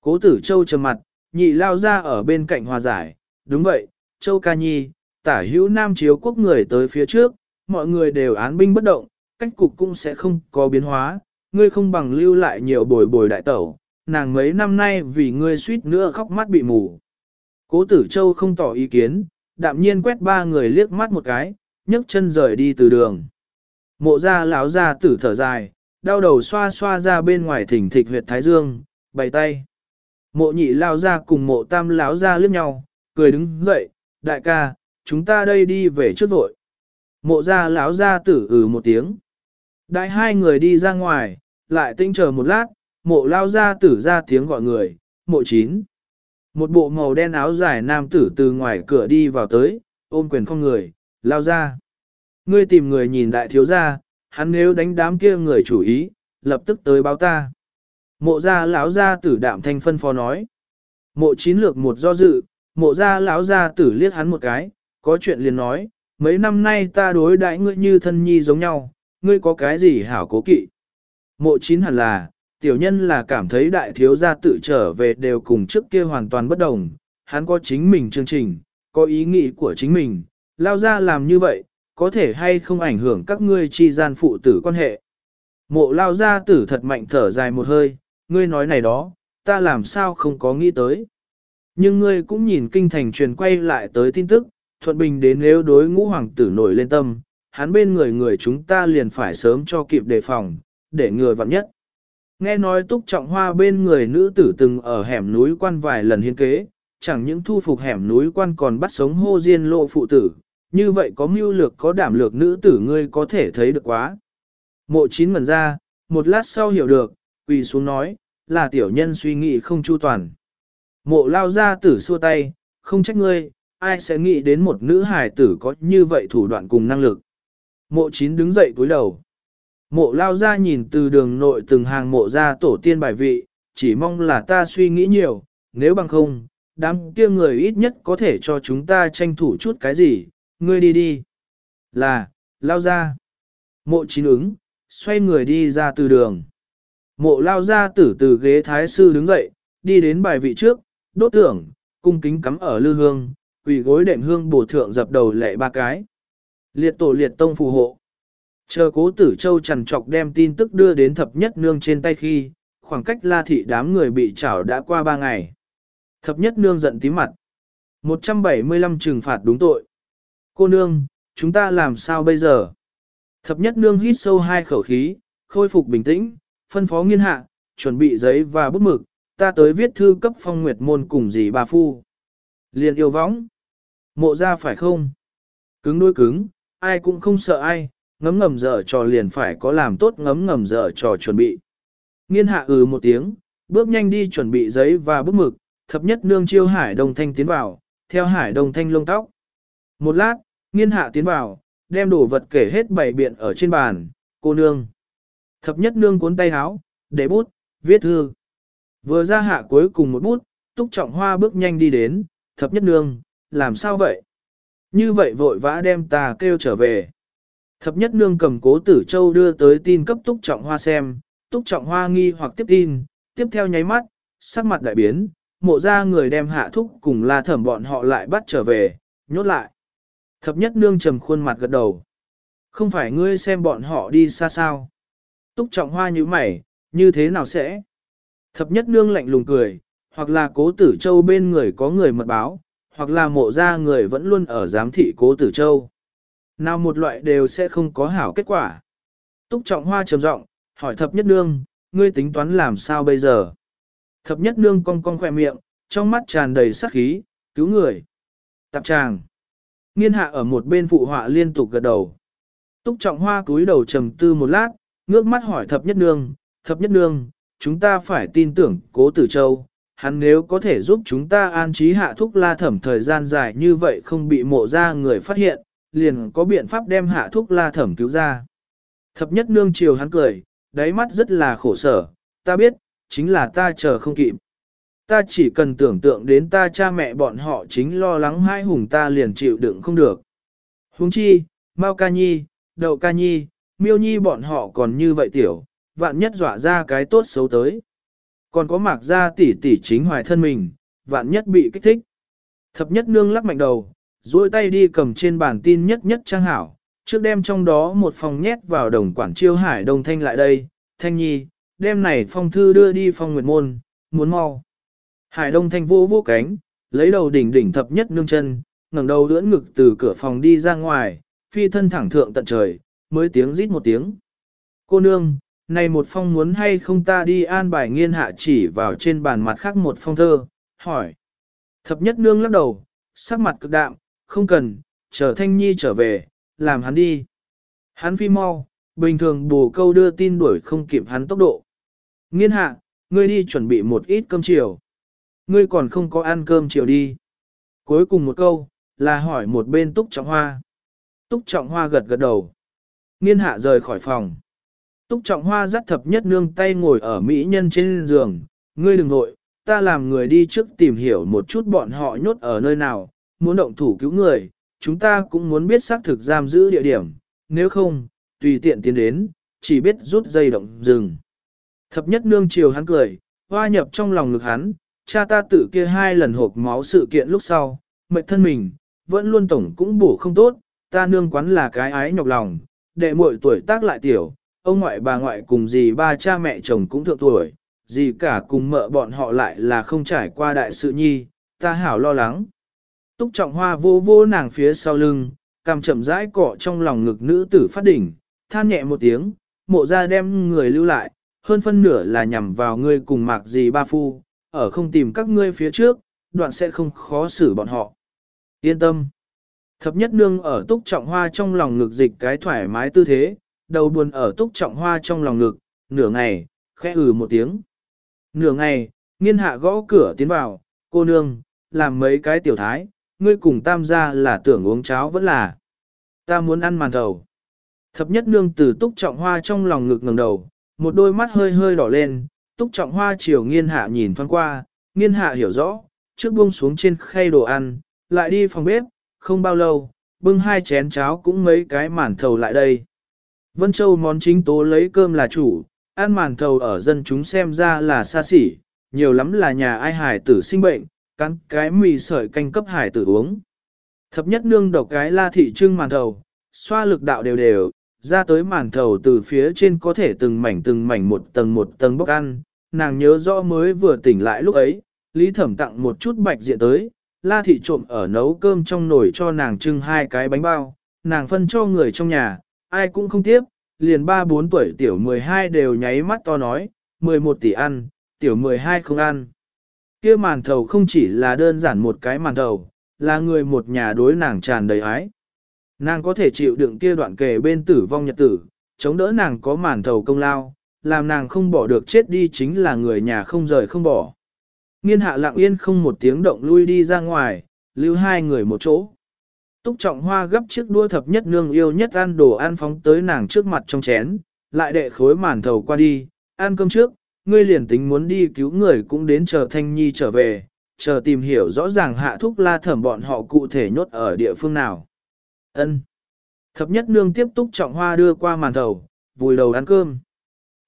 Cố tử Châu trầm mặt, nhị lao ra ở bên cạnh hòa giải, đúng vậy, Châu ca nhi, tả hữu nam chiếu quốc người tới phía trước, mọi người đều án binh bất động, cách cục cũng sẽ không có biến hóa, ngươi không bằng lưu lại nhiều bồi bồi đại tẩu, nàng mấy năm nay vì ngươi suýt nữa khóc mắt bị mù. Cố tử Châu không tỏ ý kiến, đạm nhiên quét ba người liếc mắt một cái, nhấc chân rời đi từ đường. Mộ ra lão ra tử thở dài, đau đầu xoa xoa ra bên ngoài thỉnh thịch huyệt thái dương, bày tay. Mộ nhị lao ra cùng mộ tam lão ra liếc nhau, cười đứng dậy, đại ca, chúng ta đây đi về trước vội. Mộ ra lão ra tử ừ một tiếng. Đại hai người đi ra ngoài, lại tinh chờ một lát, mộ lao ra tử ra tiếng gọi người, mộ chín. Một bộ màu đen áo dài nam tử từ ngoài cửa đi vào tới, ôm quyền không người, lao ra. Ngươi tìm người nhìn đại thiếu gia, hắn nếu đánh đám kia người chủ ý, lập tức tới báo ta. Mộ gia lão gia tử đạm thanh phân phó nói. Mộ chín lược một do dự, mộ gia lão gia tử liếc hắn một cái, có chuyện liền nói, mấy năm nay ta đối đãi ngươi như thân nhi giống nhau, ngươi có cái gì hảo cố kỵ. Mộ chín hẳn là, tiểu nhân là cảm thấy đại thiếu gia tự trở về đều cùng trước kia hoàn toàn bất đồng, hắn có chính mình chương trình, có ý nghĩ của chính mình, lao ra làm như vậy, có thể hay không ảnh hưởng các ngươi chi gian phụ tử quan hệ. Mộ lao gia tử thật mạnh thở dài một hơi, ngươi nói này đó, ta làm sao không có nghĩ tới. Nhưng ngươi cũng nhìn kinh thành truyền quay lại tới tin tức, thuận bình đến nếu đối ngũ hoàng tử nổi lên tâm, hắn bên người người chúng ta liền phải sớm cho kịp đề phòng, để người vặn nhất. Nghe nói túc trọng hoa bên người nữ tử từng ở hẻm núi quan vài lần hiến kế, chẳng những thu phục hẻm núi quan còn bắt sống hô diên lộ phụ tử, như vậy có mưu lược có đảm lược nữ tử ngươi có thể thấy được quá. Mộ chín ngần ra, một lát sau hiểu được, quỳ xuống nói, là tiểu nhân suy nghĩ không chu toàn. Mộ lao ra tử xua tay, không trách ngươi, ai sẽ nghĩ đến một nữ hài tử có như vậy thủ đoạn cùng năng lực. Mộ chín đứng dậy cúi đầu. Mộ lao ra nhìn từ đường nội từng hàng mộ ra tổ tiên bài vị, chỉ mong là ta suy nghĩ nhiều, nếu bằng không, đám kia người ít nhất có thể cho chúng ta tranh thủ chút cái gì, ngươi đi đi. Là, lao ra. Mộ chín ứng, xoay người đi ra từ đường. Mộ lao ra tử từ ghế thái sư đứng dậy, đi đến bài vị trước, đốt tưởng, cung kính cắm ở lư hương, quỳ gối đệm hương bổ thượng dập đầu lệ ba cái. Liệt tổ liệt tông phù hộ. Chờ cố tử châu trằn trọc đem tin tức đưa đến thập nhất nương trên tay khi, khoảng cách la thị đám người bị trảo đã qua ba ngày. Thập nhất nương giận tím mặt. 175 trừng phạt đúng tội. Cô nương, chúng ta làm sao bây giờ? Thập nhất nương hít sâu hai khẩu khí, khôi phục bình tĩnh, phân phó nghiên hạ, chuẩn bị giấy và bút mực, ta tới viết thư cấp phong nguyệt môn cùng dì bà phu. Liền yêu võng. Mộ ra phải không? Cứng đôi cứng, ai cũng không sợ ai, ngấm ngầm dở trò liền phải có làm tốt ngấm ngầm dở trò chuẩn bị. Nghiên hạ ừ một tiếng, bước nhanh đi chuẩn bị giấy và bút mực, thập nhất nương chiêu hải đồng thanh tiến vào, theo hải đồng thanh lông tóc. Một lát, nghiên hạ tiến vào, đem đồ vật kể hết bảy biện ở trên bàn, cô nương. Thập nhất nương cuốn tay áo, để bút, viết thư. Vừa ra hạ cuối cùng một bút, túc trọng hoa bước nhanh đi đến, thập nhất nương, làm sao vậy? Như vậy vội vã đem ta kêu trở về. Thập nhất nương cầm cố tử châu đưa tới tin cấp túc trọng hoa xem, túc trọng hoa nghi hoặc tiếp tin, tiếp theo nháy mắt, sắc mặt đại biến, mộ ra người đem hạ thúc cùng la thẩm bọn họ lại bắt trở về, nhốt lại. Thập nhất nương trầm khuôn mặt gật đầu. Không phải ngươi xem bọn họ đi xa sao. Túc trọng hoa như mày, như thế nào sẽ? Thập nhất nương lạnh lùng cười, hoặc là cố tử châu bên người có người mật báo, hoặc là mộ ra người vẫn luôn ở giám thị cố tử châu. Nào một loại đều sẽ không có hảo kết quả. Túc trọng hoa trầm giọng hỏi thập nhất nương, ngươi tính toán làm sao bây giờ? Thập nhất nương cong cong khỏe miệng, trong mắt tràn đầy sát khí, cứu người. Tạp tràng. Nghiên hạ ở một bên phụ họa liên tục gật đầu. Túc trọng hoa cúi đầu trầm tư một lát, ngước mắt hỏi thập nhất nương, thập nhất nương, chúng ta phải tin tưởng cố tử châu, hắn nếu có thể giúp chúng ta an trí hạ thúc la thẩm thời gian dài như vậy không bị mộ ra người phát hiện, liền có biện pháp đem hạ thúc la thẩm cứu ra. Thập nhất nương chiều hắn cười, đáy mắt rất là khổ sở, ta biết, chính là ta chờ không kịp. Ta chỉ cần tưởng tượng đến ta cha mẹ bọn họ chính lo lắng hai hùng ta liền chịu đựng không được. Huống chi, Mao ca nhi, đậu ca nhi, miêu nhi bọn họ còn như vậy tiểu, vạn nhất dọa ra cái tốt xấu tới. Còn có mạc ra tỷ tỷ chính hoài thân mình, vạn nhất bị kích thích. Thập nhất nương lắc mạnh đầu, duỗi tay đi cầm trên bàn tin nhất nhất trang hảo, trước đem trong đó một phòng nhét vào đồng quản chiêu hải đồng thanh lại đây, thanh nhi, đem này phong thư đưa đi phong nguyệt môn, muốn mau. Hải đông thanh vô vô cánh, lấy đầu đỉnh đỉnh thập nhất nương chân, ngẩng đầu lưỡn ngực từ cửa phòng đi ra ngoài, phi thân thẳng thượng tận trời, mới tiếng rít một tiếng. Cô nương, này một phong muốn hay không ta đi an bài nghiên hạ chỉ vào trên bàn mặt khác một phong thơ, hỏi. Thập nhất nương lắc đầu, sắc mặt cực đạm, không cần, chờ thanh nhi trở về, làm hắn đi. Hắn phi mau, bình thường bù câu đưa tin đuổi không kịp hắn tốc độ. Nghiên hạ, ngươi đi chuẩn bị một ít cơm chiều. Ngươi còn không có ăn cơm chiều đi. Cuối cùng một câu, là hỏi một bên túc trọng hoa. Túc trọng hoa gật gật đầu. Nghiên hạ rời khỏi phòng. Túc trọng hoa dắt thập nhất nương tay ngồi ở mỹ nhân trên giường. Ngươi đừng nội, ta làm người đi trước tìm hiểu một chút bọn họ nhốt ở nơi nào, muốn động thủ cứu người, chúng ta cũng muốn biết xác thực giam giữ địa điểm, nếu không, tùy tiện tiến đến, chỉ biết rút dây động rừng. Thập nhất nương chiều hắn cười, hoa nhập trong lòng ngực hắn, cha ta tự kia hai lần hộp máu sự kiện lúc sau, mệt thân mình, vẫn luôn tổng cũng bổ không tốt, ta nương quán là cái ái nhọc lòng, đệ muội tuổi tác lại tiểu, ông ngoại bà ngoại cùng dì ba cha mẹ chồng cũng thượng tuổi, dì cả cùng mợ bọn họ lại là không trải qua đại sự nhi, ta hảo lo lắng. Túc trọng hoa vô vô nàng phía sau lưng, cằm chậm rãi cọ trong lòng ngực nữ tử phát đỉnh, than nhẹ một tiếng, mộ ra đem người lưu lại, hơn phân nửa là nhằm vào ngươi cùng mạc gì ba phu, ở không tìm các ngươi phía trước, đoạn sẽ không khó xử bọn họ. Yên tâm. Thập nhất nương ở túc trọng hoa trong lòng ngực dịch cái thoải mái tư thế, đầu buồn ở túc trọng hoa trong lòng ngực, nửa ngày, khẽ ừ một tiếng. Nửa ngày, nghiên hạ gõ cửa tiến vào, cô nương, làm mấy cái tiểu thái, ngươi cùng tam gia là tưởng uống cháo vẫn là. Ta muốn ăn màn thầu. Thập nhất nương từ túc trọng hoa trong lòng ngực ngẩng đầu, một đôi mắt hơi hơi đỏ lên, túc trọng hoa chiều nghiên hạ nhìn thoáng qua, nghiên hạ hiểu rõ, trước buông xuống trên khay đồ ăn, lại đi phòng bếp, không bao lâu, bưng hai chén cháo cũng mấy cái màn thầu lại đây. Vân Châu món chính tố lấy cơm là chủ, ăn màn thầu ở dân chúng xem ra là xa xỉ, nhiều lắm là nhà ai hải tử sinh bệnh, cắn cái mì sợi canh cấp hải tử uống. Thập nhất nương độc cái la thị trưng màn thầu, xoa lực đạo đều đều, ra tới màn thầu từ phía trên có thể từng mảnh từng mảnh một tầng một tầng bốc ăn, nàng nhớ rõ mới vừa tỉnh lại lúc ấy, Lý Thẩm tặng một chút bạch diện tới, La Thị trộm ở nấu cơm trong nồi cho nàng trưng hai cái bánh bao, nàng phân cho người trong nhà, ai cũng không tiếp, liền ba bốn tuổi tiểu 12 đều nháy mắt to nói, 11 tỷ ăn, tiểu 12 không ăn kia màn thầu không chỉ là đơn giản một cái màn thầu, là người một nhà đối nàng tràn đầy ái. Nàng có thể chịu đựng kia đoạn kề bên tử vong nhật tử, chống đỡ nàng có màn thầu công lao, làm nàng không bỏ được chết đi chính là người nhà không rời không bỏ. Nghiên hạ lặng yên không một tiếng động lui đi ra ngoài, lưu hai người một chỗ. Túc trọng hoa gấp chiếc đua thập nhất nương yêu nhất ăn đồ ăn phóng tới nàng trước mặt trong chén, lại đệ khối màn thầu qua đi, ăn cơm trước, ngươi liền tính muốn đi cứu người cũng đến chờ thanh nhi trở về, chờ tìm hiểu rõ ràng hạ thúc la thẩm bọn họ cụ thể nhốt ở địa phương nào. Ân. Thập nhất nương tiếp túc trọng hoa đưa qua màn thầu, vùi đầu ăn cơm.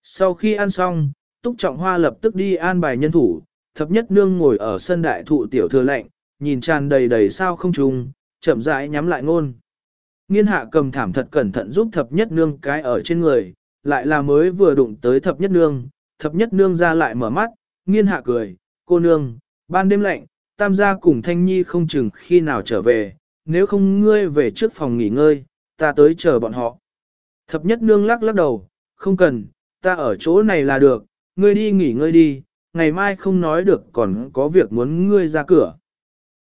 Sau khi ăn xong, túc trọng hoa lập tức đi an bài nhân thủ, thập nhất nương ngồi ở sân đại thụ tiểu thừa lệnh, nhìn tràn đầy đầy sao không trùng, chậm rãi nhắm lại ngôn. Nghiên hạ cầm thảm thật cẩn thận giúp thập nhất nương cái ở trên người, lại là mới vừa đụng tới thập nhất nương, thập nhất nương ra lại mở mắt, nghiên hạ cười, cô nương, ban đêm lạnh, tam gia cùng thanh nhi không chừng khi nào trở về, nếu không ngươi về trước phòng nghỉ ngơi, ta tới chờ bọn họ. Thập nhất nương lắc lắc đầu, không cần, ta ở chỗ này là được, ngươi đi nghỉ ngơi đi, ngày mai không nói được còn có việc muốn ngươi ra cửa.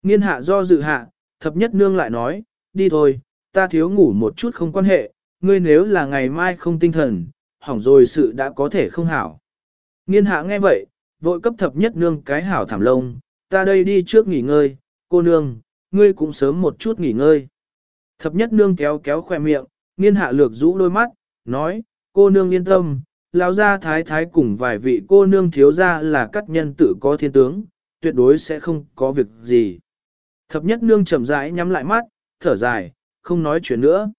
Nghiên hạ do dự hạ, thập nhất nương lại nói, đi thôi, ta thiếu ngủ một chút không quan hệ, ngươi nếu là ngày mai không tinh thần, hỏng rồi sự đã có thể không hảo. Nghiên hạ nghe vậy, vội cấp thập nhất nương cái hảo thảm lông, ta đây đi trước nghỉ ngơi, cô nương, ngươi cũng sớm một chút nghỉ ngơi. Thập nhất nương kéo kéo khoe miệng, nghiên hạ lược rũ đôi mắt, nói, cô nương yên tâm, lão gia thái thái cùng vài vị cô nương thiếu gia là các nhân tử có thiên tướng, tuyệt đối sẽ không có việc gì. Thập nhất nương chậm rãi nhắm lại mắt, thở dài, không nói chuyện nữa.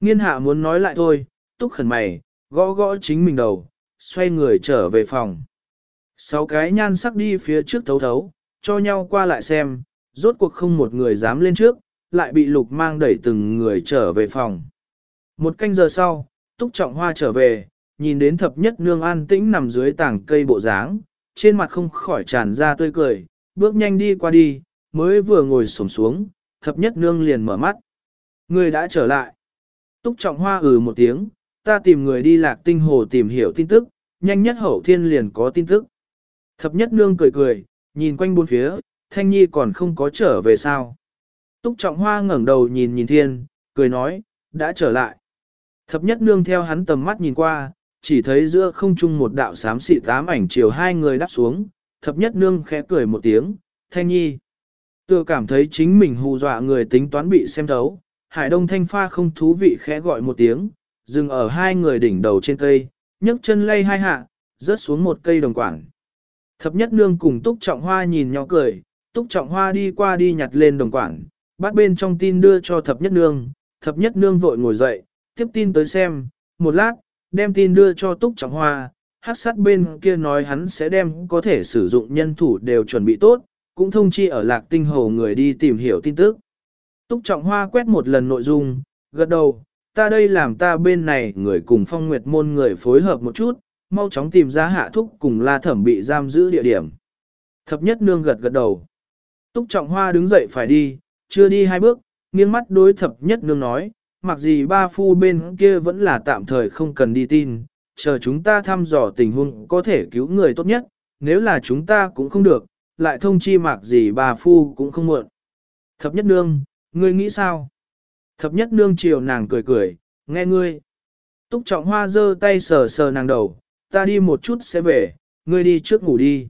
Nghiên hạ muốn nói lại thôi, túc khẩn mày, gõ gõ chính mình đầu, xoay người trở về phòng. Sáu cái nhan sắc đi phía trước thấu thấu, cho nhau qua lại xem, rốt cuộc không một người dám lên trước, lại bị lục mang đẩy từng người trở về phòng. Một canh giờ sau, túc trọng hoa trở về, nhìn đến thập nhất nương an tĩnh nằm dưới tảng cây bộ dáng, trên mặt không khỏi tràn ra tươi cười, bước nhanh đi qua đi, mới vừa ngồi xổm xuống, thập nhất nương liền mở mắt. Người đã trở lại. Túc trọng hoa ừ một tiếng, ta tìm người đi lạc tinh hồ tìm hiểu tin tức, nhanh nhất hậu thiên liền có tin tức. Thập nhất nương cười cười, nhìn quanh bốn phía, thanh nhi còn không có trở về sao. Túc trọng hoa ngẩng đầu nhìn nhìn thiên, cười nói, đã trở lại. Thập nhất nương theo hắn tầm mắt nhìn qua, chỉ thấy giữa không trung một đạo xám xị tám ảnh chiều hai người đáp xuống, thập nhất nương khẽ cười một tiếng, thanh nhi. Tựa cảm thấy chính mình hù dọa người tính toán bị xem thấu, hải đông thanh pha không thú vị khẽ gọi một tiếng, dừng ở hai người đỉnh đầu trên cây, nhấc chân lay hai hạ, rớt xuống một cây đồng quảng. Thập nhất nương cùng túc trọng hoa nhìn nhau cười, túc trọng hoa đi qua đi nhặt lên đồng quảng, bắt bên trong tin đưa cho thập nhất nương, thập nhất nương vội ngồi dậy, tiếp tin tới xem, một lát, đem tin đưa cho Túc Trọng Hoa, hát sát bên kia nói hắn sẽ đem có thể sử dụng nhân thủ đều chuẩn bị tốt, cũng thông chi ở lạc tinh hồ người đi tìm hiểu tin tức. Túc Trọng Hoa quét một lần nội dung, gật đầu, ta đây làm ta bên này người cùng phong nguyệt môn người phối hợp một chút, mau chóng tìm ra hạ thúc cùng la thẩm bị giam giữ địa điểm. Thập nhất nương gật gật đầu. Túc trọng hoa đứng dậy phải đi, chưa đi hai bước, nghiêng mắt đối thập nhất nương nói, mặc gì ba phu bên kia vẫn là tạm thời không cần đi tin, chờ chúng ta thăm dò tình huống có thể cứu người tốt nhất, nếu là chúng ta cũng không được, lại thông chi Mặc gì Ba phu cũng không muộn. Thập nhất nương, ngươi nghĩ sao? Thập nhất nương chiều nàng cười cười, nghe ngươi. Túc trọng hoa giơ tay sờ sờ nàng đầu, ta đi một chút sẽ về, ngươi đi trước ngủ đi.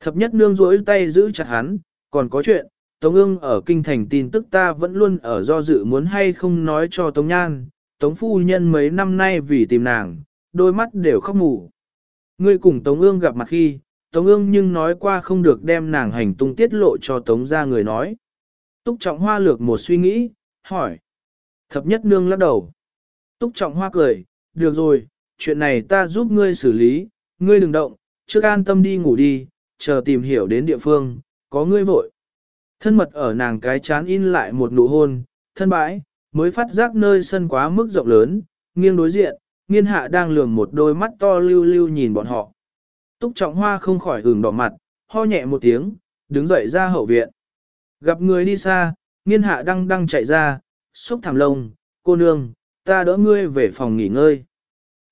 Thập nhất nương duỗi tay giữ chặt hắn, còn có chuyện, Tống ương ở kinh thành tin tức ta vẫn luôn ở do dự muốn hay không nói cho Tống Nhan, Tống phu nhân mấy năm nay vì tìm nàng, đôi mắt đều khóc mù. Ngươi cùng Tống ương gặp mặt khi, Tống ương nhưng nói qua không được đem nàng hành tung tiết lộ cho Tống ra người nói. Túc trọng hoa lược một suy nghĩ, hỏi. Thập nhất nương lắc đầu. Túc trọng hoa cười, được rồi, chuyện này ta giúp ngươi xử lý, ngươi đừng động, trước an tâm đi ngủ đi, chờ tìm hiểu đến địa phương, có ngươi vội. Thân mật ở nàng cái chán in lại một nụ hôn, thân bãi, mới phát giác nơi sân quá mức rộng lớn, nghiêng đối diện, nghiên hạ đang lường một đôi mắt to lưu lưu nhìn bọn họ. Túc trọng hoa không khỏi ửng đỏ mặt, ho nhẹ một tiếng, đứng dậy ra hậu viện. Gặp người đi xa, nghiên hạ đang đang chạy ra, xúc thảm lông, cô nương, ta đỡ ngươi về phòng nghỉ ngơi.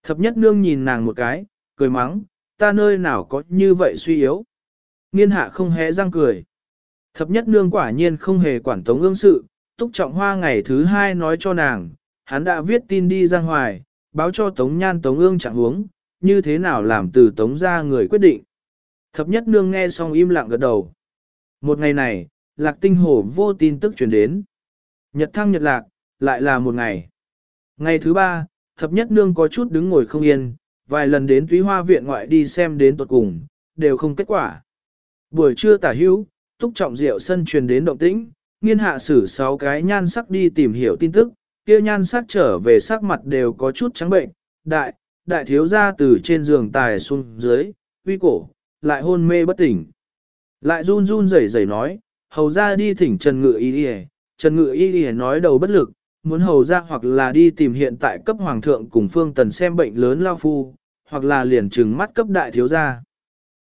Thập nhất nương nhìn nàng một cái, cười mắng, ta nơi nào có như vậy suy yếu. Nghiên hạ không hé răng cười. Thập nhất nương quả nhiên không hề quản tống ương sự, túc trọng hoa ngày thứ hai nói cho nàng, hắn đã viết tin đi ra ngoài, báo cho tống nhan tống ương chẳng huống, như thế nào làm từ tống ra người quyết định. Thập nhất nương nghe xong im lặng gật đầu. Một ngày này, lạc tinh hổ vô tin tức chuyển đến. Nhật thăng nhật lạc, lại là một ngày. Ngày thứ ba, thập nhất nương có chút đứng ngồi không yên, vài lần đến túy hoa viện ngoại đi xem đến tuột cùng, đều không kết quả. Buổi trưa tả hữu, túc trọng rượu sân truyền đến động tĩnh, nghiên hạ sử sáu cái nhan sắc đi tìm hiểu tin tức, kia nhan sắc trở về sắc mặt đều có chút trắng bệnh, đại, đại thiếu ra từ trên giường tài xuống dưới, uy cổ, lại hôn mê bất tỉnh. Lại run run rẩy rẩy nói, hầu ra đi thỉnh Trần Ngự Y đi Trần Ngự Y Y nói đầu bất lực, muốn hầu ra hoặc là đi tìm hiện tại cấp hoàng thượng cùng phương tần xem bệnh lớn lao phu, hoặc là liền trừng mắt cấp đại thiếu gia.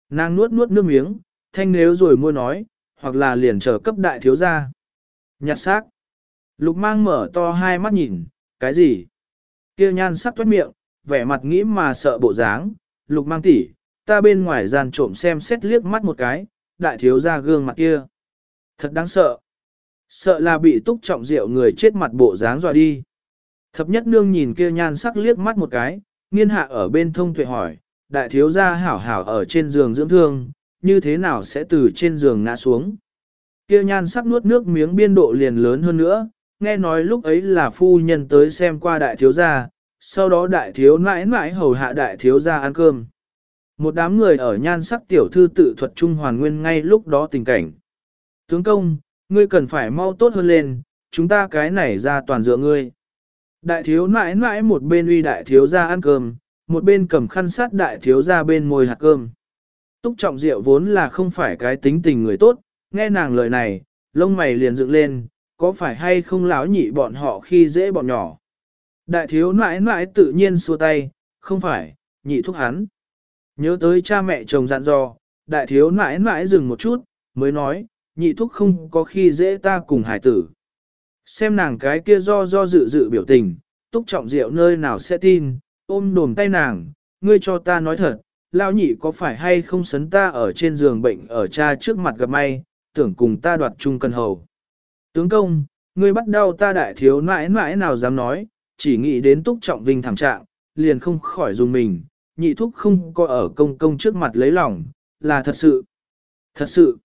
Nàng nuốt nuốt nước miếng, thanh nếu rồi mua nói, hoặc là liền chờ cấp đại thiếu gia. Nhặt xác. Lục mang mở to hai mắt nhìn, cái gì? Kia nhan sắc toát miệng, vẻ mặt nghĩ mà sợ bộ dáng, lục mang tỉ, ta bên ngoài gian trộm xem xét liếc mắt một cái, đại thiếu gia gương mặt kia. Thật đáng sợ. Sợ là bị túc trọng rượu người chết mặt bộ dáng dọa đi. Thập nhất nương nhìn kia nhan sắc liếc mắt một cái, nghiên hạ ở bên thông tuệ hỏi, đại thiếu gia hảo hảo ở trên giường dưỡng thương, như thế nào sẽ từ trên giường ngã xuống. Kia nhan sắc nuốt nước miếng biên độ liền lớn hơn nữa, nghe nói lúc ấy là phu nhân tới xem qua đại thiếu gia, sau đó đại thiếu mãi mãi hầu hạ đại thiếu gia ăn cơm. Một đám người ở nhan sắc tiểu thư tự thuật trung hoàn nguyên ngay lúc đó tình cảnh. Tướng công, ngươi cần phải mau tốt hơn lên, chúng ta cái này ra toàn dựa ngươi. Đại thiếu mãi mãi một bên uy đại thiếu gia ăn cơm, một bên cầm khăn sát đại thiếu gia bên môi hạt cơm. Túc trọng diệu vốn là không phải cái tính tình người tốt, nghe nàng lời này, lông mày liền dựng lên, có phải hay không láo nhị bọn họ khi dễ bọn nhỏ. Đại thiếu nãi nãi tự nhiên xua tay, không phải, nhị thúc hắn. Nhớ tới cha mẹ chồng dặn dò, đại thiếu nãi nãi dừng một chút, mới nói, nhị thúc không có khi dễ ta cùng hải tử. Xem nàng cái kia do do dự dự biểu tình, túc trọng diệu nơi nào sẽ tin, ôm đồm tay nàng, ngươi cho ta nói thật, lao nhị có phải hay không sấn ta ở trên giường bệnh ở cha trước mặt gặp may, tưởng cùng ta đoạt chung cân hầu. Tướng công, ngươi bắt đầu ta đại thiếu nãi nãi nào dám nói, chỉ nghĩ đến túc trọng vinh thảm trạng, liền không khỏi dùng mình, nhị thúc không có ở công công trước mặt lấy lòng, là thật sự. Thật sự.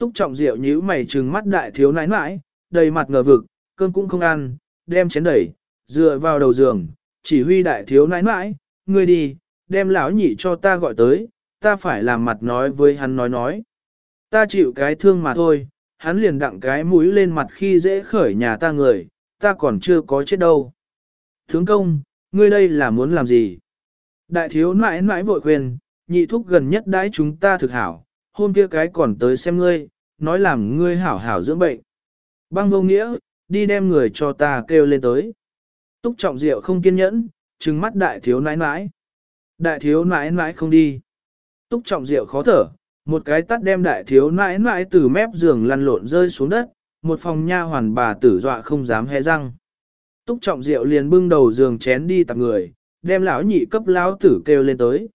Túc trọng rượu nhíu mày trừng mắt đại thiếu nãi nãi, đầy mặt ngờ vực, cơm cũng không ăn, đem chén đẩy, dựa vào đầu giường, chỉ huy đại thiếu nãi nãi, ngươi đi, đem lão nhị cho ta gọi tới, ta phải làm mặt nói với hắn nói nói. Ta chịu cái thương mà thôi, hắn liền đặng cái mũi lên mặt khi dễ khởi nhà ta người, ta còn chưa có chết đâu. Thướng công, ngươi đây là muốn làm gì? Đại thiếu nãi nãi vội khuyên, nhị thúc gần nhất đãi chúng ta thực hảo, hôm kia cái còn tới xem ngươi, nói làm ngươi hảo hảo dưỡng bệnh. Băng vô nghĩa, đi đem người cho ta kêu lên tới. Túc trọng diệu không kiên nhẫn, trừng mắt đại thiếu nãi nãi. Đại thiếu nãi nãi không đi. Túc trọng diệu khó thở, Một cái tắt đem đại thiếu nãi nãi từ mép giường lăn lộn rơi xuống đất, một phòng nha hoàn bà tử dọa không dám hé răng. Túc trọng rượu liền bưng đầu giường chén đi tạp người, đem lão nhị cấp lão tử kêu lên tới.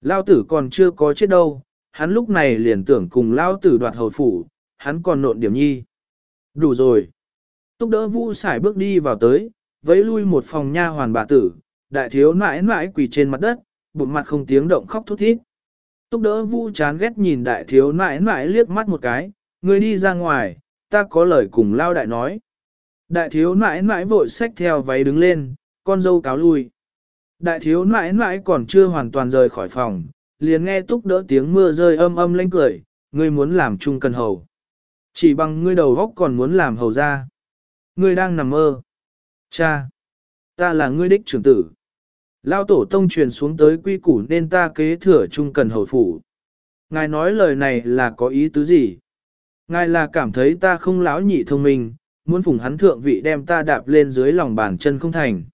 Lão tử còn chưa có chết đâu, hắn lúc này liền tưởng cùng lao tử đoạt hầu phủ, hắn còn nộn điểm nhi. Đủ rồi. Túc đỡ vũ xài bước đi vào tới, vẫy lui một phòng nha hoàn bà tử, đại thiếu nãi nãi quỳ trên mặt đất, bụng mặt không tiếng động khóc thút thít. Túc đỡ vũ chán ghét nhìn đại thiếu nãi nãi liếc mắt một cái, người đi ra ngoài, ta có lời cùng lao đại nói. Đại thiếu nãi nãi vội xách theo váy đứng lên, con dâu cáo lui. Đại thiếu nãi nãi còn chưa hoàn toàn rời khỏi phòng, liền nghe túc đỡ tiếng mưa rơi âm âm lanh cười, ngươi muốn làm chung cần hầu. Chỉ bằng ngươi đầu góc còn muốn làm hầu ra. Ngươi đang nằm mơ. Cha! Ta là ngươi đích trưởng tử. Lao tổ tông truyền xuống tới quy củ nên ta kế thừa chung cần hầu phủ. Ngài nói lời này là có ý tứ gì? Ngài là cảm thấy ta không lão nhị thông minh, muốn phụng hắn thượng vị đem ta đạp lên dưới lòng bàn chân không thành.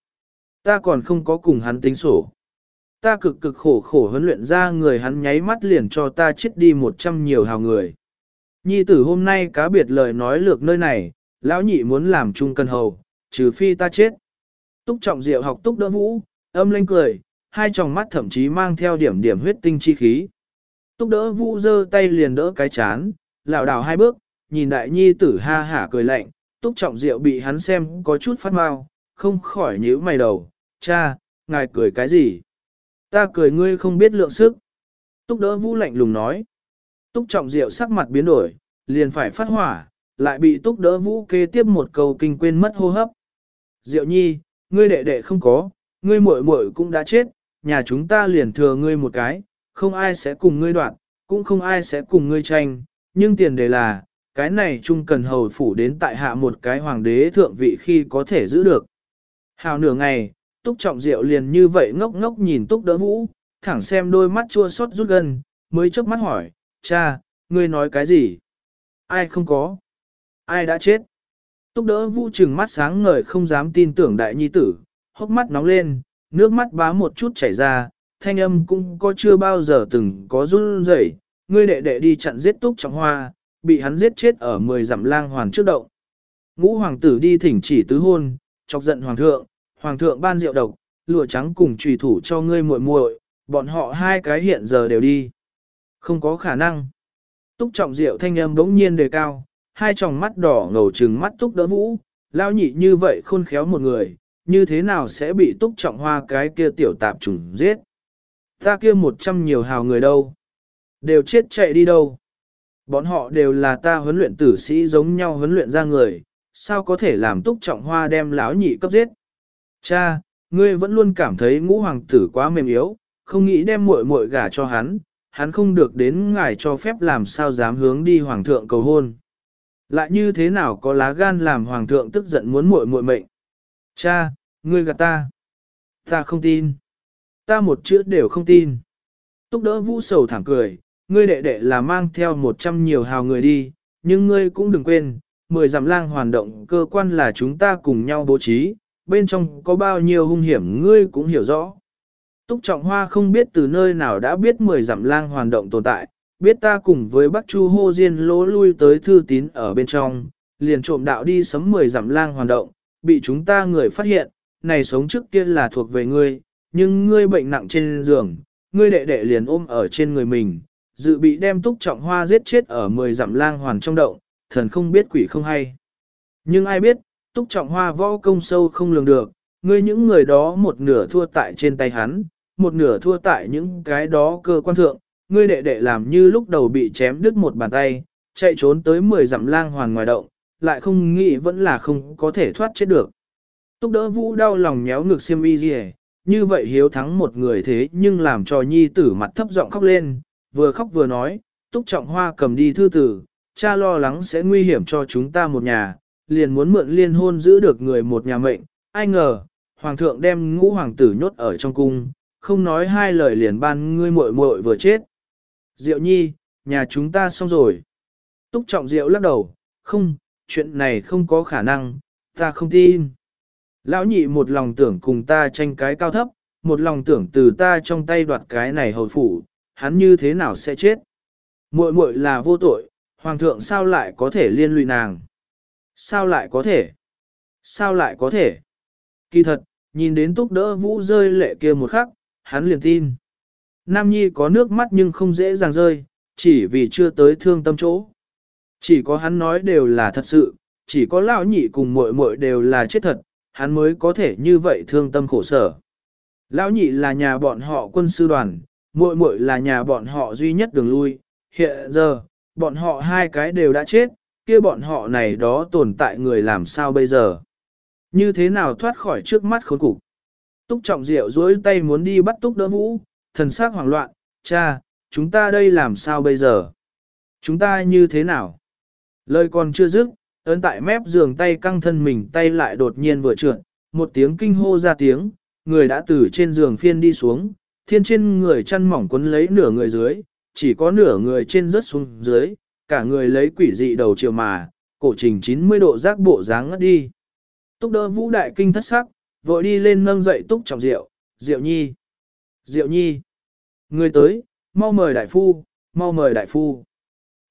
Ta còn không có cùng hắn tính sổ. Ta cực cực khổ khổ huấn luyện ra người hắn nháy mắt liền cho ta chết đi một trăm nhiều hào người. Nhi tử hôm nay cá biệt lời nói lược nơi này, lão nhị muốn làm chung cân hầu, trừ phi ta chết. Túc trọng diệu học túc đỡ vũ, âm lên cười, hai tròng mắt thậm chí mang theo điểm điểm huyết tinh chi khí. Túc đỡ vũ giơ tay liền đỡ cái chán, lảo đảo hai bước, nhìn đại nhi tử ha hả cười lạnh, túc trọng diệu bị hắn xem có chút phát mau, không khỏi nhíu mày đầu, cha, ngài cười cái gì? Ta cười ngươi không biết lượng sức. Túc đỡ vũ lạnh lùng nói. Túc trọng diệu sắc mặt biến đổi, liền phải phát hỏa, lại bị túc đỡ vũ kế tiếp một câu kinh quên mất hô hấp. Diệu nhi, ngươi đệ đệ không có, ngươi muội muội cũng đã chết, nhà chúng ta liền thừa ngươi một cái, không ai sẽ cùng ngươi đoạn, cũng không ai sẽ cùng ngươi tranh, nhưng tiền đề là, cái này chung cần hầu phủ đến tại hạ một cái hoàng đế thượng vị khi có thể giữ được. Hào nửa ngày, túc trọng diệu liền như vậy ngốc ngốc nhìn túc đỡ vũ, thẳng xem đôi mắt chua xót rút gần, mới chớp mắt hỏi, cha, ngươi nói cái gì? Ai không có? Ai đã chết? Túc đỡ vũ trừng mắt sáng ngời không dám tin tưởng đại nhi tử, hốc mắt nóng lên, nước mắt bá một chút chảy ra, thanh âm cũng có chưa bao giờ từng có run rẩy. ngươi đệ đệ đi chặn giết túc trọng hoa, bị hắn giết chết ở mười dặm lang hoàn trước động. Ngũ hoàng tử đi thỉnh chỉ tứ hôn, chọc giận hoàng thượng, hoàng thượng ban rượu độc, lụa trắng cùng trùy thủ cho ngươi muội muội, bọn họ hai cái hiện giờ đều đi. Không có khả năng. Túc trọng rượu thanh âm bỗng nhiên đề cao, hai tròng mắt đỏ ngầu trừng mắt túc đỡ vũ, lao nhị như vậy khôn khéo một người, như thế nào sẽ bị túc trọng hoa cái kia tiểu tạp trùng giết. Ta kia một trăm nhiều hào người đâu? Đều chết chạy đi đâu? Bọn họ đều là ta huấn luyện tử sĩ giống nhau huấn luyện ra người, sao có thể làm túc trọng hoa đem lão nhị cấp giết? Cha, ngươi vẫn luôn cảm thấy ngũ hoàng tử quá mềm yếu, không nghĩ đem muội muội gả cho hắn, hắn không được đến ngài cho phép làm sao dám hướng đi hoàng thượng cầu hôn. Lại như thế nào có lá gan làm hoàng thượng tức giận muốn muội muội mệnh? Cha, ngươi gạt ta. Ta không tin. Ta một chữ đều không tin. Túc đỡ vũ sầu thẳng cười, ngươi đệ đệ là mang theo một trăm nhiều hào người đi, nhưng ngươi cũng đừng quên, mười dặm lang hoàn động cơ quan là chúng ta cùng nhau bố trí, bên trong có bao nhiêu hung hiểm ngươi cũng hiểu rõ. Túc Trọng Hoa không biết từ nơi nào đã biết mười dặm lang hoàn động tồn tại, biết ta cùng với Bắc Chu Hô Diên lỗ lui tới thư tín ở bên trong, liền trộm đạo đi sấm mười dặm lang hoàn động, bị chúng ta người phát hiện, này sống trước kia là thuộc về ngươi, nhưng ngươi bệnh nặng trên giường, ngươi đệ đệ liền ôm ở trên người mình, dự bị đem túc trọng hoa giết chết ở mười dặm lang hoàn trong động, thần không biết quỷ không hay. Nhưng ai biết, túc trọng hoa võ công sâu không lường được, ngươi những người đó một nửa thua tại trên tay hắn, một nửa thua tại những cái đó cơ quan thượng, ngươi đệ đệ làm như lúc đầu bị chém đứt một bàn tay, chạy trốn tới mười dặm lang hoàn ngoài động, lại không nghĩ vẫn là không có thể thoát chết được. Túc đỡ vũ đau lòng nhéo ngực xiêm y gì như vậy hiếu thắng một người thế nhưng làm cho nhi tử mặt thấp giọng khóc lên, vừa khóc vừa nói, túc trọng hoa cầm đi thư tử, cha lo lắng sẽ nguy hiểm cho chúng ta một nhà, liền muốn mượn liên hôn giữ được người một nhà mệnh, ai ngờ, hoàng thượng đem ngũ hoàng tử nhốt ở trong cung, không nói hai lời liền ban ngươi muội muội vừa chết. Diệu nhi, nhà chúng ta xong rồi. Túc trọng diệu lắc đầu, không, chuyện này không có khả năng, ta không tin. Lão nhị một lòng tưởng cùng ta tranh cái cao thấp, một lòng tưởng từ ta trong tay đoạt cái này hồi phủ, hắn như thế nào sẽ chết. Muội muội là vô tội, hoàng thượng sao lại có thể liên lụy nàng? Sao lại có thể? Sao lại có thể? Kỳ thật, nhìn đến túc đỡ vũ rơi lệ kia một khắc, hắn liền tin. Nam Nhi có nước mắt nhưng không dễ dàng rơi, chỉ vì chưa tới thương tâm chỗ. Chỉ có hắn nói đều là thật sự, chỉ có lão nhị cùng muội muội đều là chết thật, hắn mới có thể như vậy thương tâm khổ sở. Lão nhị là nhà bọn họ quân sư đoàn, muội muội là nhà bọn họ duy nhất đường lui, hiện giờ, bọn họ hai cái đều đã chết, kia bọn họ này đó tồn tại người làm sao bây giờ? Như thế nào thoát khỏi trước mắt khốn cục? Túc trọng diệu duỗi tay muốn đi bắt túc đỡ vũ, thần sắc hoảng loạn, cha, chúng ta đây làm sao bây giờ? Chúng ta như thế nào? Lời còn chưa dứt, ấn tại mép giường tay căng thân mình tay lại đột nhiên vừa trượt, một tiếng kinh hô ra tiếng, người đã từ trên giường phiên đi xuống, thiên trên người chăn mỏng quấn lấy nửa người dưới, chỉ có nửa người trên rớt xuống dưới, cả người lấy quỷ dị đầu chiều mà, cổ trình 90 độ giác bộ dáng ngất đi. Túc đỡ vũ đại kinh thất sắc, vội đi lên nâng dậy túc trọng rượu, rượu nhi, rượu nhi. Người tới, mau mời đại phu, mau mời đại phu.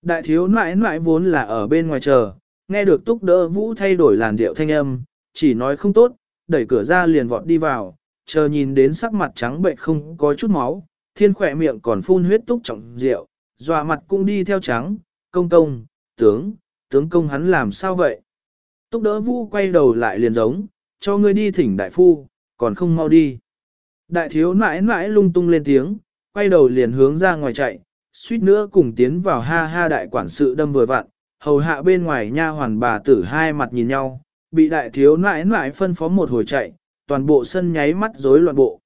Đại thiếu nãi nãi vốn là ở bên ngoài chờ, nghe được túc đỡ vũ thay đổi làn điệu thanh âm, chỉ nói không tốt, đẩy cửa ra liền vọt đi vào, chờ nhìn đến sắc mặt trắng bệnh không có chút máu, thiên khỏe miệng còn phun huyết túc trọng rượu, dọa mặt cũng đi theo trắng, công công, tướng, tướng công hắn làm sao vậy? Túc đỡ vũ quay đầu lại liền giống, cho ngươi đi thỉnh đại phu, còn không mau đi. Đại thiếu nãi nãi lung tung lên tiếng, quay đầu liền hướng ra ngoài chạy, suýt nữa cùng tiến vào ha ha đại quản sự đâm vừa vặn, hầu hạ bên ngoài nha hoàn bà tử hai mặt nhìn nhau, bị đại thiếu nãi nãi phân phó một hồi chạy, toàn bộ sân nháy mắt rối loạn bộ.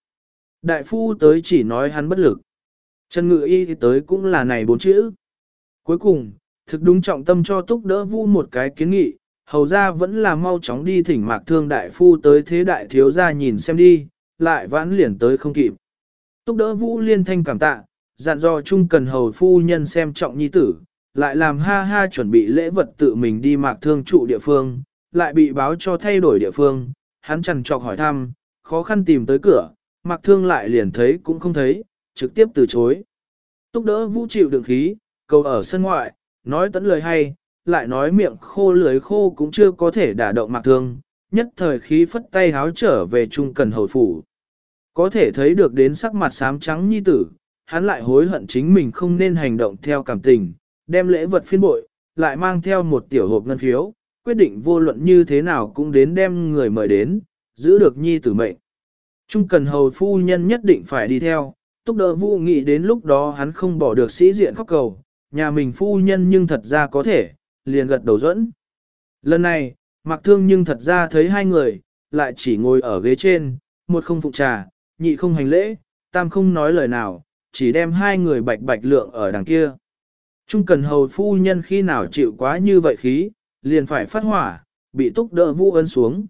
Đại phu tới chỉ nói hắn bất lực. Trần ngự y thì tới cũng là này bốn chữ. Cuối cùng, thực đúng trọng tâm cho túc đỡ vu một cái kiến nghị, hầu ra vẫn là mau chóng đi thỉnh mạc thương đại phu tới thế đại thiếu ra nhìn xem đi, lại vãn liền tới không kịp. Túc đỡ vũ liên thanh cảm tạ, dặn dò chung cần hầu phu nhân xem trọng nhi tử, lại làm ha ha chuẩn bị lễ vật tự mình đi mạc thương trụ địa phương, lại bị báo cho thay đổi địa phương, hắn chằn trọc hỏi thăm, khó khăn tìm tới cửa, mạc thương lại liền thấy cũng không thấy, trực tiếp từ chối. Túc đỡ vũ chịu đựng khí, cầu ở sân ngoại, nói tẫn lời hay, lại nói miệng khô lưới khô cũng chưa có thể đả động mạc thương, nhất thời khí phất tay háo trở về trung cần hồi phủ. Có thể thấy được đến sắc mặt xám trắng nhi tử, hắn lại hối hận chính mình không nên hành động theo cảm tình, đem lễ vật phiên bội, lại mang theo một tiểu hộp ngân phiếu, quyết định vô luận như thế nào cũng đến đem người mời đến, giữ được nhi tử mệnh. Trung cần hầu phu nhân nhất định phải đi theo, túc đỡ vũ nghĩ đến lúc đó hắn không bỏ được sĩ diện khóc cầu, nhà mình phu nhân nhưng thật ra có thể, liền gật đầu dẫn. Lần này, mặc thương nhưng thật ra thấy hai người, lại chỉ ngồi ở ghế trên, một không phụ trà, nhị không hành lễ, tam không nói lời nào, chỉ đem hai người bạch bạch lượng ở đằng kia. Trung cần hầu phu nhân khi nào chịu quá như vậy khí, liền phải phát hỏa, bị túc đỡ vũ ấn xuống.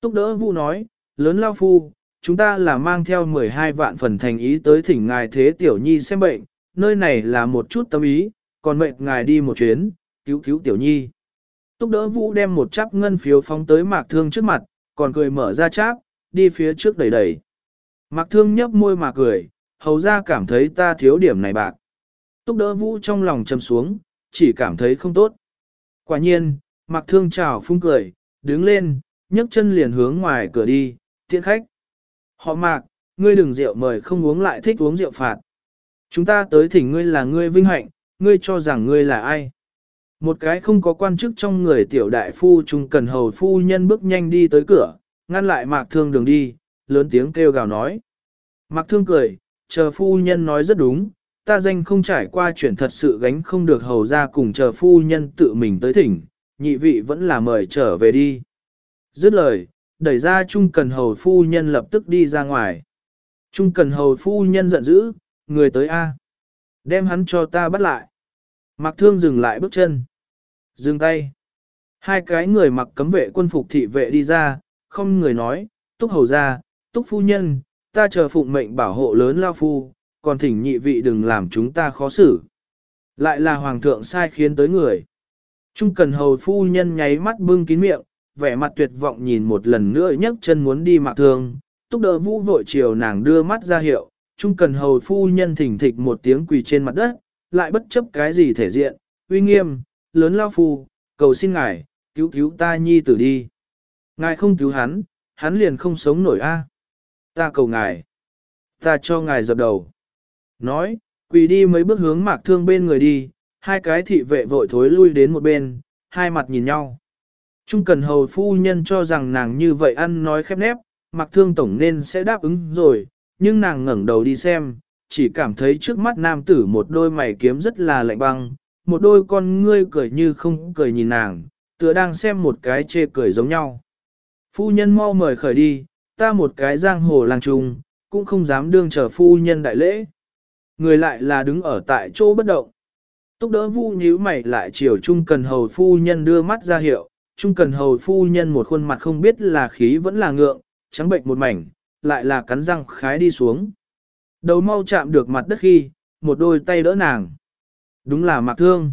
Túc đỡ vũ nói, lớn lao phu, chúng ta là mang theo 12 vạn phần thành ý tới thỉnh ngài thế tiểu nhi xem bệnh, nơi này là một chút tâm ý, còn mệnh ngài đi một chuyến, cứu cứu tiểu nhi. Túc đỡ vũ đem một chắp ngân phiếu phóng tới mạc thương trước mặt, còn cười mở ra cháp, đi phía trước đẩy đẩy. Mạc thương nhấp môi mà cười, hầu ra cảm thấy ta thiếu điểm này bạc. Túc đỡ vũ trong lòng châm xuống, chỉ cảm thấy không tốt. Quả nhiên, Mạc thương chào phung cười, đứng lên, nhấc chân liền hướng ngoài cửa đi, tiện khách. Họ mạc, ngươi đừng rượu mời không uống lại thích uống rượu phạt. Chúng ta tới thỉnh ngươi là ngươi vinh hạnh, ngươi cho rằng ngươi là ai. Một cái không có quan chức trong người tiểu đại phu trung cần hầu phu nhân bước nhanh đi tới cửa, ngăn lại mạc thương đường đi, lớn tiếng kêu gào nói. Mạc thương cười, chờ phu nhân nói rất đúng, ta danh không trải qua chuyện thật sự gánh không được hầu ra cùng chờ phu nhân tự mình tới thỉnh, nhị vị vẫn là mời trở về đi. Dứt lời, đẩy ra Trung Cần Hầu Phu Nhân lập tức đi ra ngoài. Trung Cần Hầu Phu Nhân giận dữ, người tới A. Đem hắn cho ta bắt lại. Mặc thương dừng lại bước chân. Dừng tay. Hai cái người mặc cấm vệ quân phục thị vệ đi ra, không người nói, túc hầu ra, túc phu nhân, ta chờ phụng mệnh bảo hộ lớn lao phu, còn thỉnh nhị vị đừng làm chúng ta khó xử. Lại là hoàng thượng sai khiến tới người. Trung cần hầu phu nhân nháy mắt bưng kín miệng, vẻ mặt tuyệt vọng nhìn một lần nữa nhấc chân muốn đi mạc thương, túc đỡ vũ vội chiều nàng đưa mắt ra hiệu, trung cần hầu phu nhân thỉnh thịch một tiếng quỳ trên mặt đất, lại bất chấp cái gì thể diện, uy nghiêm, lớn lao phu, cầu xin ngài, cứu cứu ta nhi tử đi. Ngài không cứu hắn, hắn liền không sống nổi a. Ta cầu ngài. Ta cho ngài dập đầu. Nói, quỳ đi mấy bước hướng mạc thương bên người đi, hai cái thị vệ vội thối lui đến một bên, hai mặt nhìn nhau. Trung cần hầu phu nhân cho rằng nàng như vậy ăn nói khép nép, mặc thương tổng nên sẽ đáp ứng rồi, nhưng nàng ngẩng đầu đi xem, chỉ cảm thấy trước mắt nam tử một đôi mày kiếm rất là lạnh băng, một đôi con ngươi cười như không cười nhìn nàng, tựa đang xem một cái chê cười giống nhau. Phu nhân mau mời khởi đi, ta một cái giang hồ làng trùng, cũng không dám đương chờ phu nhân đại lễ. Người lại là đứng ở tại chỗ bất động. Túc đỡ vu nhíu mày lại chiều trung cần hầu phu nhân đưa mắt ra hiệu, trung cần hầu phu nhân một khuôn mặt không biết là khí vẫn là ngượng, trắng bệnh một mảnh, lại là cắn răng khái đi xuống. Đầu mau chạm được mặt đất khi, một đôi tay đỡ nàng. Đúng là mạc thương.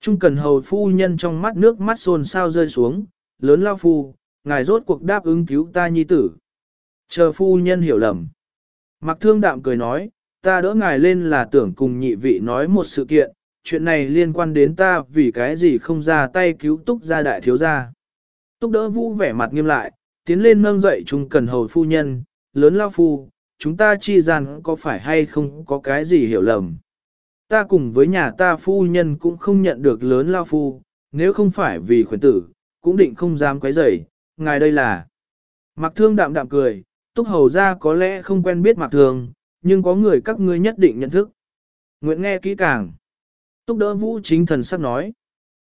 Trung cần hầu phu nhân trong mắt nước mắt xôn sao rơi xuống, lớn lao phu, ngài rốt cuộc đáp ứng cứu ta nhi tử. Chờ phu nhân hiểu lầm. Mạc thương đạm cười nói, ta đỡ ngài lên là tưởng cùng nhị vị nói một sự kiện, chuyện này liên quan đến ta vì cái gì không ra tay cứu túc gia đại thiếu gia. Túc đỡ vũ vẻ mặt nghiêm lại, tiến lên nâng dậy trung cần hầu phu nhân, lớn lao phu, chúng ta chi gian có phải hay không có cái gì hiểu lầm. Ta cùng với nhà ta phu nhân cũng không nhận được lớn lao phu, nếu không phải vì khuyến tử, cũng định không dám quấy rầy. ngài đây là. Mạc thương đạm đạm cười, túc hầu ra có lẽ không quen biết mạc thương, nhưng có người các ngươi nhất định nhận thức. Nguyện nghe kỹ càng. Túc đỡ vũ chính thần sắc nói.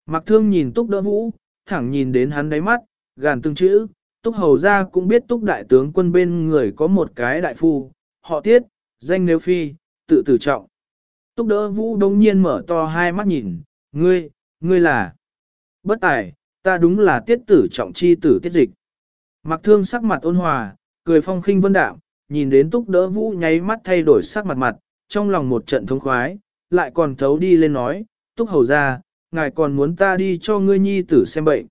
Mạc thương nhìn túc đỡ vũ, thẳng nhìn đến hắn đáy mắt, gàn từng chữ, Túc Hầu ra cũng biết Túc Đại tướng quân bên người có một cái đại phu, họ tiết, danh nếu phi, tự tử trọng. Túc đỡ vũ đông nhiên mở to hai mắt nhìn, ngươi, ngươi là. Bất tài, ta đúng là tiết tử trọng chi tử tiết dịch. Mặc thương sắc mặt ôn hòa, cười phong khinh vân đạm, nhìn đến túc đỡ vũ nháy mắt thay đổi sắc mặt mặt, trong lòng một trận thống khoái, lại còn thấu đi lên nói, túc hầu ra, ngài còn muốn ta đi cho ngươi nhi tử xem bệnh.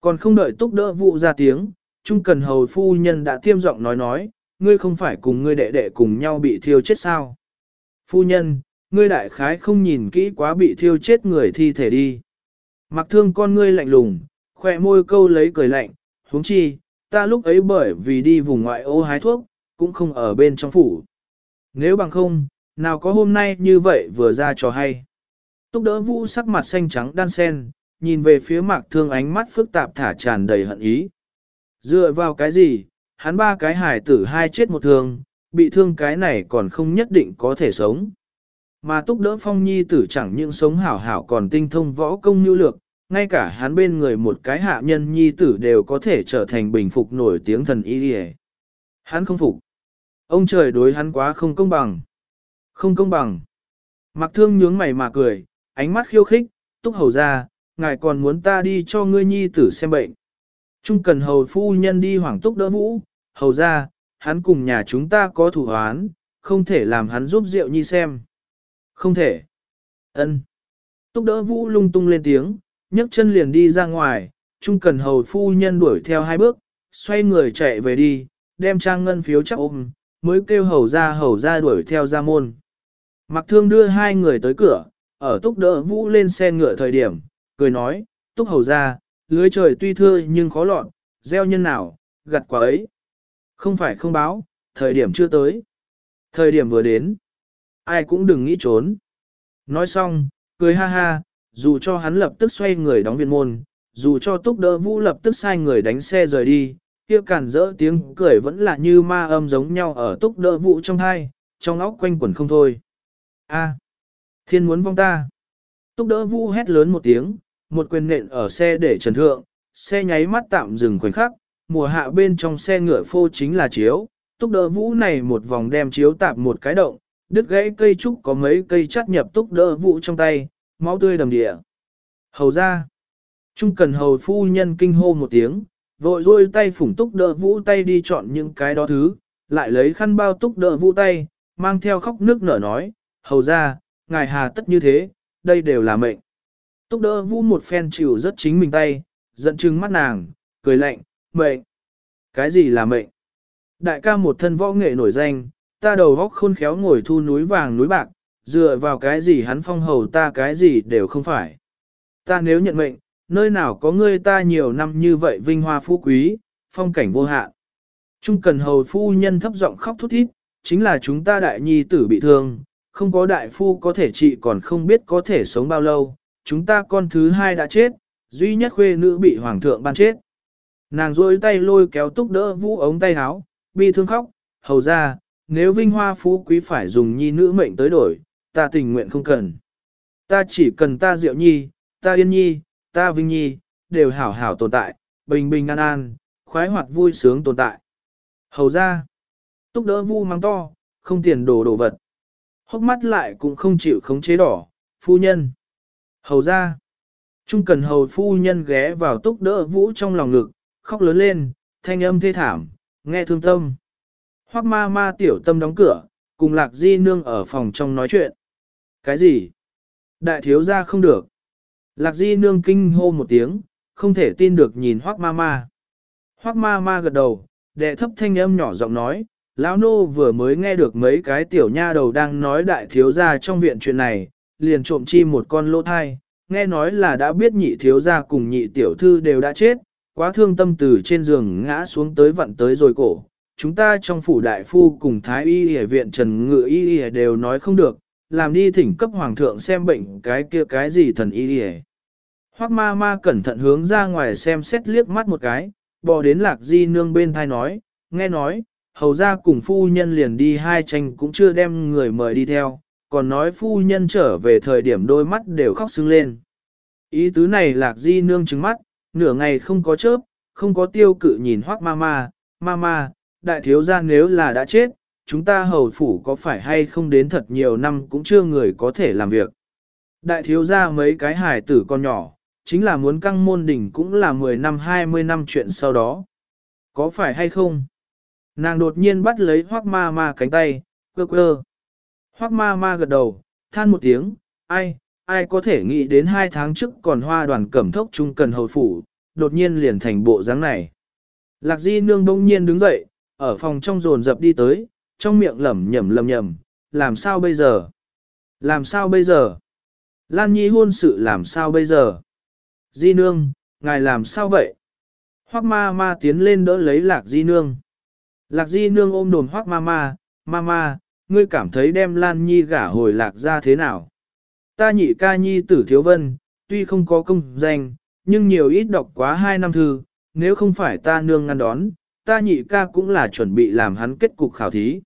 Còn không đợi túc đỡ vụ ra tiếng, Trung Cần Hầu Phu Nhân đã tiêm giọng nói nói, ngươi không phải cùng ngươi đệ đệ cùng nhau bị thiêu chết sao. Phu Nhân, ngươi đại khái không nhìn kỹ quá bị thiêu chết người thi thể đi. Mặc thương con ngươi lạnh lùng, khỏe môi câu lấy cười lạnh, huống chi, ta lúc ấy bởi vì đi vùng ngoại ô hái thuốc, cũng không ở bên trong phủ. Nếu bằng không, nào có hôm nay như vậy vừa ra trò hay. Túc đỡ vũ sắc mặt xanh trắng đan sen, nhìn về phía mạc thương ánh mắt phức tạp thả tràn đầy hận ý. Dựa vào cái gì, hắn ba cái hải tử hai chết một thương, bị thương cái này còn không nhất định có thể sống. Mà túc đỡ phong nhi tử chẳng những sống hảo hảo còn tinh thông võ công nhu lược, ngay cả hắn bên người một cái hạ nhân nhi tử đều có thể trở thành bình phục nổi tiếng thần y đi Hắn không phục. Ông trời đối hắn quá không công bằng. Không công bằng. Mặc thương nhướng mày mà cười, ánh mắt khiêu khích, túc hầu ra, ngài còn muốn ta đi cho ngươi nhi tử xem bệnh. Trung cần hầu phu nhân đi hoàng túc đỡ vũ, hầu ra, hắn cùng nhà chúng ta có thủ hoán, không thể làm hắn giúp rượu nhi xem. Không thể. ân Túc đỡ vũ lung tung lên tiếng, nhấc chân liền đi ra ngoài, Trung cần hầu phu nhân đuổi theo hai bước, xoay người chạy về đi, đem trang ngân phiếu chắc ôm, mới kêu hầu ra hầu ra đuổi theo ra môn. Mặc thương đưa hai người tới cửa, ở túc đỡ vũ lên xe ngựa thời điểm, cười nói, túc hầu ra, lưới trời tuy thưa nhưng khó lọt, gieo nhân nào, gặt quả ấy. Không phải không báo, thời điểm chưa tới. Thời điểm vừa đến. Ai cũng đừng nghĩ trốn. Nói xong, cười ha ha, dù cho hắn lập tức xoay người đóng viện môn, dù cho túc đỡ vũ lập tức sai người đánh xe rời đi, kia cản rỡ tiếng cười vẫn là như ma âm giống nhau ở túc đỡ vũ trong hai, trong óc quanh quẩn không thôi. A, thiên muốn vong ta. Túc đỡ vũ hét lớn một tiếng, một quyền nện ở xe để trần thượng, xe nháy mắt tạm dừng khoảnh khắc, mùa hạ bên trong xe ngựa phô chính là chiếu, túc đỡ vũ này một vòng đem chiếu tạp một cái động, đứt gãy cây trúc có mấy cây chắt nhập túc đỡ vũ trong tay, máu tươi đầm địa. Hầu ra, trung cần hầu phu nhân kinh hô một tiếng, vội rôi tay phủng túc đỡ vũ tay đi chọn những cái đó thứ, lại lấy khăn bao túc đỡ vũ tay, mang theo khóc nước nở nói, hầu ra, ngài hà tất như thế, đây đều là mệnh. Túc đỡ vũ một phen chịu rất chính mình tay, giận chừng mắt nàng, cười lạnh, mệnh. Cái gì là mệnh? Đại ca một thân võ nghệ nổi danh, ta đầu góc khôn khéo ngồi thu núi vàng núi bạc, Dựa vào cái gì hắn phong hầu ta cái gì đều không phải. Ta nếu nhận mệnh, nơi nào có ngươi ta nhiều năm như vậy vinh hoa phú quý, phong cảnh vô hạn. Trung cần hầu phu nhân thấp giọng khóc thút thít, chính là chúng ta đại nhi tử bị thương, không có đại phu có thể trị còn không biết có thể sống bao lâu, chúng ta con thứ hai đã chết, duy nhất khuê nữ bị hoàng thượng ban chết. Nàng rôi tay lôi kéo túc đỡ vũ ống tay áo, bi thương khóc, hầu ra, nếu vinh hoa phú quý phải dùng nhi nữ mệnh tới đổi, ta tình nguyện không cần. Ta chỉ cần ta diệu nhi, ta yên nhi, ta vinh nhi, đều hảo hảo tồn tại, bình bình an an, khoái hoạt vui sướng tồn tại. Hầu ra, túc đỡ vu mang to, không tiền đồ đồ vật. Hốc mắt lại cũng không chịu khống chế đỏ, phu nhân. Hầu ra, trung cần hầu phu nhân ghé vào túc đỡ vũ trong lòng ngực, khóc lớn lên, thanh âm thê thảm, nghe thương tâm. Hoác ma ma tiểu tâm đóng cửa, cùng lạc di nương ở phòng trong nói chuyện. Cái gì? Đại thiếu gia không được. Lạc di nương kinh hô một tiếng, không thể tin được nhìn hoác ma ma. Hoác ma ma gật đầu, đệ thấp thanh âm nhỏ giọng nói, lão nô vừa mới nghe được mấy cái tiểu nha đầu đang nói đại thiếu gia trong viện chuyện này, liền trộm chi một con lỗ thai, nghe nói là đã biết nhị thiếu gia cùng nhị tiểu thư đều đã chết, quá thương tâm từ trên giường ngã xuống tới vặn tới rồi cổ. Chúng ta trong phủ đại phu cùng thái y y viện trần ngự y y đều nói không được, làm đi thỉnh cấp hoàng thượng xem bệnh cái kia cái gì thần y y. Hoắc ma ma cẩn thận hướng ra ngoài xem xét liếc mắt một cái, bò đến lạc di nương bên thai nói, nghe nói, hầu ra cùng phu nhân liền đi hai tranh cũng chưa đem người mời đi theo, còn nói phu nhân trở về thời điểm đôi mắt đều khóc sưng lên. Ý tứ này lạc di nương trứng mắt, nửa ngày không có chớp, không có tiêu cự nhìn hoác ma ma, ma ma, đại thiếu gia nếu là đã chết, chúng ta hầu phủ có phải hay không đến thật nhiều năm cũng chưa người có thể làm việc. Đại thiếu gia mấy cái hài tử con nhỏ, chính là muốn căng môn đỉnh cũng là 10 năm 20 năm chuyện sau đó. Có phải hay không? Nàng đột nhiên bắt lấy hoác ma ma cánh tay, quơ quơ. Hoác ma ma gật đầu, than một tiếng, ai, ai có thể nghĩ đến hai tháng trước còn hoa đoàn cẩm thốc trung cần hầu phủ, đột nhiên liền thành bộ dáng này. Lạc di nương bỗng nhiên đứng dậy, ở phòng trong rồn dập đi tới, trong miệng lẩm nhẩm lẩm nhẩm, làm sao bây giờ? Làm sao bây giờ? Lan Nhi hôn sự làm sao bây giờ? Di nương, ngài làm sao vậy? Hoác ma ma tiến lên đỡ lấy lạc di nương. Lạc di nương ôm đồn hoác ma ma, ma ma, ngươi cảm thấy đem Lan Nhi gả hồi lạc ra thế nào? Ta nhị ca nhi tử thiếu vân, tuy không có công danh, nhưng nhiều ít đọc quá hai năm thư, nếu không phải ta nương ngăn đón, ta nhị ca cũng là chuẩn bị làm hắn kết cục khảo thí.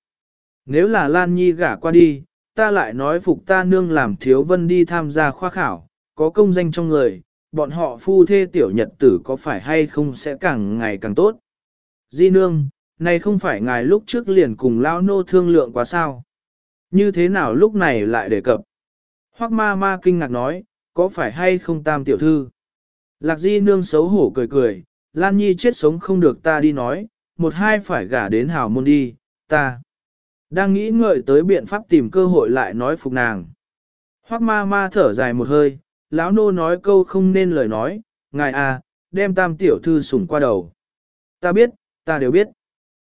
Nếu là Lan Nhi gả qua đi, ta lại nói phục ta nương làm thiếu vân đi tham gia khoa khảo, có công danh trong người, bọn họ phu thê tiểu nhật tử có phải hay không sẽ càng ngày càng tốt. Di nương, này không phải ngài lúc trước liền cùng lao nô thương lượng quá sao? Như thế nào lúc này lại đề cập? Hoắc ma ma kinh ngạc nói, có phải hay không tam tiểu thư? Lạc di nương xấu hổ cười cười, Lan Nhi chết sống không được ta đi nói, một hai phải gả đến hào môn đi, ta. Đang nghĩ ngợi tới biện pháp tìm cơ hội lại nói phục nàng. Hoắc ma ma thở dài một hơi, lão nô nói câu không nên lời nói, ngài à, đem tam tiểu thư sủng qua đầu. Ta biết, ta đều biết.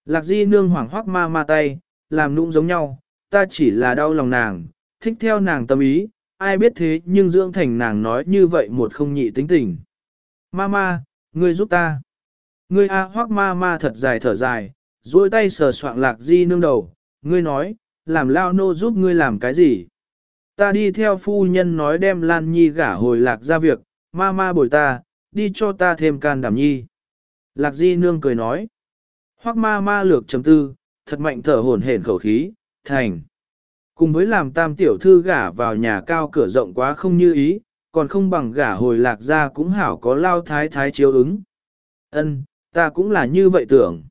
Lạc di nương hoảng hoắc ma ma tay, làm nũng giống nhau, ta chỉ là đau lòng nàng, thích theo nàng tâm ý, ai biết thế nhưng dưỡng thành nàng nói như vậy một không nhị tính tình. Ma ma, ngươi giúp ta. Ngươi a hoắc ma ma thật dài thở dài, duỗi tay sờ soạng lạc di nương đầu, ngươi nói, làm lao nô giúp ngươi làm cái gì? Ta đi theo phu nhân nói đem Lan Nhi gả hồi lạc ra việc, ma ma bồi ta, đi cho ta thêm can đảm nhi. Lạc di nương cười nói, hoác ma ma lược chấm tư, thật mạnh thở hổn hển khẩu khí, thành. Cùng với làm tam tiểu thư gả vào nhà cao cửa rộng quá không như ý, còn không bằng gả hồi lạc ra cũng hảo có lao thái thái chiếu ứng. Ân, ta cũng là như vậy tưởng.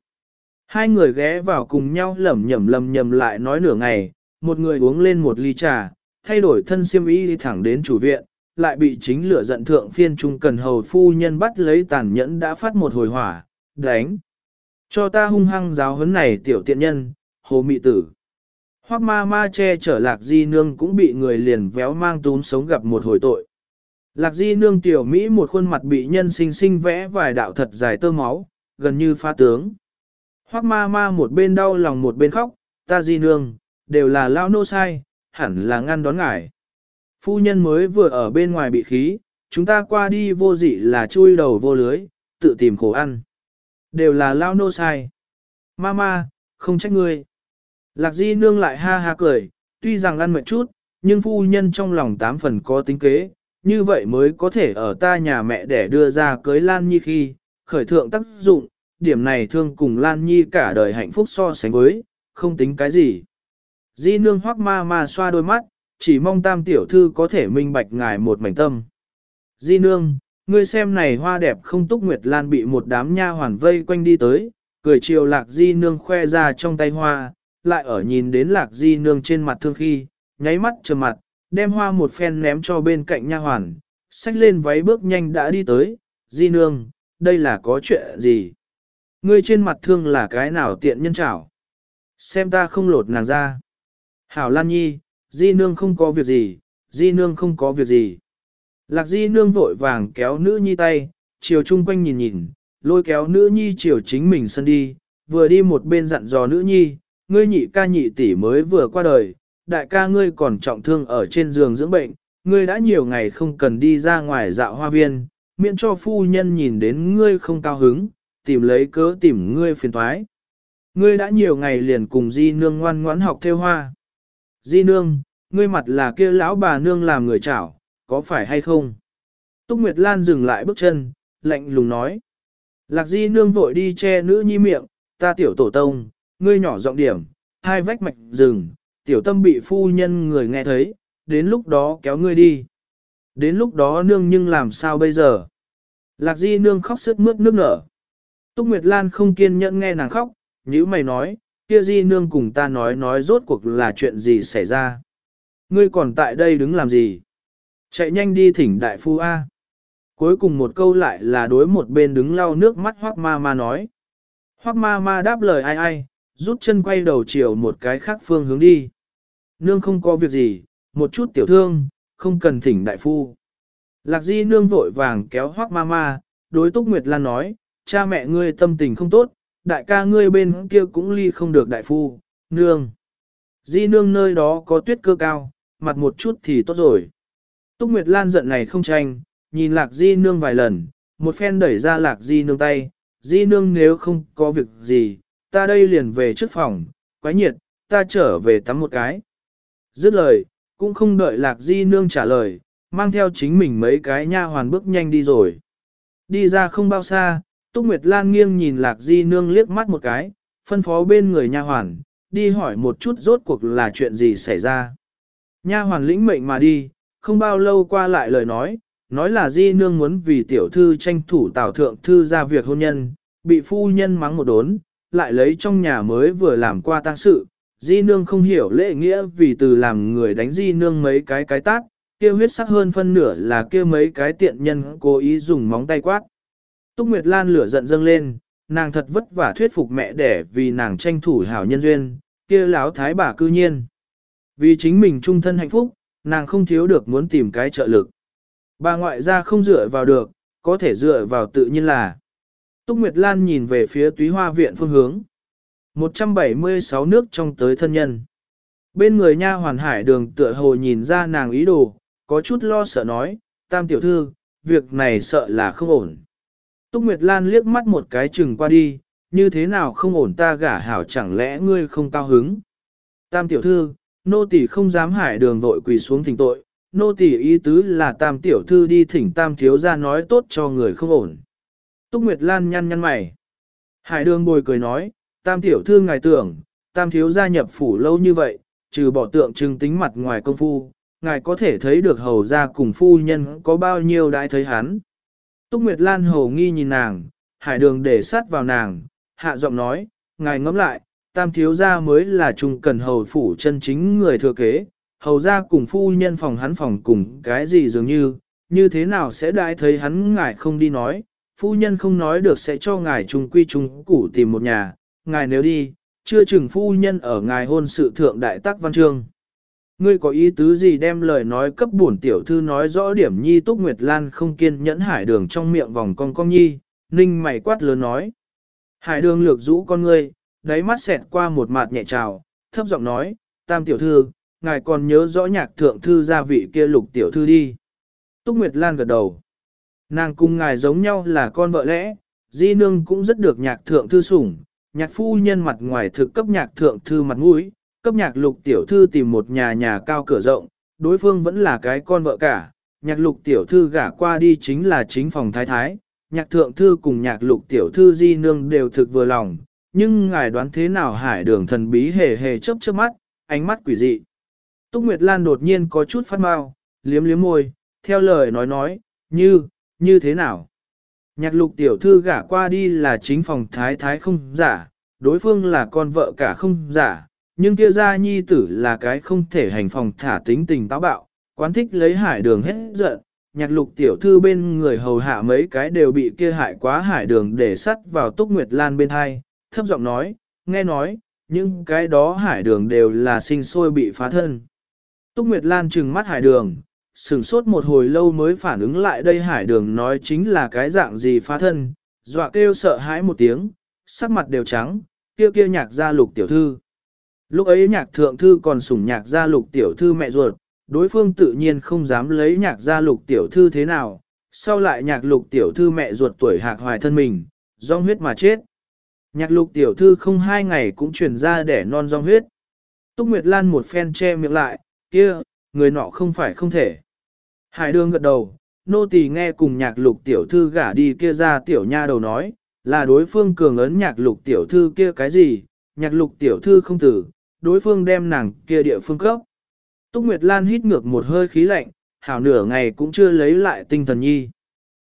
Hai người ghé vào cùng nhau lẩm nhẩm lầm nhầm lại nói nửa ngày, một người uống lên một ly trà, thay đổi thân siêm ý đi thẳng đến chủ viện, lại bị chính lửa giận thượng phiên trung cần hầu phu nhân bắt lấy tàn nhẫn đã phát một hồi hỏa, đánh. Cho ta hung hăng giáo huấn này tiểu tiện nhân, hồ mị tử. Hoác ma ma che chở lạc di nương cũng bị người liền véo mang tún sống gặp một hồi tội. Lạc di nương tiểu Mỹ một khuôn mặt bị nhân sinh sinh vẽ vài đạo thật dài tơ máu, gần như pha tướng. Hoác ma ma một bên đau lòng một bên khóc, ta di nương, đều là lao nô sai, hẳn là ngăn đón ngải. Phu nhân mới vừa ở bên ngoài bị khí, chúng ta qua đi vô dị là chui đầu vô lưới, tự tìm khổ ăn. Đều là lao nô sai. Mama, không trách ngươi. Lạc di nương lại ha ha cười, tuy rằng ăn mệt chút, nhưng phu nhân trong lòng tám phần có tính kế, như vậy mới có thể ở ta nhà mẹ để đưa ra cưới Lan Nhi khi, khởi thượng tác dụng, điểm này thương cùng Lan Nhi cả đời hạnh phúc so sánh với, không tính cái gì. Di nương hoắc ma ma xoa đôi mắt, chỉ mong tam tiểu thư có thể minh bạch ngài một mảnh tâm. Di nương, ngươi xem này hoa đẹp không túc nguyệt lan bị một đám nha hoàn vây quanh đi tới, cười chiều lạc di nương khoe ra trong tay hoa, lại ở nhìn đến lạc di nương trên mặt thương khi, nháy mắt trầm mặt, đem hoa một phen ném cho bên cạnh nha hoàn, xách lên váy bước nhanh đã đi tới, di nương, đây là có chuyện gì? Ngươi trên mặt thương là cái nào tiện nhân chảo? Xem ta không lột nàng ra. Hảo Lan Nhi, di nương không có việc gì, di nương không có việc gì. Lạc di nương vội vàng kéo nữ nhi tay, chiều chung quanh nhìn nhìn, lôi kéo nữ nhi chiều chính mình sân đi, vừa đi một bên dặn dò nữ nhi, ngươi nhị ca nhị tỷ mới vừa qua đời, đại ca ngươi còn trọng thương ở trên giường dưỡng bệnh, ngươi đã nhiều ngày không cần đi ra ngoài dạo hoa viên, miễn cho phu nhân nhìn đến ngươi không cao hứng, tìm lấy cớ tìm ngươi phiền thoái. Ngươi đã nhiều ngày liền cùng di nương ngoan ngoãn học theo hoa. Di nương, ngươi mặt là kia lão bà nương làm người chảo, có phải hay không? Túc Nguyệt Lan dừng lại bước chân, lạnh lùng nói. Lạc di nương vội đi che nữ nhi miệng, ta tiểu tổ tông, ngươi nhỏ giọng điểm, hai vách mạch rừng, tiểu tâm bị phu nhân người nghe thấy, đến lúc đó kéo ngươi đi. Đến lúc đó nương nhưng làm sao bây giờ? Lạc di nương khóc sức mướt nước nở. Túc Nguyệt Lan không kiên nhẫn nghe nàng khóc, nhữ mày nói, kia di nương cùng ta nói nói rốt cuộc là chuyện gì xảy ra. Ngươi còn tại đây đứng làm gì? Chạy nhanh đi thỉnh đại phu A. Cuối cùng một câu lại là đối một bên đứng lau nước mắt hoác ma ma nói. Hoác ma ma đáp lời ai ai, rút chân quay đầu chiều một cái khác phương hướng đi. Nương không có việc gì, một chút tiểu thương, không cần thỉnh đại phu. Lạc di nương vội vàng kéo hoác ma ma, đối túc Nguyệt Lan nói, cha mẹ ngươi tâm tình không tốt, đại ca ngươi bên kia cũng ly không được đại phu, nương. Di nương nơi đó có tuyết cơ cao, mặt một chút thì tốt rồi. Túc Nguyệt Lan giận này không tranh, nhìn lạc di nương vài lần, một phen đẩy ra lạc di nương tay, di nương nếu không có việc gì, ta đây liền về trước phòng, quái nhiệt, ta trở về tắm một cái. Dứt lời, cũng không đợi lạc di nương trả lời, mang theo chính mình mấy cái nha hoàn bước nhanh đi rồi. Đi ra không bao xa, Túc Nguyệt Lan nghiêng nhìn lạc di nương liếc mắt một cái, phân phó bên người nha hoàn, đi hỏi một chút rốt cuộc là chuyện gì xảy ra. Nha hoàn lĩnh mệnh mà đi, không bao lâu qua lại lời nói, nói là di nương muốn vì tiểu thư tranh thủ tào thượng thư ra việc hôn nhân, bị phu nhân mắng một đốn, lại lấy trong nhà mới vừa làm qua tang sự, di nương không hiểu lễ nghĩa vì từ làm người đánh di nương mấy cái cái tát, kia huyết sắc hơn phân nửa là kia mấy cái tiện nhân cố ý dùng móng tay quát. Túc Nguyệt Lan lửa giận dâng lên, nàng thật vất vả thuyết phục mẹ đẻ vì nàng tranh thủ hảo nhân duyên, kia láo thái bà cư nhiên. Vì chính mình trung thân hạnh phúc, nàng không thiếu được muốn tìm cái trợ lực. Bà ngoại ra không dựa vào được, có thể dựa vào tự nhiên là. Túc Nguyệt Lan nhìn về phía túy hoa viện phương hướng. 176 nước trong tới thân nhân. Bên người nha hoàn hải đường tựa hồ nhìn ra nàng ý đồ, có chút lo sợ nói, tam tiểu thư, việc này sợ là không ổn. Túc Nguyệt Lan liếc mắt một cái chừng qua đi, như thế nào không ổn ta gả hảo chẳng lẽ ngươi không cao hứng. Tam tiểu thư, nô tỳ không dám hải đường vội quỳ xuống thỉnh tội, nô tỳ ý tứ là tam tiểu thư đi thỉnh tam thiếu ra nói tốt cho người không ổn. Túc Nguyệt Lan nhăn nhăn mày. Hải đường bồi cười nói, tam tiểu thư ngài tưởng, tam thiếu gia nhập phủ lâu như vậy, trừ bỏ tượng trưng tính mặt ngoài công phu, ngài có thể thấy được hầu gia cùng phu nhân có bao nhiêu đại thấy hắn. Túc Nguyệt Lan hầu nghi nhìn nàng, hải đường để sát vào nàng, hạ giọng nói, ngài ngẫm lại, tam thiếu gia mới là trung cần hầu phủ chân chính người thừa kế, hầu gia cùng phu nhân phòng hắn phòng cùng cái gì dường như, như thế nào sẽ đại thấy hắn ngài không đi nói, phu nhân không nói được sẽ cho ngài trung quy trung củ tìm một nhà, ngài nếu đi, chưa chừng phu nhân ở ngài hôn sự thượng đại tác văn chương. Ngươi có ý tứ gì đem lời nói cấp bổn tiểu thư nói rõ điểm nhi túc nguyệt lan không kiên nhẫn hải đường trong miệng vòng con con nhi, ninh mày quát lớn nói. Hải đường lược rũ con ngươi, đáy mắt xẹt qua một mặt nhẹ trào, thấp giọng nói, tam tiểu thư, ngài còn nhớ rõ nhạc thượng thư gia vị kia lục tiểu thư đi. Túc Nguyệt Lan gật đầu. Nàng cùng ngài giống nhau là con vợ lẽ, di nương cũng rất được nhạc thượng thư sủng, nhạc phu nhân mặt ngoài thực cấp nhạc thượng thư mặt mũi, cấp nhạc lục tiểu thư tìm một nhà nhà cao cửa rộng, đối phương vẫn là cái con vợ cả, nhạc lục tiểu thư gả qua đi chính là chính phòng thái thái, nhạc thượng thư cùng nhạc lục tiểu thư di nương đều thực vừa lòng, nhưng ngài đoán thế nào hải đường thần bí hề hề chớp chớp mắt, ánh mắt quỷ dị. Túc Nguyệt Lan đột nhiên có chút phát mau, liếm liếm môi, theo lời nói nói, như, như thế nào? Nhạc lục tiểu thư gả qua đi là chính phòng thái thái không giả, đối phương là con vợ cả không giả, nhưng kia gia nhi tử là cái không thể hành phòng thả tính tình táo bạo, quán thích lấy hải đường hết giận. Nhạc lục tiểu thư bên người hầu hạ mấy cái đều bị kia hại quá hải đường để sắt vào túc nguyệt lan bên hai, thấp giọng nói, nghe nói, những cái đó hải đường đều là sinh sôi bị phá thân. Túc Nguyệt Lan trừng mắt hải đường, sửng sốt một hồi lâu mới phản ứng lại đây hải đường nói chính là cái dạng gì phá thân, dọa kêu sợ hãi một tiếng, sắc mặt đều trắng, kia kia nhạc gia lục tiểu thư. Lúc ấy nhạc thượng thư còn sủng nhạc gia lục tiểu thư mẹ ruột, đối phương tự nhiên không dám lấy nhạc gia lục tiểu thư thế nào, sau lại nhạc lục tiểu thư mẹ ruột tuổi hạc hoài thân mình, do huyết mà chết. Nhạc lục tiểu thư không hai ngày cũng chuyển ra để non do huyết. Túc Nguyệt Lan một phen che miệng lại, kia, người nọ không phải không thể. Hải đường gật đầu, nô tỳ nghe cùng nhạc lục tiểu thư gả đi kia ra tiểu nha đầu nói, là đối phương cường ấn nhạc lục tiểu thư kia cái gì, nhạc lục tiểu thư không tử, đối phương đem nàng kia địa phương cấp. Túc Nguyệt Lan hít ngược một hơi khí lạnh, hảo nửa ngày cũng chưa lấy lại tinh thần nhi.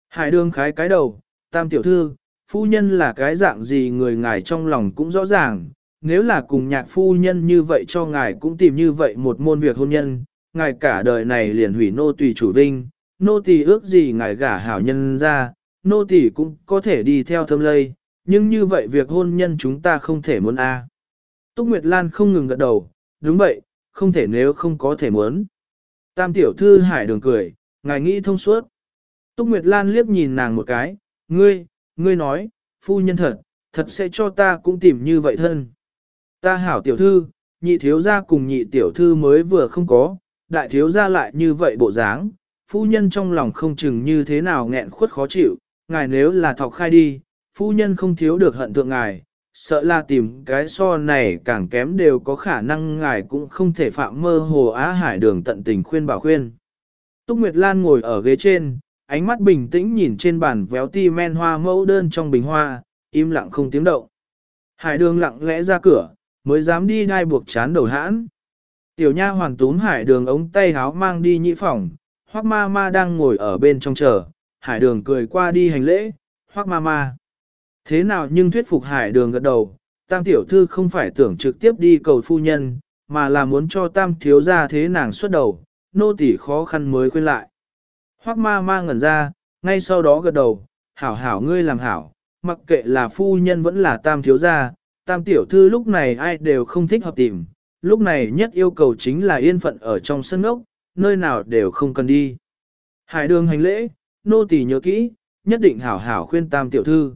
Hải đường khái cái đầu, tam tiểu thư, phu nhân là cái dạng gì người ngài trong lòng cũng rõ ràng, nếu là cùng nhạc phu nhân như vậy cho ngài cũng tìm như vậy một môn việc hôn nhân, ngài cả đời này liền hủy nô tùy chủ vinh, nô tỳ ước gì ngài gả hảo nhân ra, nô tỳ cũng có thể đi theo thâm lây, nhưng như vậy việc hôn nhân chúng ta không thể muốn a. Túc Nguyệt Lan không ngừng gật đầu, đúng vậy, không thể nếu không có thể muốn. Tam tiểu thư hải đường cười, ngài nghĩ thông suốt. Túc Nguyệt Lan liếc nhìn nàng một cái, ngươi, ngươi nói, phu nhân thật, thật sẽ cho ta cũng tìm như vậy thân. Ta hảo tiểu thư, nhị thiếu gia cùng nhị tiểu thư mới vừa không có, đại thiếu gia lại như vậy bộ dáng, phu nhân trong lòng không chừng như thế nào nghẹn khuất khó chịu, ngài nếu là thọc khai đi, phu nhân không thiếu được hận thượng ngài, sợ là tìm cái so này càng kém đều có khả năng ngài cũng không thể phạm mơ hồ á hải đường tận tình khuyên bảo khuyên. Túc Nguyệt Lan ngồi ở ghế trên, ánh mắt bình tĩnh nhìn trên bàn véo ti men hoa mẫu đơn trong bình hoa, im lặng không tiếng động. Hải đường lặng lẽ ra cửa, mới dám đi đai buộc chán đầu hãn. Tiểu nha hoàn túm hải đường ống tay háo mang đi nhị phòng, hoác ma ma đang ngồi ở bên trong chờ, hải đường cười qua đi hành lễ, hoác ma ma. Thế nào nhưng thuyết phục hải đường gật đầu, tam tiểu thư không phải tưởng trực tiếp đi cầu phu nhân, mà là muốn cho tam thiếu ra thế nàng xuất đầu, nô tỳ khó khăn mới khuyên lại. Hoác ma ma ngẩn ra, ngay sau đó gật đầu, hảo hảo ngươi làm hảo, mặc kệ là phu nhân vẫn là tam thiếu gia, tam tiểu thư lúc này ai đều không thích hợp tìm, lúc này nhất yêu cầu chính là yên phận ở trong sân ốc, nơi nào đều không cần đi. Hải đường hành lễ, nô tỳ nhớ kỹ, nhất định hảo hảo khuyên tam tiểu thư.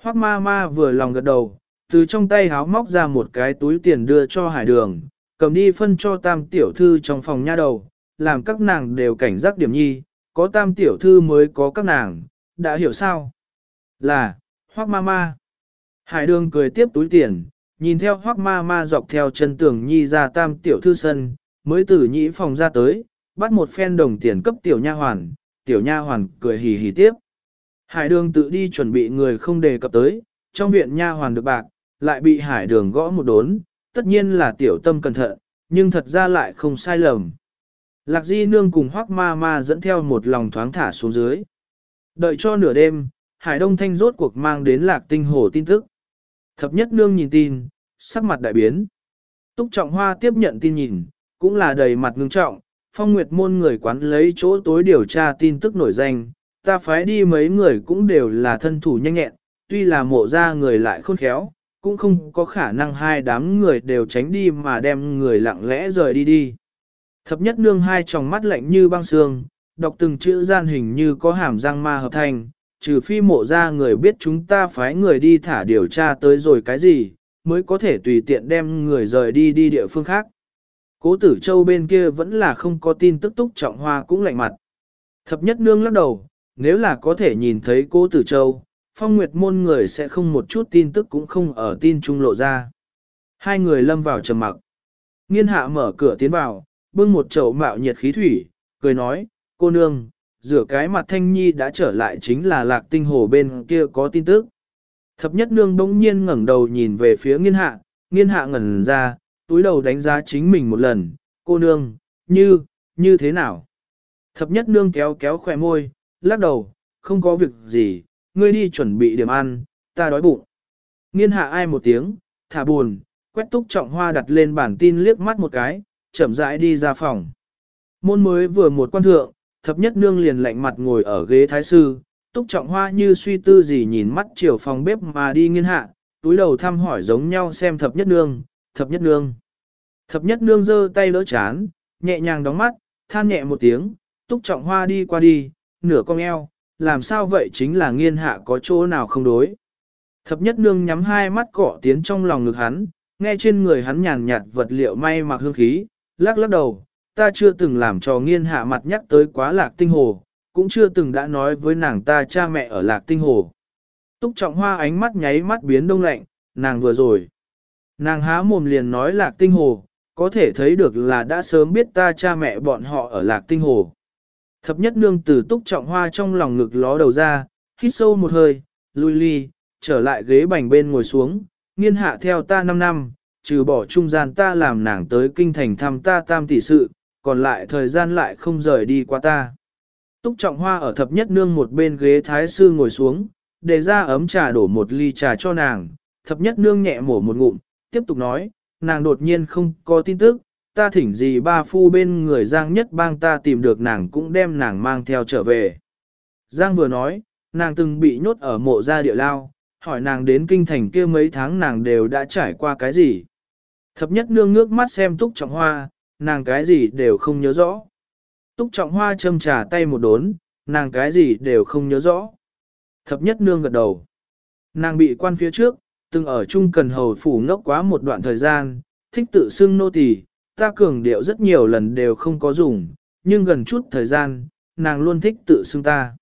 Hoác ma ma vừa lòng gật đầu, từ trong tay háo móc ra một cái túi tiền đưa cho hải đường, cầm đi phân cho tam tiểu thư trong phòng nha đầu, làm các nàng đều cảnh giác điểm nhi, có tam tiểu thư mới có các nàng, đã hiểu sao? Là, hoác ma ma. Hải đường cười tiếp túi tiền, nhìn theo hoác ma ma dọc theo chân tường nhi ra tam tiểu thư sân, mới từ nhĩ phòng ra tới, bắt một phen đồng tiền cấp tiểu nha hoàn, tiểu nha hoàn cười hì hì tiếp. Hải đường tự đi chuẩn bị người không đề cập tới, trong viện nha hoàn được bạc, lại bị hải đường gõ một đốn, tất nhiên là tiểu tâm cẩn thận, nhưng thật ra lại không sai lầm. Lạc di nương cùng hoác ma ma dẫn theo một lòng thoáng thả xuống dưới. Đợi cho nửa đêm, hải đông thanh rốt cuộc mang đến lạc tinh hồ tin tức. Thập nhất nương nhìn tin, sắc mặt đại biến. Túc trọng hoa tiếp nhận tin nhìn, cũng là đầy mặt ngưng trọng, phong nguyệt môn người quán lấy chỗ tối điều tra tin tức nổi danh, ta phái đi mấy người cũng đều là thân thủ nhanh nhẹn, tuy là mộ ra người lại khôn khéo, cũng không có khả năng hai đám người đều tránh đi mà đem người lặng lẽ rời đi đi. Thập nhất nương hai tròng mắt lạnh như băng xương, đọc từng chữ gian hình như có hàm răng ma hợp thành, trừ phi mộ ra người biết chúng ta phái người đi thả điều tra tới rồi cái gì, mới có thể tùy tiện đem người rời đi đi địa phương khác. cố tử châu bên kia vẫn là không có tin tức túc trọng hoa cũng lạnh mặt. Thập nhất nương lắc đầu, nếu là có thể nhìn thấy cố tử châu, phong nguyệt môn người sẽ không một chút tin tức cũng không ở tin trung lộ ra. Hai người lâm vào trầm mặc. Nghiên hạ mở cửa tiến vào, bưng một chậu mạo nhiệt khí thủy, cười nói, cô nương, rửa cái mặt thanh nhi đã trở lại chính là lạc tinh hồ bên kia có tin tức. Thập nhất nương bỗng nhiên ngẩng đầu nhìn về phía nghiên hạ, nghiên hạ ngẩn ra, túi đầu đánh giá chính mình một lần, cô nương, như, như thế nào? Thập nhất nương kéo kéo khỏe môi, lắc đầu, không có việc gì, ngươi đi chuẩn bị điểm ăn, ta đói bụng. Nghiên hạ ai một tiếng, thả buồn, quét túc trọng hoa đặt lên bản tin liếc mắt một cái, chậm rãi đi ra phòng. Môn mới vừa một quan thượng, thập nhất nương liền lạnh mặt ngồi ở ghế thái sư, túc trọng hoa như suy tư gì nhìn mắt chiều phòng bếp mà đi nghiên hạ, túi đầu thăm hỏi giống nhau xem thập nhất nương, thập nhất nương. Thập nhất nương giơ tay đỡ chán, nhẹ nhàng đóng mắt, than nhẹ một tiếng, túc trọng hoa đi qua đi, nửa cong eo, làm sao vậy chính là nghiên hạ có chỗ nào không đối. Thập nhất nương nhắm hai mắt cỏ tiến trong lòng ngực hắn, nghe trên người hắn nhàn nhạt vật liệu may mặc hương khí, lắc lắc đầu, ta chưa từng làm cho nghiên hạ mặt nhắc tới quá lạc tinh hồ, cũng chưa từng đã nói với nàng ta cha mẹ ở lạc tinh hồ. Túc trọng hoa ánh mắt nháy mắt biến đông lạnh, nàng vừa rồi. Nàng há mồm liền nói lạc tinh hồ, có thể thấy được là đã sớm biết ta cha mẹ bọn họ ở lạc tinh hồ. Thập nhất nương từ túc trọng hoa trong lòng ngực ló đầu ra, hít sâu một hơi, lui ly, trở lại ghế bành bên ngồi xuống, nghiên hạ theo ta 5 năm, trừ bỏ trung gian ta làm nàng tới kinh thành thăm ta tam tỷ sự, còn lại thời gian lại không rời đi qua ta. Túc trọng hoa ở thập nhất nương một bên ghế thái sư ngồi xuống, để ra ấm trà đổ một ly trà cho nàng, thập nhất nương nhẹ mổ một ngụm, tiếp tục nói, nàng đột nhiên không có tin tức, ta thỉnh gì ba phu bên người Giang nhất bang ta tìm được nàng cũng đem nàng mang theo trở về. Giang vừa nói, nàng từng bị nhốt ở mộ gia địa lao, hỏi nàng đến kinh thành kia mấy tháng nàng đều đã trải qua cái gì. Thập nhất nương ngước mắt xem túc trọng hoa, nàng cái gì đều không nhớ rõ. Túc trọng hoa châm trà tay một đốn, nàng cái gì đều không nhớ rõ. Thập nhất nương gật đầu. Nàng bị quan phía trước, từng ở chung cần hầu phủ ngốc quá một đoạn thời gian, thích tự xưng nô tỳ, ta cường điệu rất nhiều lần đều không có dùng, nhưng gần chút thời gian, nàng luôn thích tự xưng ta.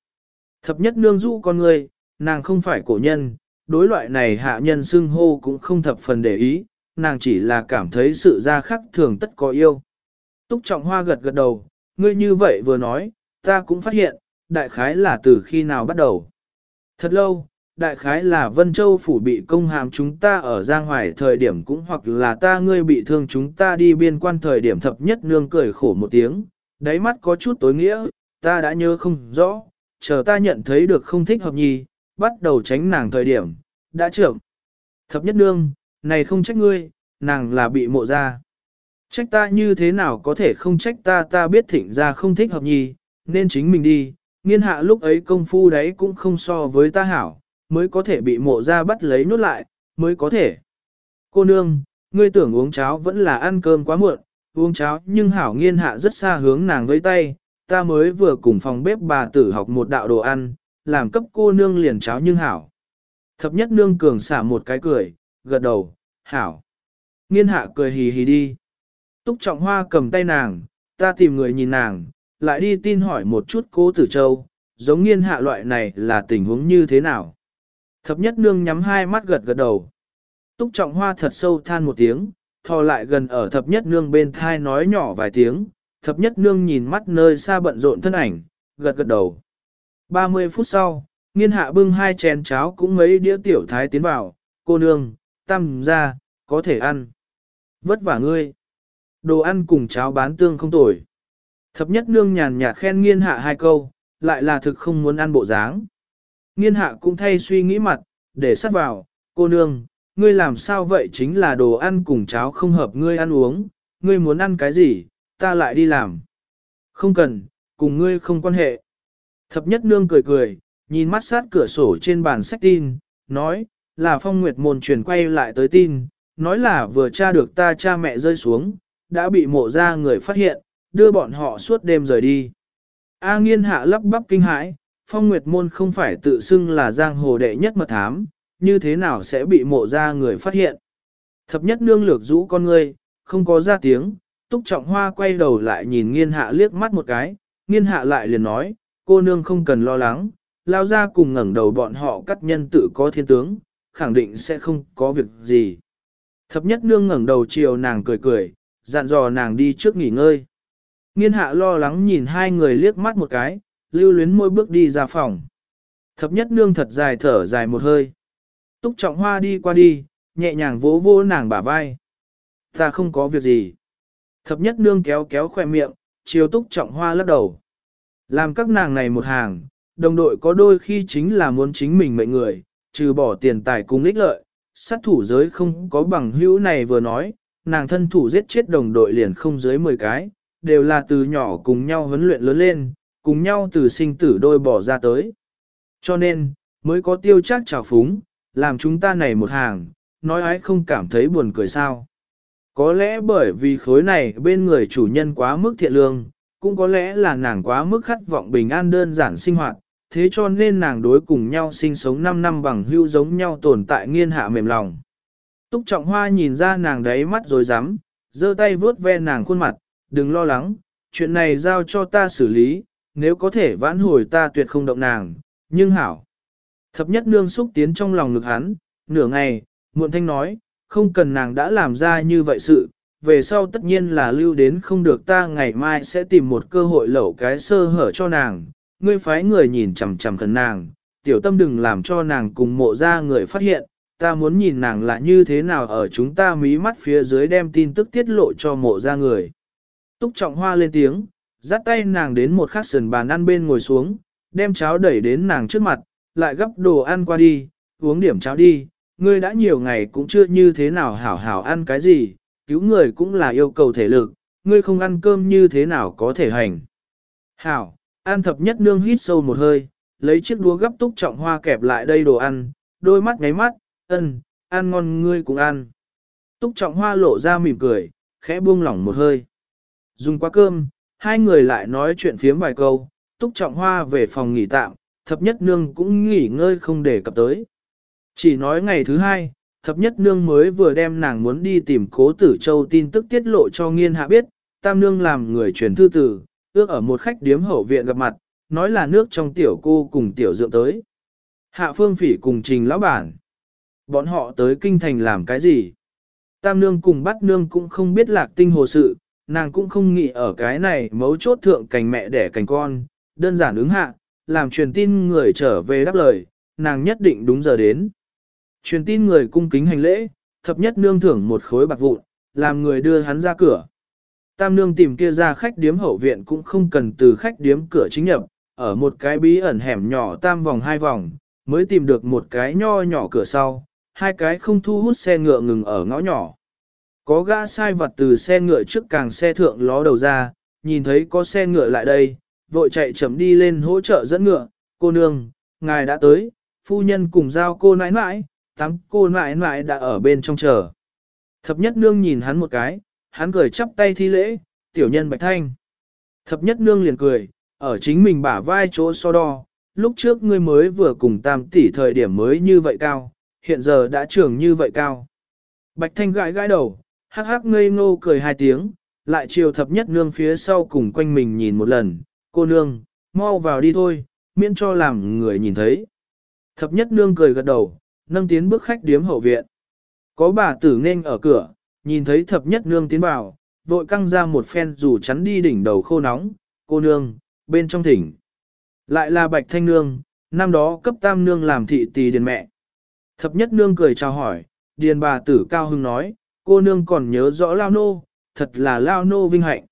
Thập nhất nương dụ con người, nàng không phải cổ nhân, đối loại này hạ nhân xưng hô cũng không thập phần để ý, nàng chỉ là cảm thấy sự ra khắc thường tất có yêu. Túc trọng hoa gật gật đầu, ngươi như vậy vừa nói, ta cũng phát hiện, đại khái là từ khi nào bắt đầu. Thật lâu, đại khái là Vân Châu phủ bị công hàm chúng ta ở Giang Hoài thời điểm cũng hoặc là ta ngươi bị thương chúng ta đi biên quan thời điểm thập nhất nương cười khổ một tiếng, đáy mắt có chút tối nghĩa, ta đã nhớ không rõ, chờ ta nhận thấy được không thích hợp nhì, bắt đầu tránh nàng thời điểm, đã trưởng. Thập nhất nương, này không trách ngươi, nàng là bị mộ ra. Trách ta như thế nào có thể không trách ta ta biết thịnh ra không thích hợp nhì, nên chính mình đi, nghiên hạ lúc ấy công phu đấy cũng không so với ta hảo, mới có thể bị mộ ra bắt lấy nốt lại, mới có thể. Cô nương, ngươi tưởng uống cháo vẫn là ăn cơm quá muộn, uống cháo nhưng hảo nghiên hạ rất xa hướng nàng với tay, ta mới vừa cùng phòng bếp bà tử học một đạo đồ ăn, làm cấp cô nương liền cháo nhưng hảo. Thập nhất nương cường xả một cái cười, gật đầu, hảo. Nghiên hạ cười hì hì đi. Túc trọng hoa cầm tay nàng, ta tìm người nhìn nàng, lại đi tin hỏi một chút cố tử châu, giống nghiên hạ loại này là tình huống như thế nào. Thập nhất nương nhắm hai mắt gật gật đầu. Túc trọng hoa thật sâu than một tiếng, thò lại gần ở thập nhất nương bên thai nói nhỏ vài tiếng, thập nhất nương nhìn mắt nơi xa bận rộn thân ảnh, gật gật đầu. 30 phút sau, nghiên hạ bưng hai chén cháo cũng mấy đĩa tiểu thái tiến vào, cô nương, tam ra, có thể ăn. Vất vả ngươi. Đồ ăn cùng cháo bán tương không tồi. Thập nhất nương nhàn nhạt khen nghiên hạ hai câu, lại là thực không muốn ăn bộ dáng. Nghiên hạ cũng thay suy nghĩ mặt, để sát vào, cô nương, ngươi làm sao vậy chính là đồ ăn cùng cháo không hợp ngươi ăn uống, ngươi muốn ăn cái gì, ta lại đi làm. Không cần, cùng ngươi không quan hệ. Thập nhất nương cười cười, nhìn mắt sát cửa sổ trên bàn sách tin, nói, là phong nguyệt môn truyền quay lại tới tin, nói là vừa tra được ta cha mẹ rơi xuống, đã bị mộ ra người phát hiện, đưa bọn họ suốt đêm rời đi. A nghiên hạ lắp bắp kinh hãi, phong nguyệt môn không phải tự xưng là giang hồ đệ nhất mật thám, như thế nào sẽ bị mộ ra người phát hiện. Thập nhất nương lược rũ con ngươi, không có ra tiếng, túc trọng hoa quay đầu lại nhìn nghiên hạ liếc mắt một cái, nghiên hạ lại liền nói, cô nương không cần lo lắng, lao ra cùng ngẩng đầu bọn họ cắt nhân tự có thiên tướng, khẳng định sẽ không có việc gì. Thập nhất nương ngẩng đầu chiều nàng cười cười, dặn dò nàng đi trước nghỉ ngơi. Nghiên hạ lo lắng nhìn hai người liếc mắt một cái, lưu luyến môi bước đi ra phòng. Thập nhất nương thật dài thở dài một hơi. Túc trọng hoa đi qua đi, nhẹ nhàng vỗ vỗ nàng bả vai. Ta không có việc gì. Thập nhất nương kéo kéo khoe miệng, chiều túc trọng hoa lắc đầu. Làm các nàng này một hàng, đồng đội có đôi khi chính là muốn chính mình mệnh người, trừ bỏ tiền tài cùng ích lợi, sát thủ giới không có bằng hữu này vừa nói, nàng thân thủ giết chết đồng đội liền không dưới 10 cái, đều là từ nhỏ cùng nhau huấn luyện lớn lên, cùng nhau từ sinh tử đôi bỏ ra tới. Cho nên, mới có tiêu chắc trào phúng, làm chúng ta này một hàng, nói ái không cảm thấy buồn cười sao. Có lẽ bởi vì khối này bên người chủ nhân quá mức thiện lương, cũng có lẽ là nàng quá mức khát vọng bình an đơn giản sinh hoạt, thế cho nên nàng đối cùng nhau sinh sống 5 năm bằng hưu giống nhau tồn tại nghiên hạ mềm lòng. Túc trọng hoa nhìn ra nàng đấy mắt rồi dám, giơ tay vuốt ve nàng khuôn mặt, đừng lo lắng, chuyện này giao cho ta xử lý, nếu có thể vãn hồi ta tuyệt không động nàng, nhưng hảo. Thập nhất nương xúc tiến trong lòng ngực hắn, nửa ngày, muộn thanh nói, không cần nàng đã làm ra như vậy sự, về sau tất nhiên là lưu đến không được ta ngày mai sẽ tìm một cơ hội lẩu cái sơ hở cho nàng, ngươi phái người nhìn chằm chằm khẩn nàng, tiểu tâm đừng làm cho nàng cùng mộ ra người phát hiện, ta muốn nhìn nàng là như thế nào ở chúng ta mí mắt phía dưới đem tin tức tiết lộ cho mộ ra người. Túc trọng hoa lên tiếng, dắt tay nàng đến một khắc sườn bàn ăn bên ngồi xuống, đem cháo đẩy đến nàng trước mặt, lại gấp đồ ăn qua đi, uống điểm cháo đi, ngươi đã nhiều ngày cũng chưa như thế nào hảo hảo ăn cái gì, cứu người cũng là yêu cầu thể lực, ngươi không ăn cơm như thế nào có thể hành. Hảo, An thập nhất nương hít sâu một hơi, lấy chiếc đũa gấp túc trọng hoa kẹp lại đây đồ ăn, đôi mắt ngáy mắt, ân, ăn ngon ngươi cũng ăn. Túc trọng hoa lộ ra mỉm cười, khẽ buông lỏng một hơi. Dùng qua cơm, hai người lại nói chuyện phiếm vài câu, túc trọng hoa về phòng nghỉ tạm, thập nhất nương cũng nghỉ ngơi không để cập tới. Chỉ nói ngày thứ hai, thập nhất nương mới vừa đem nàng muốn đi tìm cố tử châu tin tức tiết lộ cho nghiên hạ biết, tam nương làm người truyền thư tử, ước ở một khách điếm hậu viện gặp mặt, nói là nước trong tiểu cô cùng tiểu dượng tới. Hạ phương phỉ cùng trình lão bản. Bọn họ tới kinh thành làm cái gì? Tam nương cùng bắt nương cũng không biết lạc tinh hồ sự, nàng cũng không nghĩ ở cái này mấu chốt thượng cành mẹ đẻ cành con, đơn giản ứng hạ, làm truyền tin người trở về đáp lời, nàng nhất định đúng giờ đến. Truyền tin người cung kính hành lễ, thập nhất nương thưởng một khối bạc vụn, làm người đưa hắn ra cửa. Tam nương tìm kia ra khách điếm hậu viện cũng không cần từ khách điếm cửa chính nhập, ở một cái bí ẩn hẻm nhỏ tam vòng hai vòng, mới tìm được một cái nho nhỏ cửa sau, hai cái không thu hút xe ngựa ngừng ở ngõ nhỏ. Có gã sai vật từ xe ngựa trước càng xe thượng ló đầu ra, nhìn thấy có xe ngựa lại đây, vội chạy chậm đi lên hỗ trợ dẫn ngựa, cô nương, ngài đã tới, phu nhân cùng giao cô nãi nãi, tắm cô nãi nãi đã ở bên trong chờ. Thập nhất nương nhìn hắn một cái, hắn cười chắp tay thi lễ, tiểu nhân bạch thanh. Thập nhất nương liền cười, ở chính mình bả vai chỗ so đo, lúc trước ngươi mới vừa cùng tam tỷ thời điểm mới như vậy cao, hiện giờ đã trưởng như vậy cao. Bạch thanh gãi gãi đầu, hắc hắc ngây ngô cười hai tiếng, lại chiều thập nhất nương phía sau cùng quanh mình nhìn một lần, cô nương, mau vào đi thôi, miễn cho làm người nhìn thấy. Thập nhất nương cười gật đầu, nâng tiến bước khách điếm hậu viện. Có bà tử nên ở cửa, nhìn thấy thập nhất nương tiến vào, vội căng ra một phen dù chắn đi đỉnh đầu khô nóng, cô nương, bên trong thỉnh. Lại là bạch thanh nương, năm đó cấp tam nương làm thị tỳ điền mẹ. Thập nhất nương cười chào hỏi, điền bà tử cao hưng nói, cô nương còn nhớ rõ lao nô, thật là lao nô vinh hạnh.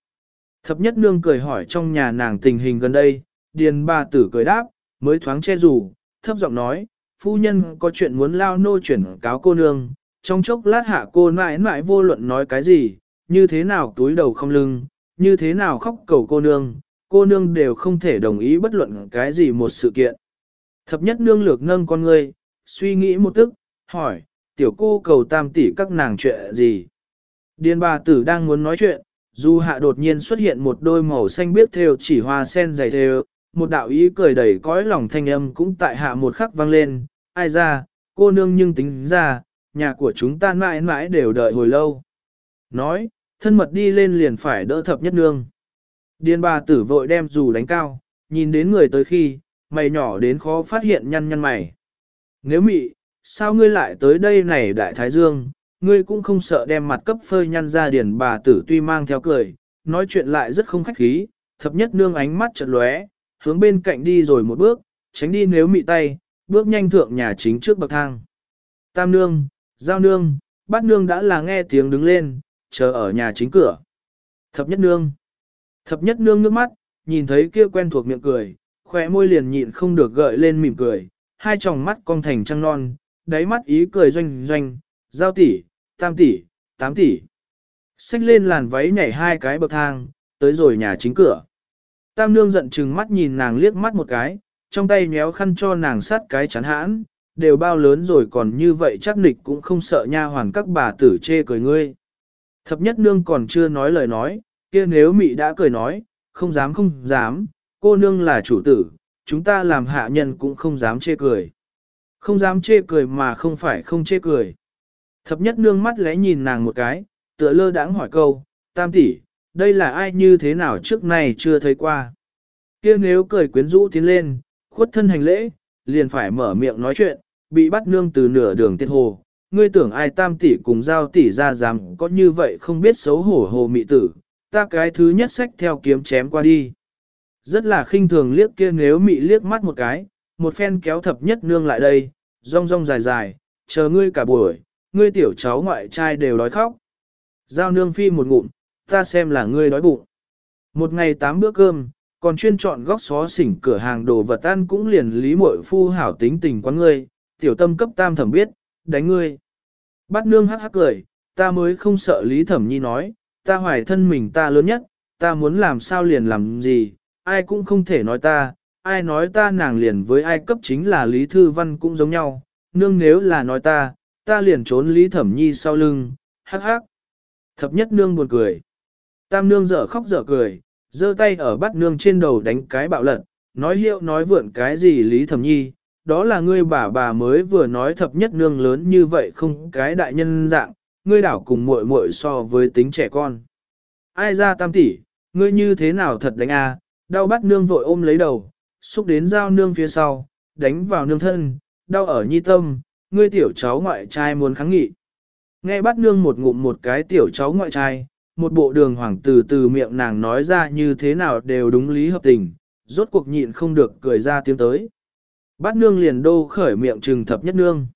Thập nhất nương cười hỏi trong nhà nàng tình hình gần đây, điền bà tử cười đáp, mới thoáng che rủ, thấp giọng nói, phu nhân có chuyện muốn lao nô chuyển cáo cô nương, trong chốc lát hạ cô mãi mãi vô luận nói cái gì, như thế nào túi đầu không lưng, như thế nào khóc cầu cô nương, cô nương đều không thể đồng ý bất luận cái gì một sự kiện. Thập nhất nương lược nâng con ngươi, suy nghĩ một tức, hỏi, tiểu cô cầu tam tỷ các nàng chuyện gì. Điền bà tử đang muốn nói chuyện, dù hạ đột nhiên xuất hiện một đôi màu xanh biếc theo chỉ hoa sen dày theo, một đạo ý cười đầy cõi lòng thanh âm cũng tại hạ một khắc vang lên, ai ra, cô nương nhưng tính ra, nhà của chúng ta mãi mãi đều đợi hồi lâu. Nói, thân mật đi lên liền phải đỡ thập nhất nương. Điền bà tử vội đem dù đánh cao, nhìn đến người tới khi, mày nhỏ đến khó phát hiện nhăn nhăn mày. Nếu mị, sao ngươi lại tới đây này đại thái dương, ngươi cũng không sợ đem mặt cấp phơi nhăn ra điền bà tử tuy mang theo cười, nói chuyện lại rất không khách khí, thập nhất nương ánh mắt chợt lóe, hướng bên cạnh đi rồi một bước, tránh đi nếu mị tay, bước nhanh thượng nhà chính trước bậc thang. Tam nương, giao nương, bát nương đã là nghe tiếng đứng lên, chờ ở nhà chính cửa. Thập nhất nương. Thập nhất nương nước mắt, nhìn thấy kia quen thuộc miệng cười, khỏe môi liền nhịn không được gợi lên mỉm cười, hai tròng mắt cong thành trăng non, đáy mắt ý cười doanh doanh, giao tỷ, tam tỷ, tám tỷ. Xách lên làn váy nhảy hai cái bậc thang, tới rồi nhà chính cửa. Tam nương giận chừng mắt nhìn nàng liếc mắt một cái, trong tay nhéo khăn cho nàng sát cái chắn hãn, đều bao lớn rồi còn như vậy chắc nịch cũng không sợ nha hoàn các bà tử chê cười ngươi. Thập nhất nương còn chưa nói lời nói, kia nếu mị đã cười nói, không dám không dám, cô nương là chủ tử, chúng ta làm hạ nhân cũng không dám chê cười. Không dám chê cười mà không phải không chê cười. Thập nhất nương mắt lẽ nhìn nàng một cái, tựa lơ đãng hỏi câu, tam tỷ, đây là ai như thế nào trước này chưa thấy qua. kia nếu cười quyến rũ tiến lên, khuất thân hành lễ, liền phải mở miệng nói chuyện, bị bắt nương từ nửa đường tiết hồ. Ngươi tưởng ai tam tỷ cùng giao tỷ ra dám có như vậy không biết xấu hổ hồ mị tử, ta cái thứ nhất sách theo kiếm chém qua đi. Rất là khinh thường liếc kia nếu mị liếc mắt một cái, một phen kéo thập nhất nương lại đây, rong rong dài dài, chờ ngươi cả buổi, ngươi tiểu cháu ngoại trai đều đói khóc. Giao nương phi một ngụm, ta xem là ngươi đói bụng. Một ngày tám bữa cơm, còn chuyên chọn góc xó xỉnh cửa hàng đồ vật ăn cũng liền lý muội phu hảo tính tình quán ngươi, tiểu tâm cấp tam thẩm biết, đánh ngươi. Bắt nương hắc hắc cười, ta mới không sợ lý thẩm nhi nói, ta hoài thân mình ta lớn nhất, ta muốn làm sao liền làm gì, ai cũng không thể nói ta, ai nói ta nàng liền với ai cấp chính là lý thư văn cũng giống nhau, nương nếu là nói ta, ta liền trốn lý thẩm nhi sau lưng, hắc hắc. Thập nhất nương buồn cười. Tam nương dở khóc dở cười, giơ tay ở bắt nương trên đầu đánh cái bạo lật, nói hiệu nói vượn cái gì lý thẩm nhi, đó là ngươi bà bà mới vừa nói thập nhất nương lớn như vậy không cái đại nhân dạng, ngươi đảo cùng muội muội so với tính trẻ con. Ai ra tam tỷ, ngươi như thế nào thật đánh a? đau bắt nương vội ôm lấy đầu, xúc đến dao nương phía sau, đánh vào nương thân, đau ở nhi tâm, ngươi tiểu cháu ngoại trai muốn kháng nghị. Nghe bắt nương một ngụm một cái tiểu cháu ngoại trai, một bộ đường hoàng từ từ miệng nàng nói ra như thế nào đều đúng lý hợp tình, rốt cuộc nhịn không được cười ra tiếng tới. Bát nương liền đô khởi miệng trừng thập nhất nương.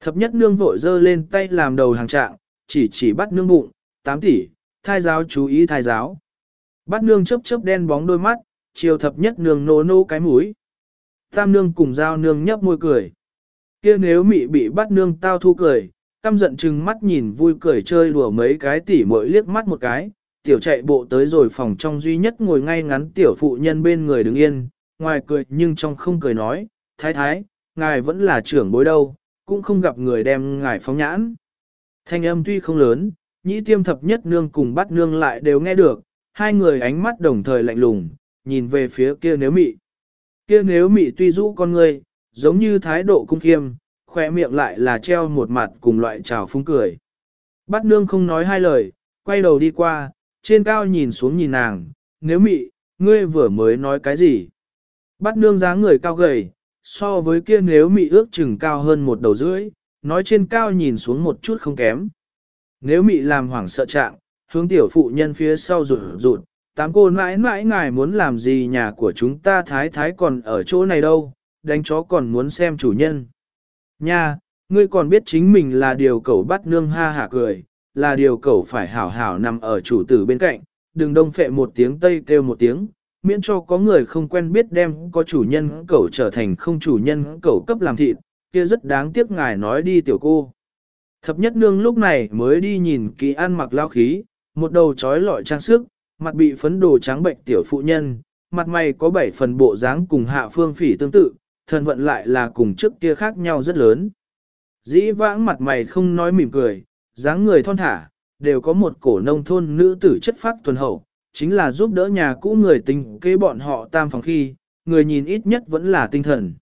Thập nhất nương vội dơ lên tay làm đầu hàng trạng, chỉ chỉ bắt nương bụng, tám tỷ, thai giáo chú ý thai giáo. Bắt nương chớp chớp đen bóng đôi mắt, chiều thập nhất nương nô nô cái mũi. Tam nương cùng giao nương nhấp môi cười. kia nếu mị bị bắt nương tao thu cười, căm giận chừng mắt nhìn vui cười chơi đùa mấy cái tỉ mỗi liếc mắt một cái, tiểu chạy bộ tới rồi phòng trong duy nhất ngồi ngay ngắn tiểu phụ nhân bên người đứng yên, ngoài cười nhưng trong không cười nói, thái thái, ngài vẫn là trưởng bối đâu, cũng không gặp người đem ngài phóng nhãn. Thanh âm tuy không lớn, nhĩ tiêm thập nhất nương cùng bắt nương lại đều nghe được, hai người ánh mắt đồng thời lạnh lùng, nhìn về phía kia nếu mị. Kia nếu mị tuy rũ con người, giống như thái độ cung khiêm, khỏe miệng lại là treo một mặt cùng loại trào phúng cười. Bát nương không nói hai lời, quay đầu đi qua, trên cao nhìn xuống nhìn nàng, nếu mị, ngươi vừa mới nói cái gì? Bát nương dáng người cao gầy, so với kia nếu mị ước chừng cao hơn một đầu rưỡi, nói trên cao nhìn xuống một chút không kém. Nếu mị làm hoảng sợ trạng, hướng tiểu phụ nhân phía sau rụt rụt, tám cô mãi mãi ngài muốn làm gì nhà của chúng ta thái thái còn ở chỗ này đâu, đánh chó còn muốn xem chủ nhân. Nha, ngươi còn biết chính mình là điều cẩu bắt nương ha hả cười, là điều cẩu phải hảo hảo nằm ở chủ tử bên cạnh, đừng đông phệ một tiếng tây kêu một tiếng, miễn cho có người không quen biết đem có chủ nhân cẩu trở thành không chủ nhân cẩu cấp làm thịt, kia rất đáng tiếc ngài nói đi tiểu cô. Thập nhất nương lúc này mới đi nhìn kỳ ăn mặc lao khí, một đầu trói lọi trang sức, mặt bị phấn đồ trắng bệnh tiểu phụ nhân, mặt mày có bảy phần bộ dáng cùng hạ phương phỉ tương tự, thần vận lại là cùng trước kia khác nhau rất lớn. Dĩ vãng mặt mày không nói mỉm cười, dáng người thon thả, đều có một cổ nông thôn nữ tử chất phác thuần hậu, chính là giúp đỡ nhà cũ người tình kế bọn họ tam phòng khi, người nhìn ít nhất vẫn là tinh thần.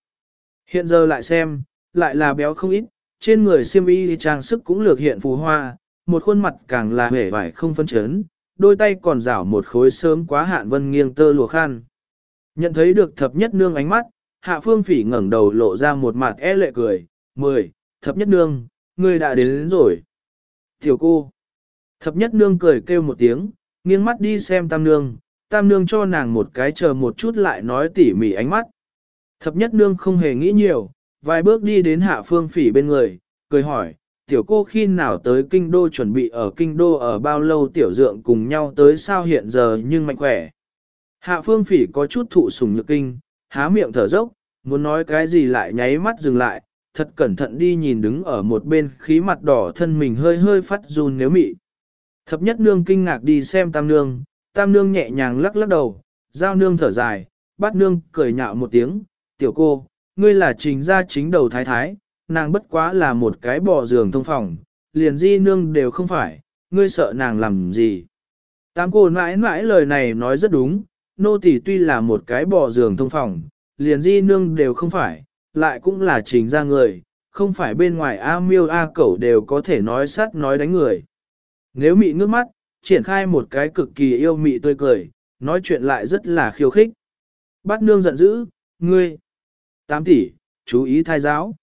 Hiện giờ lại xem, lại là béo không ít, trên người siêm y trang sức cũng lược hiện phù hoa, một khuôn mặt càng là hể vải không phân chấn, đôi tay còn rảo một khối sớm quá hạn vân nghiêng tơ lụa khăn. Nhận thấy được thập nhất nương ánh mắt, hạ phương phỉ ngẩng đầu lộ ra một mặt e lệ cười, mười, thập nhất nương, ngươi đã đến, đến rồi. Tiểu cô, thập nhất nương cười kêu một tiếng, nghiêng mắt đi xem tam nương, tam nương cho nàng một cái chờ một chút lại nói tỉ mỉ ánh mắt. Thập nhất nương không hề nghĩ nhiều, vài bước đi đến hạ phương phỉ bên người, cười hỏi, tiểu cô khi nào tới kinh đô chuẩn bị ở kinh đô ở bao lâu tiểu dượng cùng nhau tới sao hiện giờ nhưng mạnh khỏe. Hạ phương phỉ có chút thụ sủng nhược kinh, há miệng thở dốc, muốn nói cái gì lại nháy mắt dừng lại, thật cẩn thận đi nhìn đứng ở một bên khí mặt đỏ thân mình hơi hơi phát run nếu mị. Thập nhất nương kinh ngạc đi xem tam nương, tam nương nhẹ nhàng lắc lắc đầu, giao nương thở dài, bát nương cười nhạo một tiếng, tiểu cô, ngươi là trình gia chính đầu thái thái, nàng bất quá là một cái bò giường thông phòng, liền di nương đều không phải, ngươi sợ nàng làm gì. Tám cô mãi mãi lời này nói rất đúng, nô tỳ tuy là một cái bò giường thông phòng, liền di nương đều không phải, lại cũng là trình ra người, không phải bên ngoài A miêu A cẩu đều có thể nói sát nói đánh người. Nếu mị ngước mắt, triển khai một cái cực kỳ yêu mị tươi cười, nói chuyện lại rất là khiêu khích. Bát nương giận dữ, ngươi, tám tỷ, chú ý thai giáo.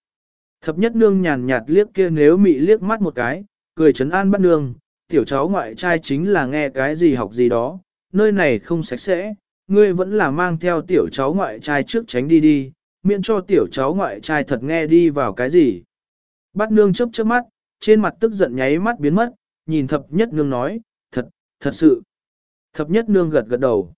Thập nhất nương nhàn nhạt liếc kia nếu mị liếc mắt một cái, cười chấn an bát nương, tiểu cháu ngoại trai chính là nghe cái gì học gì đó, nơi này không sạch sẽ, ngươi vẫn là mang theo tiểu cháu ngoại trai trước tránh đi đi, miễn cho tiểu cháu ngoại trai thật nghe đi vào cái gì. Bát nương chớp chớp mắt, trên mặt tức giận nháy mắt biến mất, nhìn thập nhất nương nói, thật, thật sự. Thập nhất nương gật gật đầu.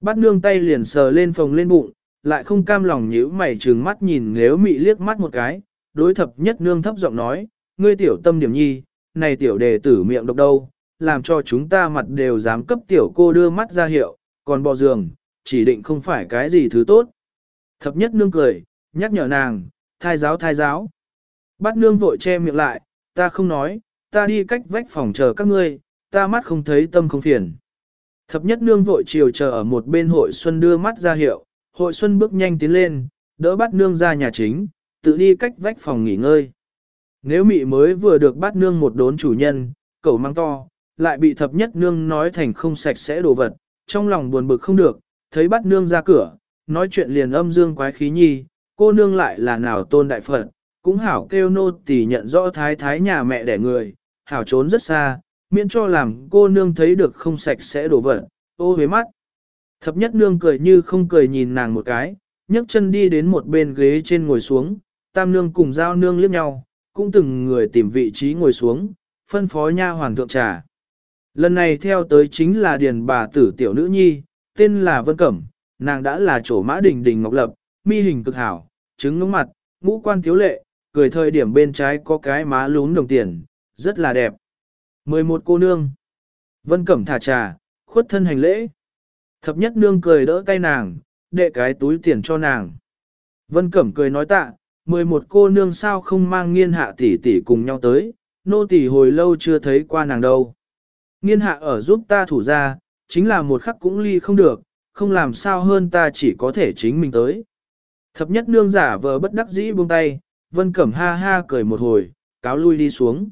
Bát nương tay liền sờ lên phòng lên bụng, lại không cam lòng nhíu mày trừng mắt nhìn nếu mị liếc mắt một cái, đối thập nhất nương thấp giọng nói, ngươi tiểu tâm điểm nhi, này tiểu đề tử miệng độc đâu, làm cho chúng ta mặt đều dám cấp tiểu cô đưa mắt ra hiệu, còn bò giường, chỉ định không phải cái gì thứ tốt. Thập nhất nương cười, nhắc nhở nàng, thai giáo thai giáo. Bát nương vội che miệng lại, ta không nói, ta đi cách vách phòng chờ các ngươi, ta mắt không thấy tâm không phiền. Thập nhất nương vội chiều chờ ở một bên hội xuân đưa mắt ra hiệu, hội xuân bước nhanh tiến lên, đỡ bắt nương ra nhà chính, tự đi cách vách phòng nghỉ ngơi. Nếu mị mới vừa được bắt nương một đốn chủ nhân, cẩu mang to, lại bị thập nhất nương nói thành không sạch sẽ đồ vật, trong lòng buồn bực không được, thấy bắt nương ra cửa, nói chuyện liền âm dương quái khí nhi, cô nương lại là nào tôn đại phật, cũng hảo kêu nô tỳ nhận rõ thái thái nhà mẹ đẻ người, hảo trốn rất xa, miễn cho làm cô nương thấy được không sạch sẽ đổ vỡ, ô huế mắt. Thập nhất nương cười như không cười nhìn nàng một cái, nhấc chân đi đến một bên ghế trên ngồi xuống, tam nương cùng giao nương liếc nhau, cũng từng người tìm vị trí ngồi xuống, phân phó nha hoàng thượng trà. Lần này theo tới chính là điền bà tử tiểu nữ nhi, tên là Vân Cẩm, nàng đã là chỗ mã đình đình ngọc lập, mi hình cực hảo, trứng ngưỡng mặt, ngũ quan thiếu lệ, cười thời điểm bên trái có cái má lún đồng tiền, rất là đẹp. 11 cô nương. Vân Cẩm thả trà, khuất thân hành lễ. Thập nhất nương cười đỡ tay nàng, đệ cái túi tiền cho nàng. Vân Cẩm cười nói tạ, 11 cô nương sao không mang nghiên hạ tỷ tỷ cùng nhau tới, nô tỷ hồi lâu chưa thấy qua nàng đâu. Nghiên hạ ở giúp ta thủ ra, chính là một khắc cũng ly không được, không làm sao hơn ta chỉ có thể chính mình tới. Thập nhất nương giả vờ bất đắc dĩ buông tay, Vân Cẩm ha ha cười một hồi, cáo lui đi xuống.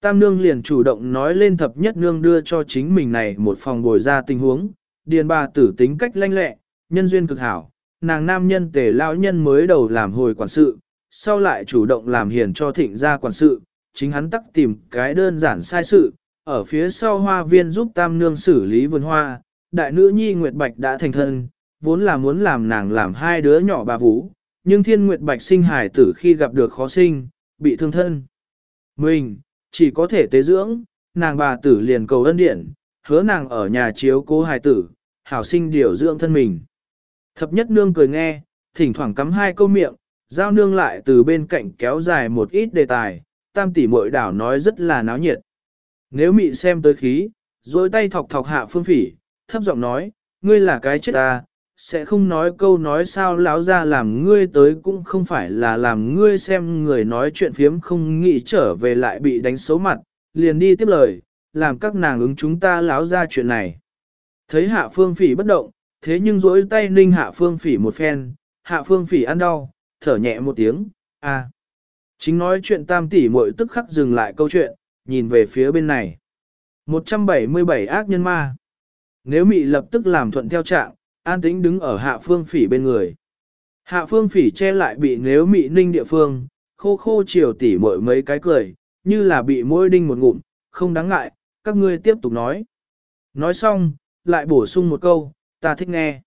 Tam nương liền chủ động nói lên thập nhất nương đưa cho chính mình này một phòng bồi ra tình huống, điền bà tử tính cách lanh lẹ, nhân duyên cực hảo, nàng nam nhân tề lão nhân mới đầu làm hồi quản sự, sau lại chủ động làm hiền cho thịnh gia quản sự, chính hắn tắc tìm cái đơn giản sai sự, ở phía sau hoa viên giúp tam nương xử lý vườn hoa, đại nữ nhi Nguyệt Bạch đã thành thân, vốn là muốn làm nàng làm hai đứa nhỏ bà vũ, nhưng thiên Nguyệt Bạch sinh hải tử khi gặp được khó sinh, bị thương thân. Mình, chỉ có thể tế dưỡng, nàng bà tử liền cầu ân điện, hứa nàng ở nhà chiếu cố hài tử, hảo sinh điều dưỡng thân mình. Thập nhất nương cười nghe, thỉnh thoảng cắm hai câu miệng, giao nương lại từ bên cạnh kéo dài một ít đề tài, tam tỷ muội đảo nói rất là náo nhiệt. Nếu mị xem tới khí, dối tay thọc thọc hạ phương phỉ, thấp giọng nói, ngươi là cái chết ta, sẽ không nói câu nói sao láo ra làm ngươi tới cũng không phải là làm ngươi xem người nói chuyện phiếm không nghĩ trở về lại bị đánh xấu mặt, liền đi tiếp lời, làm các nàng ứng chúng ta láo ra chuyện này. Thấy hạ phương phỉ bất động, thế nhưng dối tay ninh hạ phương phỉ một phen, hạ phương phỉ ăn đau, thở nhẹ một tiếng, a. Chính nói chuyện tam tỷ muội tức khắc dừng lại câu chuyện, nhìn về phía bên này. 177 ác nhân ma. Nếu mị lập tức làm thuận theo trạng, an tĩnh đứng ở hạ phương phỉ bên người. Hạ phương phỉ che lại bị nếu mị ninh địa phương, khô khô chiều tỉ mỗi mấy cái cười, như là bị môi đinh một ngụm, không đáng ngại, các ngươi tiếp tục nói. Nói xong, lại bổ sung một câu, ta thích nghe.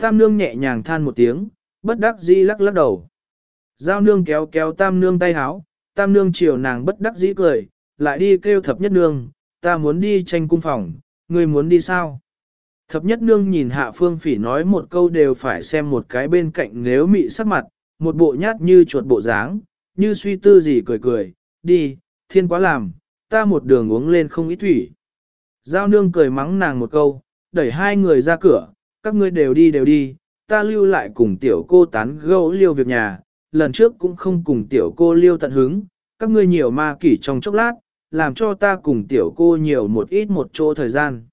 Tam nương nhẹ nhàng than một tiếng, bất đắc dĩ lắc lắc đầu. Giao nương kéo kéo tam nương tay háo, tam nương chiều nàng bất đắc dĩ cười, lại đi kêu thập nhất nương, ta muốn đi tranh cung phòng, ngươi muốn đi sao? Thập nhất nương nhìn hạ phương phỉ nói một câu đều phải xem một cái bên cạnh nếu mị sắc mặt, một bộ nhát như chuột bộ dáng, như suy tư gì cười cười, đi, thiên quá làm, ta một đường uống lên không ít thủy. Giao nương cười mắng nàng một câu, đẩy hai người ra cửa, các ngươi đều đi đều đi, ta lưu lại cùng tiểu cô tán gẫu liêu việc nhà, lần trước cũng không cùng tiểu cô liêu tận hứng, các ngươi nhiều ma kỷ trong chốc lát, làm cho ta cùng tiểu cô nhiều một ít một chỗ thời gian.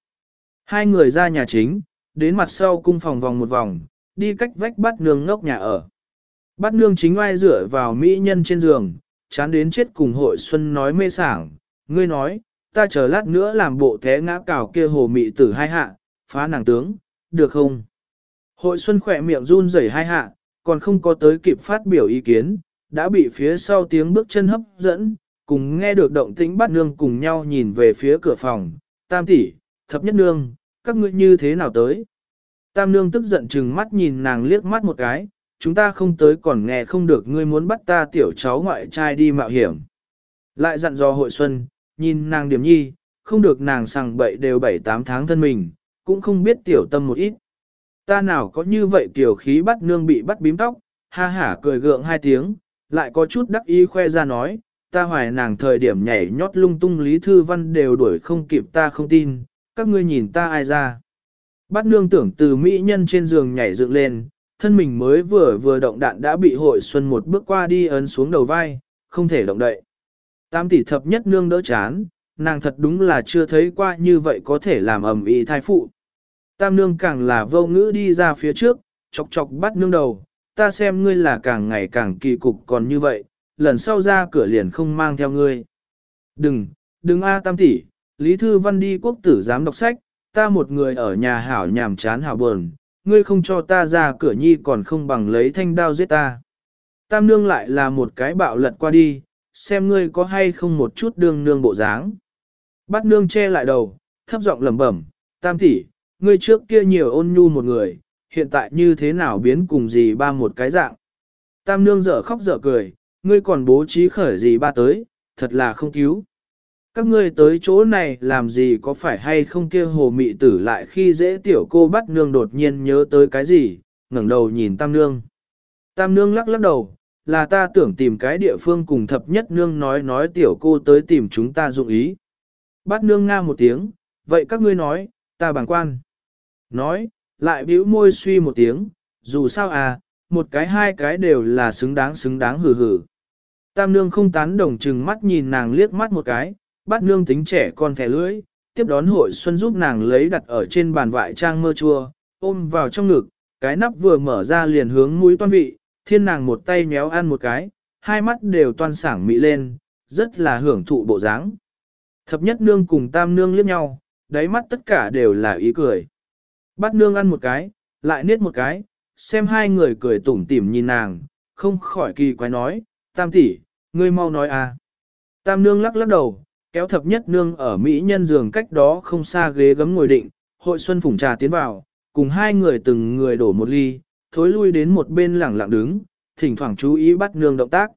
Hai người ra nhà chính, đến mặt sau cung phòng vòng một vòng, đi cách vách bắt nương ngốc nhà ở. Bắt nương chính oai dựa vào mỹ nhân trên giường, chán đến chết cùng hội xuân nói mê sảng, ngươi nói, ta chờ lát nữa làm bộ thế ngã cào kia hồ mị tử hai hạ, phá nàng tướng, được không? Hội xuân khỏe miệng run rẩy hai hạ, còn không có tới kịp phát biểu ý kiến, đã bị phía sau tiếng bước chân hấp dẫn, cùng nghe được động tĩnh bắt nương cùng nhau nhìn về phía cửa phòng, tam tỷ, thập nhất nương, các ngươi như thế nào tới? Tam nương tức giận chừng mắt nhìn nàng liếc mắt một cái, chúng ta không tới còn nghe không được ngươi muốn bắt ta tiểu cháu ngoại trai đi mạo hiểm. Lại dặn dò hội xuân, nhìn nàng điểm nhi, không được nàng sằng bậy đều bảy tám tháng thân mình, cũng không biết tiểu tâm một ít. Ta nào có như vậy tiểu khí bắt nương bị bắt bím tóc, ha hả cười gượng hai tiếng, lại có chút đắc ý khoe ra nói, ta hoài nàng thời điểm nhảy nhót lung tung Lý Thư Văn đều đuổi không kịp ta không tin, các ngươi nhìn ta ai ra. Bát nương tưởng từ mỹ nhân trên giường nhảy dựng lên, thân mình mới vừa vừa động đạn đã bị hội xuân một bước qua đi ấn xuống đầu vai, không thể động đậy. Tam tỷ thập nhất nương đỡ chán, nàng thật đúng là chưa thấy qua như vậy có thể làm ẩm ý thai phụ. Tam nương càng là vô ngữ đi ra phía trước, chọc chọc bắt nương đầu, ta xem ngươi là càng ngày càng kỳ cục còn như vậy, lần sau ra cửa liền không mang theo ngươi. Đừng, đừng a tam tỷ, Lý Thư Văn đi quốc tử giám đọc sách, ta một người ở nhà hảo nhàm chán hảo buồn, ngươi không cho ta ra cửa nhi còn không bằng lấy thanh đao giết ta. Tam nương lại là một cái bạo lật qua đi, xem ngươi có hay không một chút đương nương bộ dáng. Bắt nương che lại đầu, thấp giọng lẩm bẩm, tam tỷ, ngươi trước kia nhiều ôn nhu một người, hiện tại như thế nào biến cùng gì ba một cái dạng. Tam nương dở khóc dở cười, ngươi còn bố trí khởi gì ba tới, thật là không cứu. Các ngươi tới chỗ này làm gì có phải hay không kia hồ mị tử lại khi dễ tiểu cô bắt nương đột nhiên nhớ tới cái gì, ngẩng đầu nhìn tam nương. Tam nương lắc lắc đầu, là ta tưởng tìm cái địa phương cùng thập nhất nương nói nói tiểu cô tới tìm chúng ta dụng ý. Bắt nương nga một tiếng, vậy các ngươi nói, ta bằng quan. Nói, lại bĩu môi suy một tiếng, dù sao à, một cái hai cái đều là xứng đáng xứng đáng hừ hừ. Tam nương không tán đồng chừng mắt nhìn nàng liếc mắt một cái, bắt nương tính trẻ con thẻ lưỡi, tiếp đón hội xuân giúp nàng lấy đặt ở trên bàn vại trang mơ chua, ôm vào trong ngực, cái nắp vừa mở ra liền hướng mũi toan vị, thiên nàng một tay méo ăn một cái, hai mắt đều toan sảng mị lên, rất là hưởng thụ bộ dáng. Thập nhất nương cùng tam nương liếc nhau, đáy mắt tất cả đều là ý cười. Bắt nương ăn một cái, lại niết một cái, xem hai người cười tủm tỉm nhìn nàng, không khỏi kỳ quái nói, tam tỷ, ngươi mau nói à. Tam nương lắc lắc đầu, kéo thập nhất nương ở Mỹ nhân giường cách đó không xa ghế gấm ngồi định, hội xuân phủng trà tiến vào, cùng hai người từng người đổ một ly, thối lui đến một bên lẳng lặng đứng, thỉnh thoảng chú ý bắt nương động tác.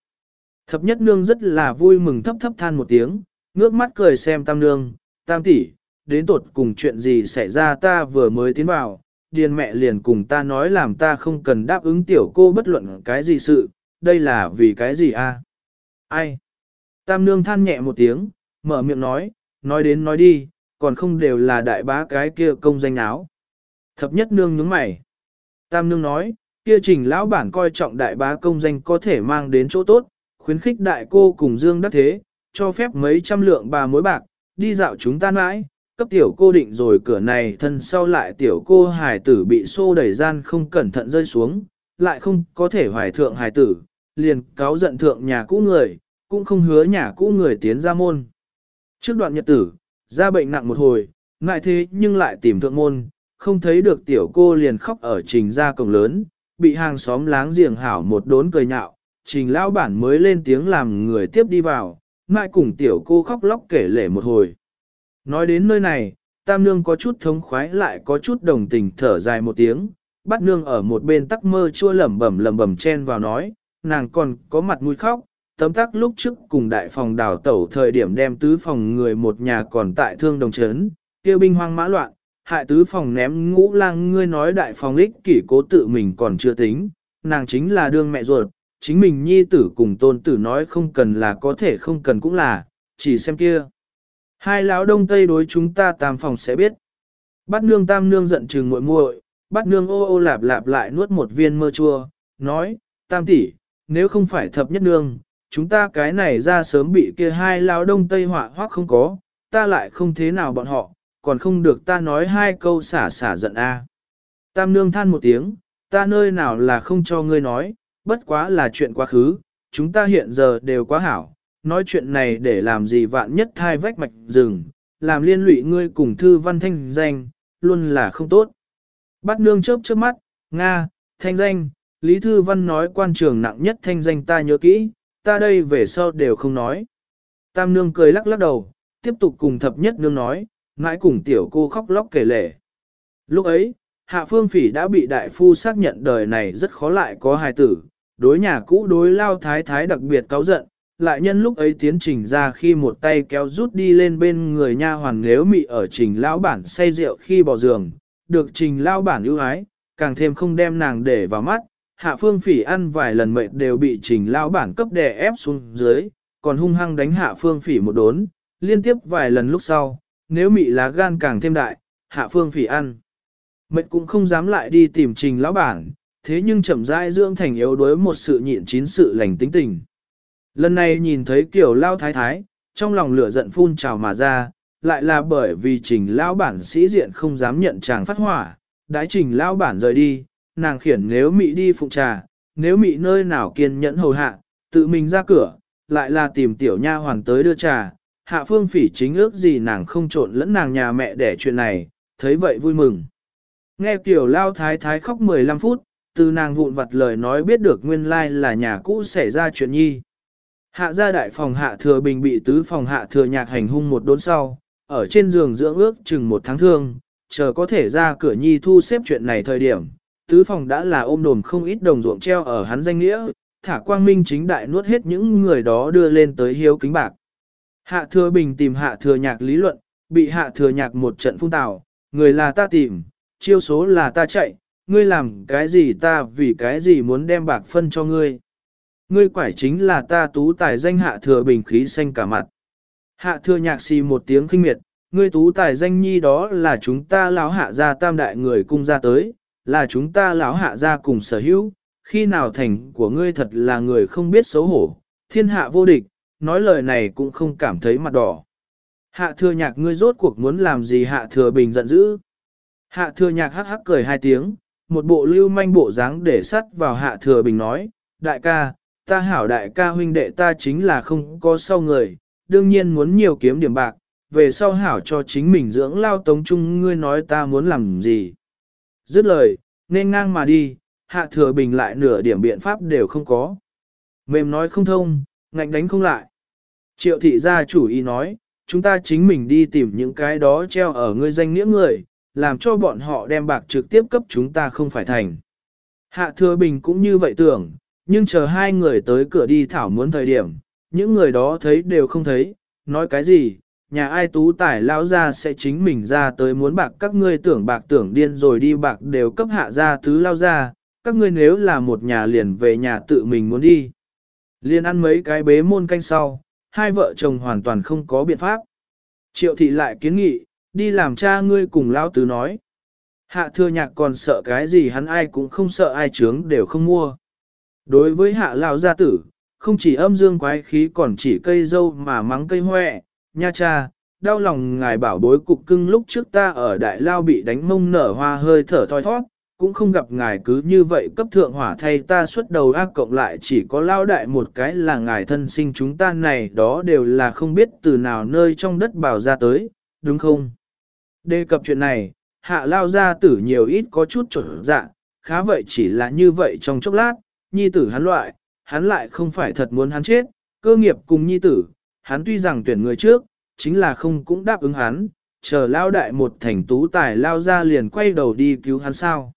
Thập nhất nương rất là vui mừng thấp thấp than một tiếng, ngước mắt cười xem tam nương, tam tỷ, đến tột cùng chuyện gì xảy ra ta vừa mới tiến vào, điền mẹ liền cùng ta nói làm ta không cần đáp ứng tiểu cô bất luận cái gì sự, đây là vì cái gì a? Ai? Tam nương than nhẹ một tiếng, mở miệng nói, nói đến nói đi, còn không đều là đại bá cái kia công danh áo. Thập nhất nương nhướng mày. Tam nương nói, kia trình lão bản coi trọng đại bá công danh có thể mang đến chỗ tốt, khuyến khích đại cô cùng dương đắc thế, cho phép mấy trăm lượng bà mối bạc, đi dạo chúng ta mãi, cấp tiểu cô định rồi cửa này thân sau lại tiểu cô hài tử bị xô đẩy gian không cẩn thận rơi xuống, lại không có thể hoài thượng hài tử, liền cáo giận thượng nhà cũ người, cũng không hứa nhà cũ người tiến ra môn. Trước đoạn nhật tử, ra bệnh nặng một hồi, ngại thế nhưng lại tìm thượng môn, không thấy được tiểu cô liền khóc ở trình ra cổng lớn, bị hàng xóm láng giềng hảo một đốn cười nhạo, trình lão bản mới lên tiếng làm người tiếp đi vào, ngại cùng tiểu cô khóc lóc kể lể một hồi. Nói đến nơi này, tam nương có chút thống khoái lại có chút đồng tình thở dài một tiếng, bắt nương ở một bên tắc mơ chua lẩm bẩm lẩm bẩm chen vào nói, nàng còn có mặt mũi khóc, tấm tắc lúc trước cùng đại phòng đảo tẩu thời điểm đem tứ phòng người một nhà còn tại thương đồng chấn, kêu binh hoang mã loạn, hại tứ phòng ném ngũ lang ngươi nói đại phòng lích kỷ cố tự mình còn chưa tính, nàng chính là đương mẹ ruột, chính mình nhi tử cùng tôn tử nói không cần là có thể không cần cũng là, chỉ xem kia. Hai lão đông tây đối chúng ta tam phòng sẽ biết. Bắt nương tam nương giận chừng muội muội, bắt nương ô ô lạp lạp lại nuốt một viên mơ chua, nói, tam tỷ, nếu không phải thập nhất nương, chúng ta cái này ra sớm bị kia hai lão đông tây họa hoắc không có, ta lại không thế nào bọn họ, còn không được ta nói hai câu xả xả giận a. Tam nương than một tiếng, ta nơi nào là không cho ngươi nói, bất quá là chuyện quá khứ, chúng ta hiện giờ đều quá hảo, nói chuyện này để làm gì vạn nhất thai vách mạch rừng, làm liên lụy ngươi cùng thư văn thanh danh, luôn là không tốt. Bắt nương chớp chớp mắt, Nga, thanh danh, Lý Thư Văn nói quan trường nặng nhất thanh danh ta nhớ kỹ, ta đây về sau đều không nói. Tam nương cười lắc lắc đầu, tiếp tục cùng thập nhất nương nói, mãi cùng tiểu cô khóc lóc kể lể. Lúc ấy, Hạ Phương Phỉ đã bị đại phu xác nhận đời này rất khó lại có hài tử, đối nhà cũ đối lao thái thái đặc biệt cáu giận, lại nhân lúc ấy tiến trình ra khi một tay kéo rút đi lên bên người nha hoàn nếu mị ở trình lão bản say rượu khi bỏ giường, được trình lão bản ưu ái, càng thêm không đem nàng để vào mắt, hạ phương phỉ ăn vài lần mệt đều bị trình lão bản cấp đè ép xuống dưới, còn hung hăng đánh hạ phương phỉ một đốn, liên tiếp vài lần lúc sau, nếu mị lá gan càng thêm đại, hạ phương phỉ ăn. Mệt cũng không dám lại đi tìm trình lão bản, thế nhưng chậm rãi dưỡng thành yếu đuối một sự nhịn chín sự lành tính tình. Lần này nhìn thấy kiểu lao thái thái, trong lòng lửa giận phun trào mà ra, lại là bởi vì trình lao bản sĩ diện không dám nhận chàng phát hỏa, đái trình lao bản rời đi, nàng khiển nếu mị đi phụ trà, nếu mị nơi nào kiên nhẫn hầu hạ, tự mình ra cửa, lại là tìm tiểu nha hoàn tới đưa trà, hạ phương phỉ chính ước gì nàng không trộn lẫn nàng nhà mẹ để chuyện này, thấy vậy vui mừng. Nghe tiểu lao thái thái khóc 15 phút, từ nàng vụn vặt lời nói biết được nguyên lai là nhà cũ xảy ra chuyện nhi. Hạ gia đại phòng hạ thừa bình bị tứ phòng hạ thừa nhạc hành hung một đốn sau, ở trên giường dưỡng ước chừng một tháng thương, chờ có thể ra cửa nhi thu xếp chuyện này thời điểm, tứ phòng đã là ôm đồm không ít đồng ruộng treo ở hắn danh nghĩa, thả quang minh chính đại nuốt hết những người đó đưa lên tới hiếu kính bạc. Hạ thừa bình tìm hạ thừa nhạc lý luận, bị hạ thừa nhạc một trận phung tào, người là ta tìm, chiêu số là ta chạy, ngươi làm cái gì ta vì cái gì muốn đem bạc phân cho ngươi. Ngươi quải chính là ta tú tài danh hạ thừa bình khí xanh cả mặt. Hạ thừa nhạc xì một tiếng khinh miệt, ngươi tú tài danh nhi đó là chúng ta lão hạ gia tam đại người cung ra tới, là chúng ta lão hạ gia cùng sở hữu, khi nào thành của ngươi thật là người không biết xấu hổ, thiên hạ vô địch, nói lời này cũng không cảm thấy mặt đỏ. Hạ thừa nhạc ngươi rốt cuộc muốn làm gì hạ thừa bình giận dữ. Hạ thừa nhạc hắc hắc cười hai tiếng, một bộ lưu manh bộ dáng để sắt vào hạ thừa bình nói, đại ca, ta hảo đại ca huynh đệ ta chính là không có sau người, đương nhiên muốn nhiều kiếm điểm bạc, về sau hảo cho chính mình dưỡng lao tống chung ngươi nói ta muốn làm gì. Dứt lời, nên ngang mà đi, hạ thừa bình lại nửa điểm biện pháp đều không có. Mềm nói không thông, ngạnh đánh không lại. Triệu thị gia chủ ý nói, chúng ta chính mình đi tìm những cái đó treo ở ngươi danh nghĩa người, làm cho bọn họ đem bạc trực tiếp cấp chúng ta không phải thành. Hạ thừa bình cũng như vậy tưởng, nhưng chờ hai người tới cửa đi thảo muốn thời điểm, những người đó thấy đều không thấy, nói cái gì, nhà ai tú tài lão ra sẽ chính mình ra tới muốn bạc các ngươi tưởng bạc tưởng điên rồi đi bạc đều cấp hạ ra tứ lao ra, các ngươi nếu là một nhà liền về nhà tự mình muốn đi. Liền ăn mấy cái bế môn canh sau, hai vợ chồng hoàn toàn không có biện pháp. Triệu thị lại kiến nghị, đi làm cha ngươi cùng lao tứ nói. Hạ thừa nhạc còn sợ cái gì hắn ai cũng không sợ ai trướng đều không mua. Đối với hạ lao gia tử, không chỉ âm dương quái khí còn chỉ cây dâu mà mắng cây hoẹ, nha cha, đau lòng ngài bảo bối cục cưng lúc trước ta ở đại lao bị đánh mông nở hoa hơi thở thoi thoát, cũng không gặp ngài cứ như vậy cấp thượng hỏa thay ta xuất đầu ác cộng lại chỉ có lao đại một cái là ngài thân sinh chúng ta này đó đều là không biết từ nào nơi trong đất bảo ra tới, đúng không? Đề cập chuyện này, hạ lao ra tử nhiều ít có chút trở dạ, khá vậy chỉ là như vậy trong chốc lát, nhi tử hắn loại, hắn lại không phải thật muốn hắn chết, cơ nghiệp cùng nhi tử, hắn tuy rằng tuyển người trước, chính là không cũng đáp ứng hắn, chờ lao đại một thành tú tài lao ra liền quay đầu đi cứu hắn sao.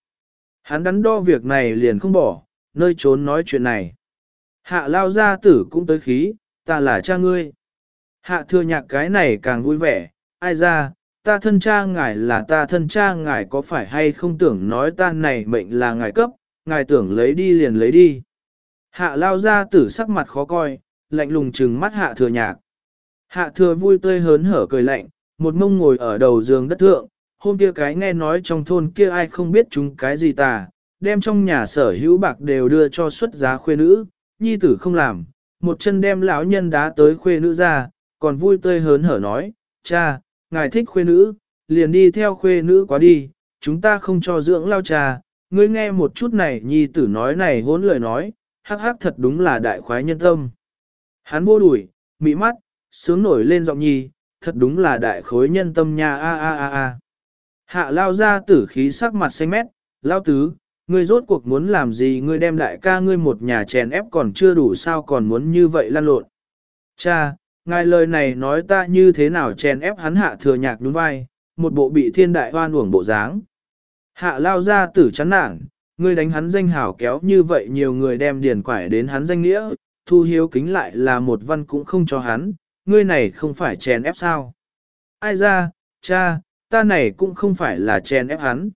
Hắn đắn đo việc này liền không bỏ, nơi trốn nói chuyện này. Hạ lao gia tử cũng tới khí, ta là cha ngươi. Hạ thừa nhạc cái này càng vui vẻ, ai ra, ta thân cha ngài là ta thân cha ngài có phải hay không tưởng nói ta này mệnh là ngài cấp, ngài tưởng lấy đi liền lấy đi. Hạ lao gia tử sắc mặt khó coi, lạnh lùng trừng mắt hạ thừa nhạc. Hạ thừa vui tươi hớn hở cười lạnh, một mông ngồi ở đầu giường đất thượng, hôm kia cái nghe nói trong thôn kia ai không biết chúng cái gì tà, đem trong nhà sở hữu bạc đều đưa cho xuất giá khuê nữ, nhi tử không làm, một chân đem lão nhân đá tới khuê nữ ra, còn vui tươi hớn hở nói, cha, ngài thích khuê nữ, liền đi theo khuê nữ quá đi, chúng ta không cho dưỡng lao cha, ngươi nghe một chút này nhi tử nói này hốn lời nói, hắc hắc thật đúng là đại khoái nhân tâm. Hắn vô đuổi, mị mắt, sướng nổi lên giọng nhi, thật đúng là đại khối nhân tâm nha a a a a. Hạ lao ra tử khí sắc mặt xanh mét, lao tứ, ngươi rốt cuộc muốn làm gì ngươi đem đại ca ngươi một nhà chèn ép còn chưa đủ sao còn muốn như vậy lan lộn. Cha, ngài lời này nói ta như thế nào chèn ép hắn hạ thừa nhạc đúng vai, một bộ bị thiên đại hoan uổng bộ dáng. Hạ lao ra tử chán nản, ngươi đánh hắn danh hảo kéo như vậy nhiều người đem điền quải đến hắn danh nghĩa, thu hiếu kính lại là một văn cũng không cho hắn, ngươi này không phải chèn ép sao. Ai ra, cha, ta này cũng không phải là chèn ép hắn.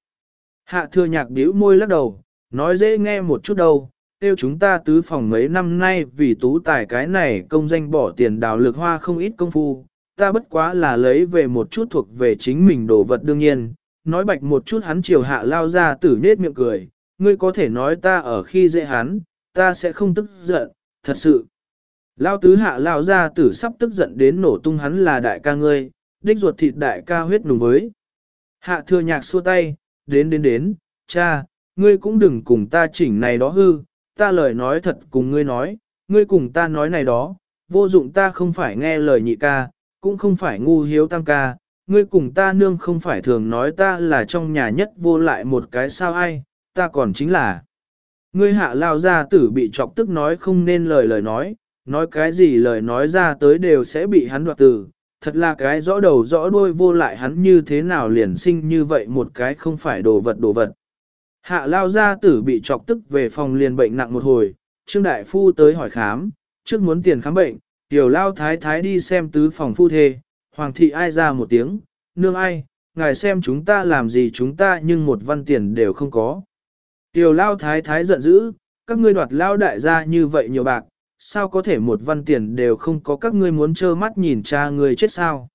Hạ thừa nhạc điếu môi lắc đầu, nói dễ nghe một chút đâu, tiêu chúng ta tứ phòng mấy năm nay vì tú tài cái này công danh bỏ tiền đào lược hoa không ít công phu, ta bất quá là lấy về một chút thuộc về chính mình đồ vật đương nhiên, nói bạch một chút hắn chiều hạ lao ra tử nết miệng cười, ngươi có thể nói ta ở khi dễ hắn, ta sẽ không tức giận, thật sự. Lao tứ hạ lao ra tử sắp tức giận đến nổ tung hắn là đại ca ngươi, đích ruột thịt đại ca huyết nùng với. Hạ thừa nhạc xua tay, đến đến đến, cha, ngươi cũng đừng cùng ta chỉnh này đó hư, ta lời nói thật cùng ngươi nói, ngươi cùng ta nói này đó, vô dụng ta không phải nghe lời nhị ca, cũng không phải ngu hiếu tam ca, ngươi cùng ta nương không phải thường nói ta là trong nhà nhất vô lại một cái sao ai, ta còn chính là. Ngươi hạ lao gia tử bị chọc tức nói không nên lời lời nói, nói cái gì lời nói ra tới đều sẽ bị hắn đoạt từ, thật là cái rõ đầu rõ đuôi vô lại hắn như thế nào liền sinh như vậy một cái không phải đồ vật đồ vật. Hạ lao gia tử bị chọc tức về phòng liền bệnh nặng một hồi, Trương Đại Phu tới hỏi khám, trước muốn tiền khám bệnh, tiểu lao thái thái đi xem tứ phòng phu thê, hoàng thị ai ra một tiếng, nương ai, ngài xem chúng ta làm gì chúng ta nhưng một văn tiền đều không có. Tiểu lao thái thái giận dữ, các ngươi đoạt lao đại gia như vậy nhiều bạc, sao có thể một văn tiền đều không có các ngươi muốn trơ mắt nhìn cha người chết sao.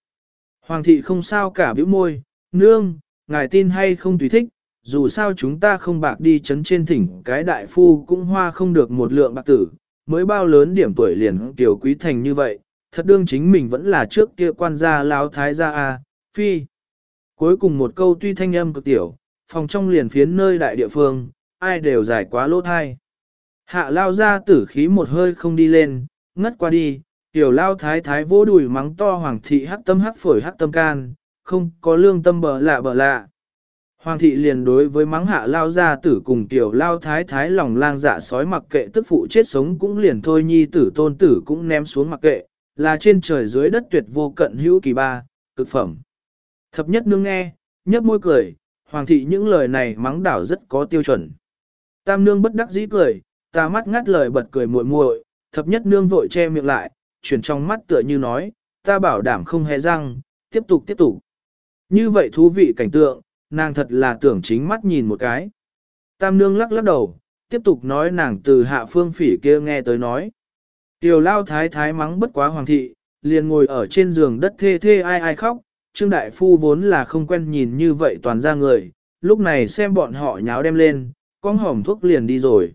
Hoàng thị không sao cả bĩu môi, nương, ngài tin hay không tùy thích, dù sao chúng ta không bạc đi chấn trên thỉnh cái đại phu cũng hoa không được một lượng bạc tử, mới bao lớn điểm tuổi liền tiểu quý thành như vậy, thật đương chính mình vẫn là trước kia quan gia lão thái gia a, phi. Cuối cùng một câu tuy thanh âm cực tiểu, phòng trong liền phiến nơi đại địa phương, ai đều giải quá lỗ thai. Hạ lao ra tử khí một hơi không đi lên, ngất qua đi, tiểu lao thái thái vỗ đùi mắng to hoàng thị hắc tâm hắc phổi hắc tâm can, không có lương tâm bờ lạ bờ lạ. Hoàng thị liền đối với mắng hạ lao ra tử cùng tiểu lao thái thái lòng lang dạ sói mặc kệ tức phụ chết sống cũng liền thôi nhi tử tôn tử cũng ném xuống mặc kệ, là trên trời dưới đất tuyệt vô cận hữu kỳ ba, cực phẩm. Thập nhất nương nghe, nhấp môi cười, hoàng thị những lời này mắng đảo rất có tiêu chuẩn. Tam nương bất đắc dĩ cười, ta mắt ngắt lời bật cười muội muội, thập nhất nương vội che miệng lại, chuyển trong mắt tựa như nói, ta bảo đảm không hề răng, tiếp tục tiếp tục. Như vậy thú vị cảnh tượng, nàng thật là tưởng chính mắt nhìn một cái. Tam nương lắc lắc đầu, tiếp tục nói nàng từ hạ phương phỉ kia nghe tới nói. Tiểu lao thái thái mắng bất quá hoàng thị, liền ngồi ở trên giường đất thê thê ai ai khóc, Trương Đại Phu vốn là không quen nhìn như vậy toàn ra người, lúc này xem bọn họ nháo đem lên, con hỏng thuốc liền đi rồi.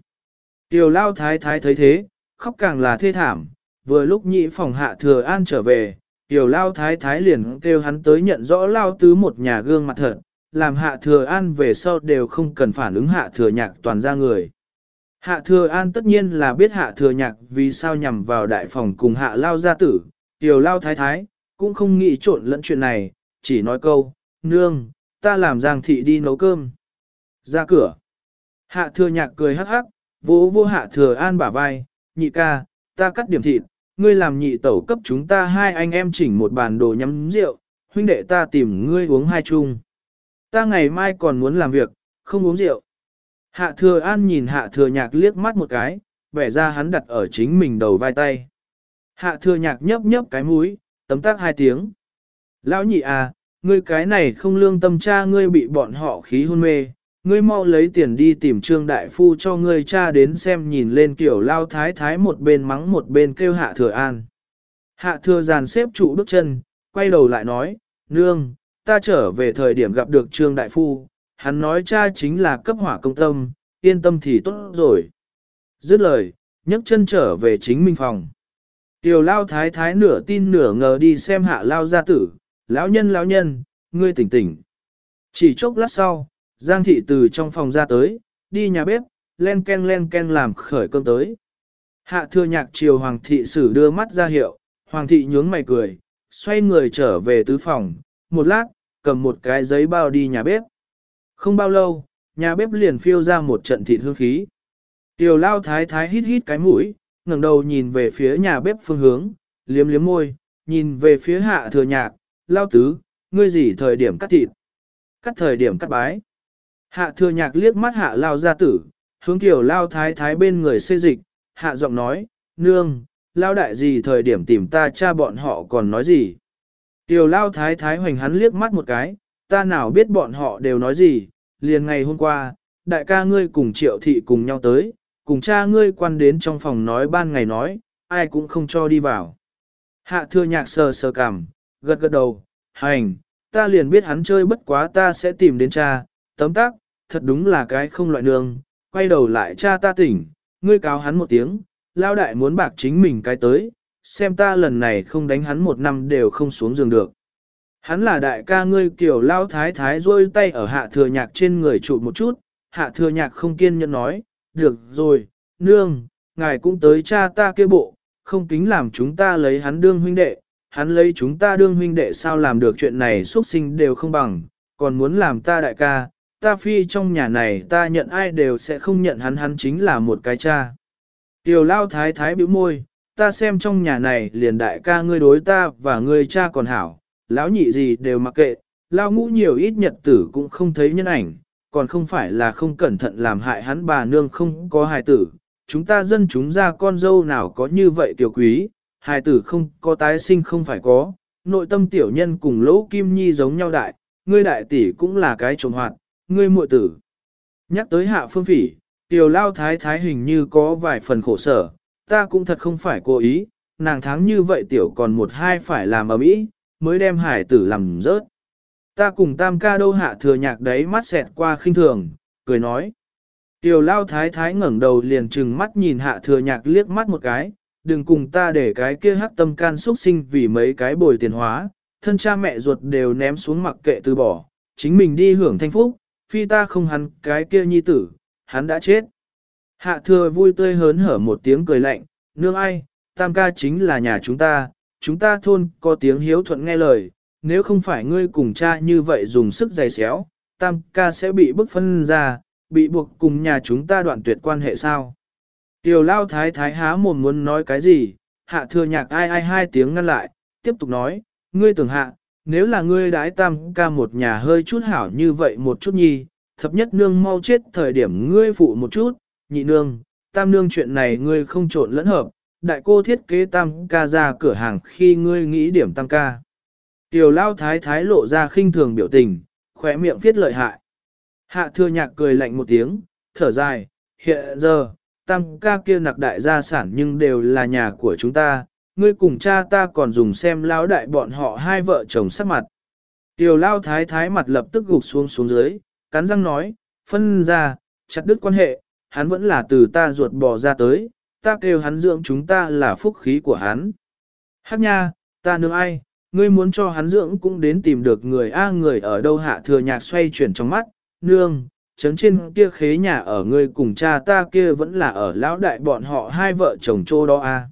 Tiểu lao thái thái thấy thế, khóc càng là thê thảm, vừa lúc nhị phòng hạ thừa an trở về, tiểu lao thái thái liền kêu hắn tới nhận rõ lao tứ một nhà gương mặt thật, làm hạ thừa an về sau đều không cần phản ứng hạ thừa nhạc toàn ra người. Hạ thừa an tất nhiên là biết hạ thừa nhạc vì sao nhằm vào đại phòng cùng hạ lao gia tử, tiểu lao thái thái, cũng không nghĩ trộn lẫn chuyện này, chỉ nói câu, nương, ta làm giang thị đi nấu cơm. Ra cửa. Hạ thừa nhạc cười hắc hắc, vỗ vô hạ thừa an bả vai, nhị ca, ta cắt điểm thịt, ngươi làm nhị tẩu cấp chúng ta hai anh em chỉnh một bàn đồ nhắm rượu, huynh đệ ta tìm ngươi uống hai chung. Ta ngày mai còn muốn làm việc, không uống rượu. Hạ thừa an nhìn hạ thừa nhạc liếc mắt một cái, vẻ ra hắn đặt ở chính mình đầu vai tay. Hạ thừa nhạc nhấp nhấp cái mũi, tấm tác hai tiếng. Lão nhị à, ngươi cái này không lương tâm cha ngươi bị bọn họ khí hôn mê, ngươi mau lấy tiền đi tìm trương đại phu cho ngươi cha đến xem nhìn lên kiểu lao thái thái một bên mắng một bên kêu hạ thừa an. Hạ thừa giàn xếp trụ bước chân, quay đầu lại nói, nương, ta trở về thời điểm gặp được trương đại phu, hắn nói cha chính là cấp hỏa công tâm, yên tâm thì tốt rồi. Dứt lời, nhấc chân trở về chính minh phòng. Tiểu lao thái thái nửa tin nửa ngờ đi xem hạ lao gia tử, lão nhân lão nhân, ngươi tỉnh tỉnh. Chỉ chốc lát sau, Giang thị từ trong phòng ra tới, đi nhà bếp, len ken len ken làm khởi cơm tới. Hạ thừa nhạc chiều hoàng thị sử đưa mắt ra hiệu, hoàng thị nhướng mày cười, xoay người trở về tứ phòng, một lát, cầm một cái giấy bao đi nhà bếp. Không bao lâu, nhà bếp liền phiêu ra một trận thịt hương khí. Tiểu lao thái thái hít hít cái mũi, ngẩng đầu nhìn về phía nhà bếp phương hướng, liếm liếm môi, nhìn về phía hạ thừa nhạc, lao tứ, ngươi gì thời điểm cắt thịt? Cắt thời điểm cắt bái. Hạ thừa nhạc liếc mắt hạ lao gia tử, hướng kiểu lao thái thái bên người xê dịch, hạ giọng nói, nương, lao đại gì thời điểm tìm ta cha bọn họ còn nói gì. Tiểu lao thái thái hoành hắn liếc mắt một cái, ta nào biết bọn họ đều nói gì, liền ngày hôm qua, đại ca ngươi cùng triệu thị cùng nhau tới, cùng cha ngươi quan đến trong phòng nói ban ngày nói, ai cũng không cho đi vào. Hạ thừa nhạc sờ sờ cằm, gật gật đầu, hành, ta liền biết hắn chơi bất quá ta sẽ tìm đến cha, tấm tác, thật đúng là cái không loại nương, quay đầu lại cha ta tỉnh, ngươi cáo hắn một tiếng, lao đại muốn bạc chính mình cái tới, xem ta lần này không đánh hắn một năm đều không xuống giường được. Hắn là đại ca ngươi kiểu lao thái thái rôi tay ở hạ thừa nhạc trên người trụ một chút, hạ thừa nhạc không kiên nhẫn nói, được rồi, nương, ngài cũng tới cha ta kia bộ, không kính làm chúng ta lấy hắn đương huynh đệ, hắn lấy chúng ta đương huynh đệ sao làm được chuyện này xuất sinh đều không bằng, còn muốn làm ta đại ca, ta phi trong nhà này ta nhận ai đều sẽ không nhận hắn hắn chính là một cái cha. Tiểu lao thái thái bĩu môi, ta xem trong nhà này liền đại ca ngươi đối ta và ngươi cha còn hảo, lão nhị gì đều mặc kệ, lao ngũ nhiều ít nhật tử cũng không thấy nhân ảnh, còn không phải là không cẩn thận làm hại hắn bà nương không có hài tử. Chúng ta dân chúng ra con dâu nào có như vậy tiểu quý, hài tử không có tái sinh không phải có, nội tâm tiểu nhân cùng lỗ kim nhi giống nhau đại, ngươi đại tỷ cũng là cái trộm hoạt, ngươi muội tử. Nhắc tới hạ phương phỉ, tiểu lao thái thái hình như có vài phần khổ sở, ta cũng thật không phải cố ý, nàng tháng như vậy tiểu còn một hai phải làm ở mỹ, mới đem hải tử làm rớt. Ta cùng tam ca đâu hạ thừa nhạc đấy mắt xẹt qua khinh thường, cười nói. Tiểu lao thái thái ngẩng đầu liền trừng mắt nhìn hạ thừa nhạc liếc mắt một cái, đừng cùng ta để cái kia hắc tâm can xuất sinh vì mấy cái bồi tiền hóa, thân cha mẹ ruột đều ném xuống mặc kệ từ bỏ, chính mình đi hưởng thanh phúc, phi ta không hắn cái kia nhi tử, hắn đã chết. Hạ thừa vui tươi hớn hở một tiếng cười lạnh, nương ai, tam ca chính là nhà chúng ta, chúng ta thôn có tiếng hiếu thuận nghe lời, nếu không phải ngươi cùng cha như vậy dùng sức giày xéo, tam ca sẽ bị bức phân ra, bị buộc cùng nhà chúng ta đoạn tuyệt quan hệ sao. Tiểu lao thái thái há mồm muốn nói cái gì, hạ thừa nhạc ai ai hai tiếng ngăn lại, tiếp tục nói, ngươi tưởng hạ, nếu là ngươi đái tam ca một nhà hơi chút hảo như vậy một chút nhi, thập nhất nương mau chết thời điểm ngươi phụ một chút, nhị nương, tam nương chuyện này ngươi không trộn lẫn hợp, đại cô thiết kế tam ca ra cửa hàng khi ngươi nghĩ điểm tam ca. Tiểu lao thái thái lộ ra khinh thường biểu tình, khỏe miệng viết lợi hại. Hạ thừa nhạc cười lạnh một tiếng, thở dài, hiện giờ, tam ca kia nặc đại gia sản nhưng đều là nhà của chúng ta, ngươi cùng cha ta còn dùng xem lao đại bọn họ hai vợ chồng sắc mặt. Tiểu lao thái thái mặt lập tức gục xuống xuống dưới, cắn răng nói, phân ra, chặt đứt quan hệ, hắn vẫn là từ ta ruột bò ra tới, ta kêu hắn dưỡng chúng ta là phúc khí của hắn. Hắc nha, ta nương ai, ngươi muốn cho hắn dưỡng cũng đến tìm được người A người ở đâu hạ thừa nhạc xoay chuyển trong mắt, nương, chấn trên kia khế nhà ở ngươi cùng cha ta kia vẫn là ở lão đại bọn họ hai vợ chồng chô đó A.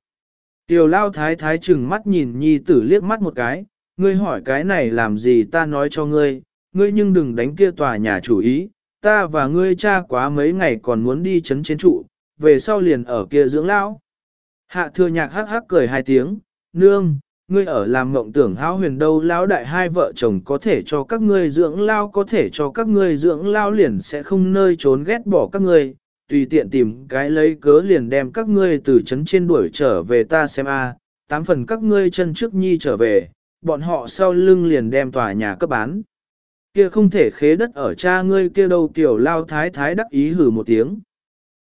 Tiểu lao thái thái chừng mắt nhìn nhi tử liếc mắt một cái, ngươi hỏi cái này làm gì ta nói cho ngươi, ngươi nhưng đừng đánh kia tòa nhà chủ ý, ta và ngươi cha quá mấy ngày còn muốn đi chấn chiến trụ, về sau liền ở kia dưỡng lão. Hạ thừa nhạc hắc hắc cười hai tiếng, nương, ngươi ở làm mộng tưởng háo huyền đâu lão đại hai vợ chồng có thể cho các ngươi dưỡng lao có thể cho các ngươi dưỡng lao liền sẽ không nơi trốn ghét bỏ các ngươi, tùy tiện tìm cái lấy cớ liền đem các ngươi từ trấn trên đuổi trở về ta xem a, tám phần các ngươi chân trước nhi trở về, bọn họ sau lưng liền đem tòa nhà cấp bán. Kia không thể khế đất ở cha ngươi kia đâu tiểu lao thái thái đắc ý hử một tiếng.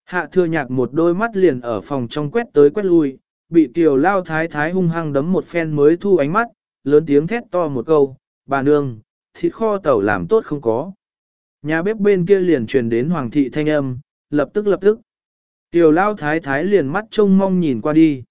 Hạ thừa nhạc một đôi mắt liền ở phòng trong quét tới quét lui, bị tiểu lao thái thái hung hăng đấm một phen mới thu ánh mắt, lớn tiếng thét to một câu, bà nương, thịt kho tàu làm tốt không có. Nhà bếp bên kia liền truyền đến hoàng thị thanh âm, lập tức lập tức. Tiểu lao thái thái liền mắt trông mong nhìn qua đi.